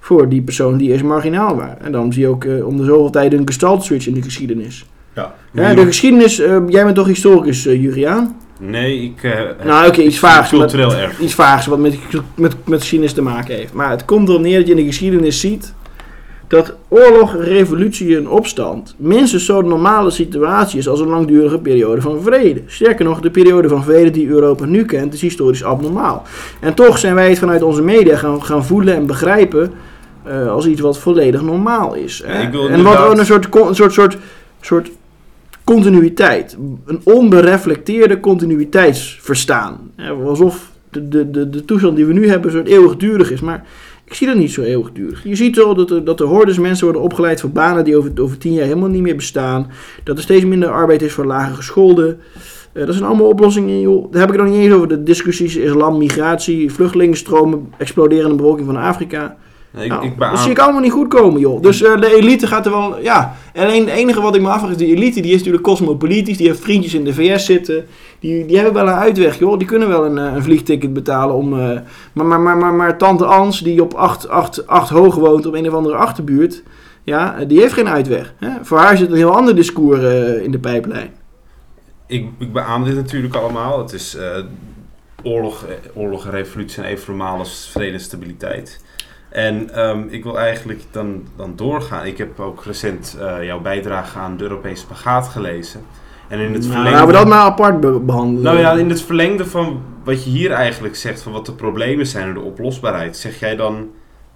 voor die persoon die eerst marginaal waren. En dan zie je ook eh, om de zoveel tijd een gestalt switch in de geschiedenis. Ja. Ja, de geschiedenis, eh, jij bent toch historicus, eh, Juriaan? Nee, ik... Nou, oké, iets vaags. Cultureel erg. iets vaags wat met, met, met geschiedenis te maken heeft. Maar het komt erop neer dat je in de geschiedenis ziet dat oorlog, revolutie en opstand minstens zo'n normale situatie is als een langdurige periode van vrede. Sterker nog, de periode van vrede die Europa nu kent is historisch abnormaal. En toch zijn wij het vanuit onze media gaan, gaan voelen en begrijpen eh, als iets wat volledig normaal is. Ja, en wat ook een soort, een soort, soort, soort continuïteit. Een onbereflecteerde continuïteitsverstaan. Alsof de, de, de, de toestand die we nu hebben een soort eeuwigdurig is. Maar Ik zie dat niet zo eeuwigdurig. Je ziet wel dat er, dat er hordes mensen worden opgeleid voor banen die over, over tien jaar helemaal niet meer bestaan. Dat er steeds minder arbeid is voor lage gescholden. Eh, dat zijn allemaal oplossingen, joh. Daar heb ik het nog niet eens over de discussies islam, migratie, vluchtelingenstromen, exploderende bevolking van Afrika. Nee, ik, Nou, ik dat zie ik allemaal niet goed komen, joh. Dus eh, de elite gaat er wel... Ja, alleen het enige wat ik me afvraag is... Die elite, die is natuurlijk cosmopolitisch. Die heeft vriendjes in de VS zitten. Die, die hebben wel een uitweg, joh. Die kunnen wel een, eh, een vliegticket betalen om... eh, maar, maar, maar, maar, maar tante Ans, die op 8, 8, 8 hoog woont... op een of andere achterbuurt... Ja, eh, die heeft geen uitweg. Hè? Voor haar zit een heel ander discours eh, in de pijplijn. ik, ik beaam dit natuurlijk allemaal. Het is eh, oorlog, eh, oorlog, revolutie en even normaal als vrede en stabiliteit. En ehm, ik wil eigenlijk dan, dan doorgaan. Ik heb ook recent eh, jouw bijdrage aan de Europese spagaat gelezen. En in het Nou, verlengde... laten we dat maar apart be- behandelen. Nou ja, in het verlengde van wat je hier eigenlijk zegt, van wat de problemen zijn en de oplosbaarheid, zeg jij dan,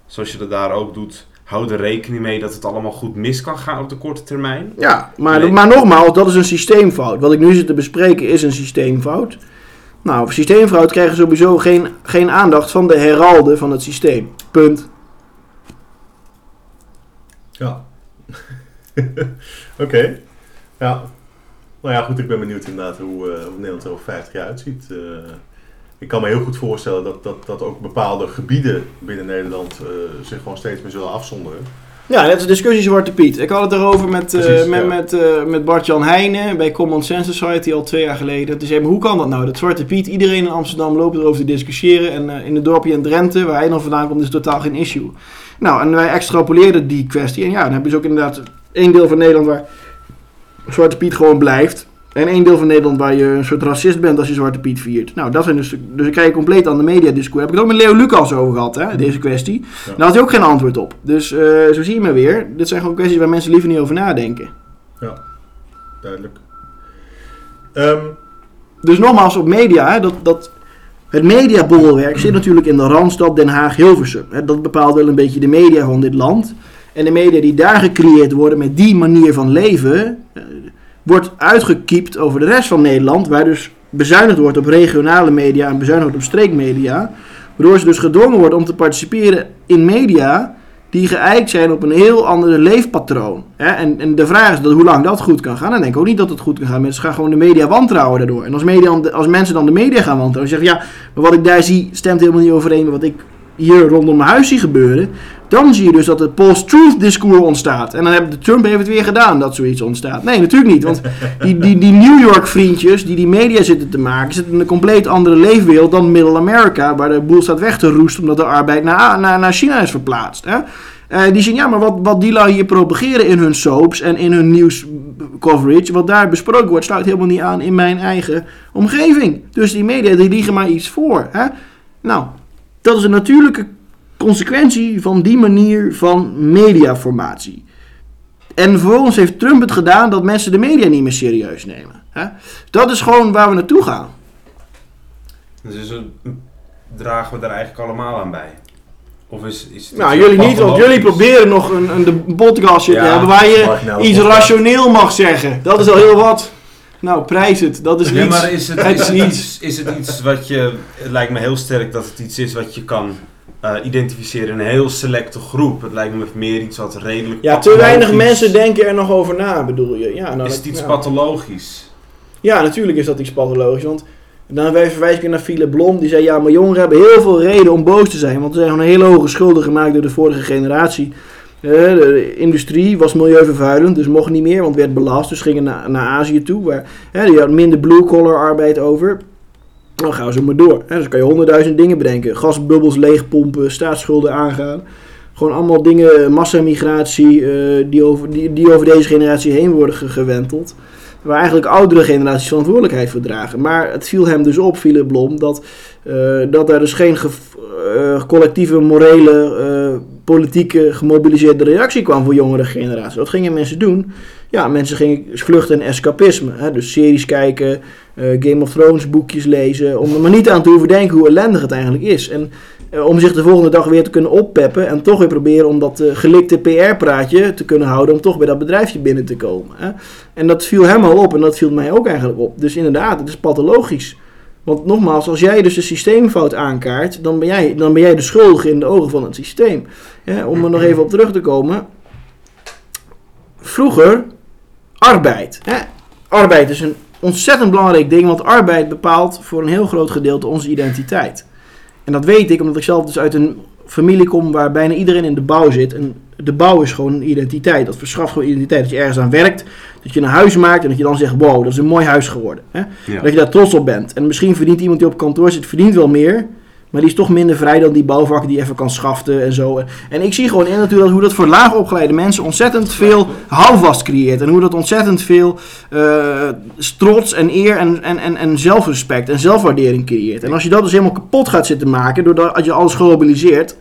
zoals je dat daar ook doet, hou er rekening mee dat het allemaal goed mis kan gaan op de korte termijn? Ja, maar, Nee. maar nogmaals, dat is een systeemfout. Wat ik nu zit te bespreken is een systeemfout. Nou, voor krijgen sowieso geen, geen aandacht van de heralden van het systeem. Punt. Ja. Oké. Ja. Nou ja, goed, ik ben benieuwd inderdaad hoe, eh, hoe Nederland er over 50 jaar uitziet. Eh, ik kan me heel goed voorstellen dat, dat, dat ook bepaalde gebieden binnen Nederland eh, zich gewoon steeds meer zullen afzonderen. Ja, net als discussie Zwarte Piet. Ik had het erover met, eh, met, ja. met, eh, met Bart-Jan Heijnen bij Common Sense Society al twee jaar geleden. Toen zei hij, maar hoe kan dat nou? Dat Zwarte Piet, iedereen in Amsterdam loopt erover te discussiëren. En eh, in het dorpje in Drenthe, waar hij dan vandaan komt, is totaal geen issue. Nou, en wij extrapoleerden die kwestie. En ja, dan heb je dus ook inderdaad één deel van Nederland waar Zwarte Piet gewoon blijft. En één deel van Nederland waar je een soort racist bent als je Zwarte Piet viert. Nou, dat zijn dus... Dus ik krijg je compleet aan de mediadiscours. Heb ik het ook met Leo Lucas over gehad, hè, deze kwestie. Daar had hij ook geen antwoord op. Dus eh, zo zie je maar weer. Dit zijn gewoon kwesties waar mensen liever niet over nadenken. Duidelijk. Ehm, Dus nogmaals, op media, hè, dat, dat, het mediabolwerk zit natuurlijk in de Randstad, Den Haag, Hilversum. Hè, dat bepaalt wel een beetje de media van dit land. En de media die daar gecreëerd worden met die manier van leven, eh, wordt uitgekiept over de rest van Nederland, waar dus bezuinigd wordt op regionale media en bezuinigd wordt op streekmedia. Waardoor ze dus gedwongen worden om te participeren in media die geëikt zijn op een heel ander leefpatroon. Hè? En, en de vraag is dat, hoe lang dat goed kan gaan. Dan denk ook niet dat het goed kan gaan. Mensen gaan gewoon de media wantrouwen daardoor. En als, media, als mensen dan de media gaan wantrouwen, zeggen ja, maar wat ik daar zie stemt helemaal niet overeen met wat ik hier rondom mijn huis zie gebeuren. Dan zie je dus dat het post-truth discours ontstaat. En dan heeft de Trump heeft het weer gedaan dat zoiets ontstaat. Nee, natuurlijk niet. Want die, die, die New York vriendjes die die media zitten te maken, zitten in een compleet andere leefwereld dan Middle America, waar de boel staat weg te roesten omdat de arbeid naar, naar, naar China is verplaatst. Hè? Eh, die zien, ja, maar wat, wat die lui hier propageren in hun soaps en in hun nieuws coverage, wat daar besproken wordt, sluit helemaal niet aan in mijn eigen omgeving. Dus die media, die liegen maar iets voor. Hè? Nou, dat is een natuurlijke consequentie van die manier van mediaformatie. En vervolgens heeft Trump het gedaan dat mensen de media niet meer serieus nemen. Hè? Dat is gewoon waar we naartoe gaan. Dus een, dragen we daar eigenlijk allemaal aan bij? Of is, is het Nou, jullie niet, want jullie proberen nog een, een de podcastje te hebben waar je marginale iets rationeel mag zeggen. Dat is al heel wat. Nou, prijs het. Dat is Ja, iets. maar is het, is, het iets, is het iets wat je... Het lijkt me heel sterk dat het iets is wat je kan eh, identificeren in een heel selecte groep. Het lijkt me meer iets wat redelijk Ja, te weinig mensen denken er nog over na, bedoel je. Ja, nou, Is het iets ja. pathologisch? Ja, natuurlijk is dat iets pathologisch. Want dan verwijs ik naar Philip Blom. Die zei, ja, maar jongeren hebben heel veel reden om boos te zijn. Want er zijn gewoon hele hoge schulden gemaakt door de vorige generatie. Eh, de industrie was milieuvervuilend, dus mocht niet meer, want werd belast. Dus gingen naar, naar Azië toe, waar die had minder blue-collar arbeid over. Dan gaan ze maar door. Dus kan je honderdduizend dingen bedenken. Gasbubbels leegpompen, staatsschulden aangaan. Gewoon allemaal dingen, massamigratie, eh, die, over, die, die over deze generatie heen worden ge- gewenteld. Waar eigenlijk oudere generaties verantwoordelijkheid voor dragen. Maar het viel hem dus op, Philip Blom, dat, eh, dat daar dus geen collectieve, morele, politieke, gemobiliseerde reactie kwam voor jongere generaties. Wat gingen mensen doen? Ja, mensen gingen vluchten in escapisme. Hè? Dus series kijken, eh, Game of Thrones boekjes lezen. Om er maar niet aan te hoeven denken hoe ellendig het eigenlijk is. En eh, om zich de volgende dag weer te kunnen oppeppen. En toch weer proberen om dat eh, gelikte PR-praatje te kunnen houden. Om toch bij dat bedrijfje binnen te komen. Hè? En dat viel hem al op en dat viel mij ook eigenlijk op. Dus inderdaad, het is pathologisch. Want nogmaals, als jij dus de systeemfout aankaart, dan ben jij, dan ben jij de schuldige in de ogen van het systeem. Om er nog even op terug te komen. Vroeger, arbeid. Hè? Arbeid is een ontzettend belangrijk ding, want arbeid bepaalt voor een heel groot gedeelte onze identiteit. En dat weet ik omdat ik zelf dus uit een familie kom waar bijna iedereen in de bouw zit. En de bouw is gewoon een identiteit. Dat verschaft gewoon identiteit. Dat je ergens aan werkt, dat je een huis maakt en dat je dan zegt: wow, dat is een mooi huis geworden. Hè? Ja. Dat je daar trots op bent. En misschien verdient iemand die op kantoor zit, verdient wel meer. Maar die is toch minder vrij dan die bouwvakker die even kan schaften en zo. En ik zie gewoon in natuurlijk hoe dat voor laag opgeleide mensen ontzettend veel houvast creëert. En hoe dat ontzettend veel eh, trots en eer en, en, en, en zelfrespect en zelfwaardering creëert. En als je dat dus helemaal kapot gaat zitten maken, doordat je alles globaliseert.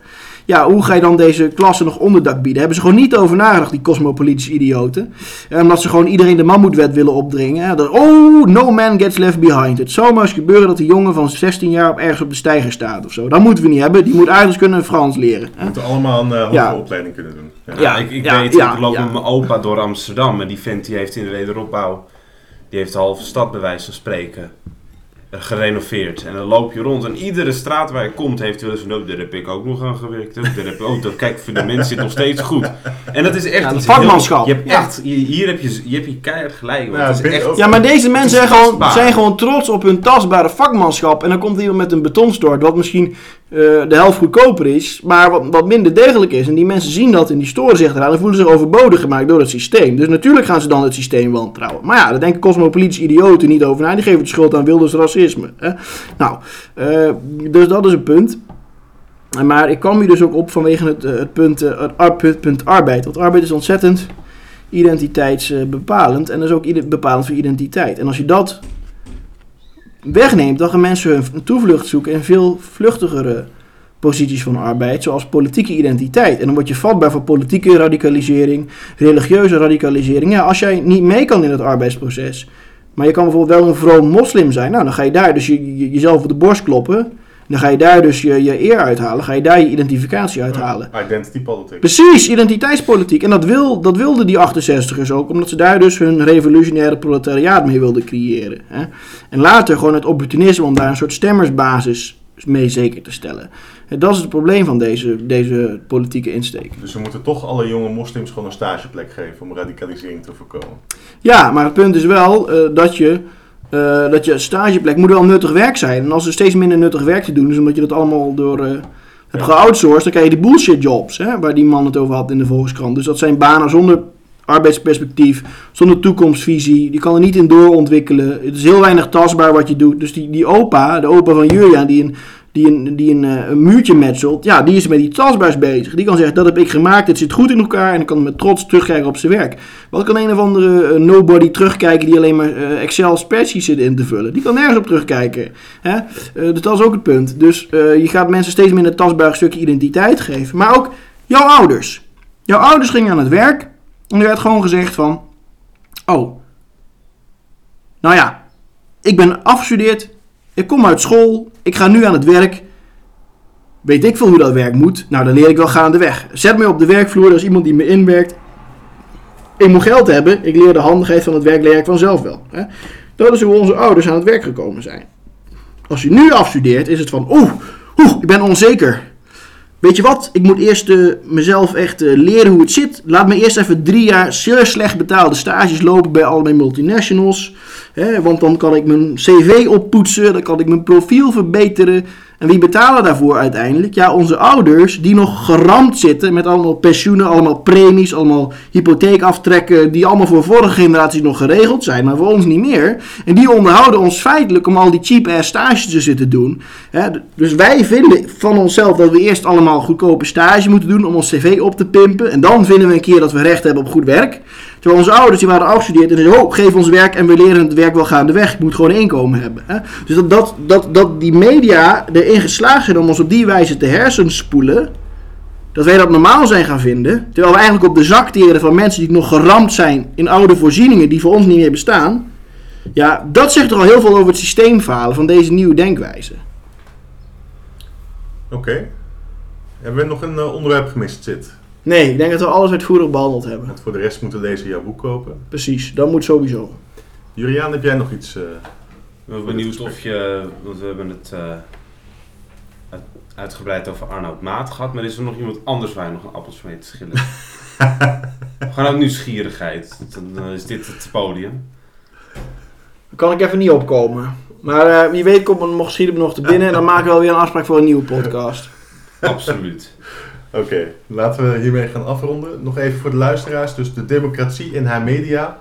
Ja, hoe ga je dan deze klasse nog onderdak bieden? Hebben ze gewoon niet over nagedacht, die cosmopolitische idioten. En omdat ze gewoon iedereen de mammoetwet willen opdringen. hè, Dat, oh, no man gets left behind. Het zou maar eens gebeuren dat een jongen van 16 jaar op ergens op de steiger staat of zo. Dat moeten we niet hebben. Die moet eigenlijk kunnen Frans leren. We hè. moeten allemaal een eh, hogere Ja. opleiding kunnen doen. Ja. Ja. ik, ik ja, weet, ja, ik loop ja. met mijn opa door Amsterdam en die vent die heeft in de wederopbouw, die heeft de halve stad bij wijze van spreken eh, gerenoveerd. En dan loop je rond en iedere straat waar je komt heeft wel eens van, oh, daar heb ik ook nog aan gewerkt. Oh, daar heb, oh, dat, kijk, voor de mensen zit nog steeds goed. En dat is echt Ja, iets vakmanschap. heel- je hebt echt, hier hier heb je, je, hebt je keihard gelijk. want Ja, is echt, Ja, maar deze mensen zijn gewoon, zijn gewoon trots op hun tastbare vakmanschap. En dan komt iemand met een betonstort, wat misschien eh, de helft goedkoper is, maar wat, wat minder degelijk is. En die mensen zien dat en die storen zich eraan en voelen zich overbodig gemaakt door het systeem. Dus natuurlijk gaan ze dan het systeem wantrouwen. Maar ja, daar denken cosmopolitische idioten niet over na. Die geven de schuld aan Wilders racisme. Hè? Nou, eh, dus dat is een punt. Maar ik kwam hier dus ook op vanwege het, eh, het, punt, het punt, arbeid. Want arbeid is ontzettend identiteitsbepalend. En dat is ook bepalend voor identiteit. En als je dat wegneemt, gaan mensen hun toevlucht zoeken in veel vluchtigere posities van arbeid, zoals politieke identiteit. En dan word je vatbaar voor politieke radicalisering, religieuze radicalisering. Ja, als jij niet mee kan in het arbeidsproces, maar je kan bijvoorbeeld wel een vroom moslim zijn, nou, dan ga je daar dus je- jezelf op de borst kloppen. Dan ga je daar dus je, je eer uithalen, ga je daar je identificatie uithalen. Identity politics. Precies, identiteitspolitiek. En dat, wil, dat wilden die 68ers ook, omdat ze daar dus hun revolutionaire proletariaat mee wilden creëren. Hè? En later gewoon het opportunisme om daar een soort stemmersbasis mee zeker te stellen. En dat is het probleem van deze, deze politieke insteek. Dus we moeten toch alle jonge moslims gewoon een stageplek geven om radicalisering te voorkomen. Ja, maar het punt is wel eh, dat je. Eh, dat je stageplek moet wel nuttig werk zijn. En als er steeds minder nuttig werk te doen is, omdat je dat allemaal door eh hebt geoutsourced, dan krijg je die bullshit jobs, hè, waar die man het over had in de Volkskrant. Dus dat zijn banen zonder arbeidsperspectief, zonder toekomstvisie. Die kan er niet in doorontwikkelen. Het is heel weinig tastbaar wat je doet. Dus die, die opa, de opa van Jurja, die een, die een, die een, eh, een muurtje metselt, ja, die is met die tastbaars bezig. Die kan zeggen, dat heb ik gemaakt, het zit goed in elkaar en dan kan met trots terugkijken op zijn werk. Wat kan een of andere eh, nobody terugkijken die alleen maar eh, Excel spreadsheets zit in te vullen? Die kan nergens op terugkijken. Hè? Dus dat is ook het punt. Dus je gaat mensen steeds minder tastbaar stukje identiteit geven. Maar ook jouw ouders. Jouw ouders gingen aan het werk en er werd gewoon gezegd van... Oh, nou ja, ik ben afgestudeerd, ik kom uit school, ik ga nu aan het werk. Weet ik veel hoe dat werk moet? Nou, dan leer ik wel gaandeweg. Zet me op de werkvloer, er is iemand die me inwerkt. Ik moet geld hebben, ik leer de handigheid van het werk leer ik vanzelf wel. Hè? Dat is hoe onze ouders aan het werk gekomen zijn. Als je nu afstudeert, is het van, oeh, oeh, ik ben onzeker. Weet je wat, ik moet eerst eh, mezelf echt eh, leren hoe het zit. Laat me eerst even drie jaar zeer slecht betaalde stages lopen bij allerlei multinationals. Hè, want dan kan ik mijn cv oppoetsen, dan kan ik mijn profiel verbeteren. En wie betalen daarvoor uiteindelijk? Ja, onze ouders die nog geramd zitten met allemaal pensioenen, allemaal premies, allemaal hypotheekaftrekken, die allemaal voor vorige generaties nog geregeld zijn, maar voor ons niet meer. En die onderhouden ons feitelijk om al die cheap-ass stages te zitten doen. Dus wij vinden van onszelf dat we eerst allemaal goedkope stage moeten doen om ons cv op te pimpen. En dan vinden we een keer dat we recht hebben op goed werk. Terwijl onze ouders die waren afgestudeerd en zeiden, oh, geef ons werk en we leren het werk wel gaandeweg. Ik moet gewoon inkomen hebben. Hè? Dus dat, dat, dat, dat die media erin geslaagd zijn om ons op die wijze te hersenspoelen, dat wij dat normaal zijn gaan vinden. Terwijl we eigenlijk op de zak teren van mensen die nog geramd zijn in oude voorzieningen die voor ons niet meer bestaan. Ja, dat zegt toch al heel veel over het systeemfalen van deze nieuwe denkwijze. Oké. Hebben we nog een eh, onderwerp gemist, Zit? Nee, ik denk dat we alles uitvoerig behandeld hebben. Want voor de rest moeten lezen jouw boek kopen. Precies, dat moet sowieso. Juriaan, heb jij nog iets? eh, Ik ben benieuwd of je, want we hebben het eh, uit- uitgebreid over Arnoud Maat gehad, maar is er nog iemand anders waar je nog een appeltje mee te schillen? Gewoon uit nieuwsgierigheid. Dan is dit het podium. Daar kan ik even niet opkomen. Maar eh, wie weet komt er nog schiet hem nog te binnen. En dan maken we wel weer een afspraak voor een nieuwe podcast. Absoluut. Oké, laten we hiermee gaan afronden. Nog even voor de luisteraars. Dus de democratie in haar media.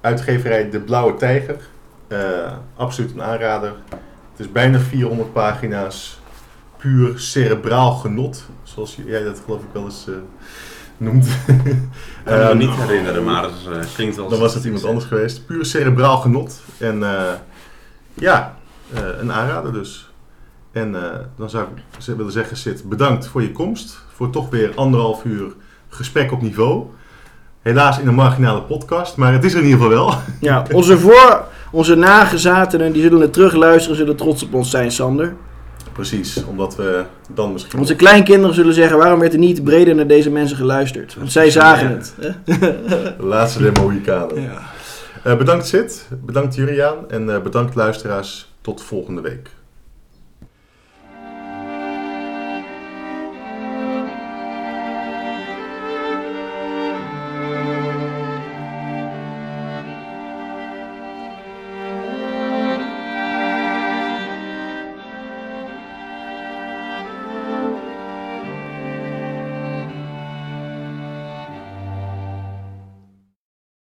Uitgeverij De Blauwe Tijger. Eh, absoluut een aanrader. Het is bijna 400 pagina's. Puur cerebraal genot. Zoals jij dat geloof ik wel eens eh, noemt. Ik kan me Ehm, niet herinneren, maar het eh, klinkt wel Dan was het iemand anders geweest. Puur cerebraal genot. En eh, ja, eh, een aanrader dus. En eh, dan zou ik willen zeggen, Sid, bedankt voor je komst. Voor toch weer anderhalf uur gesprek op niveau. Helaas in een marginale podcast, maar het is er in ieder geval wel. Ja, onze, voor, onze nagezatenen die zullen het terugluisteren, zullen trots op ons zijn, Sander. Precies, omdat we dan misschien... Onze kleinkinderen zullen zeggen, waarom werd er niet breder naar deze mensen geluisterd? Want zij zagen het. hè? De laatste der Mohikanen. Ja. Eh, bedankt Sid, bedankt Juriaan en eh, bedankt luisteraars. Tot volgende week.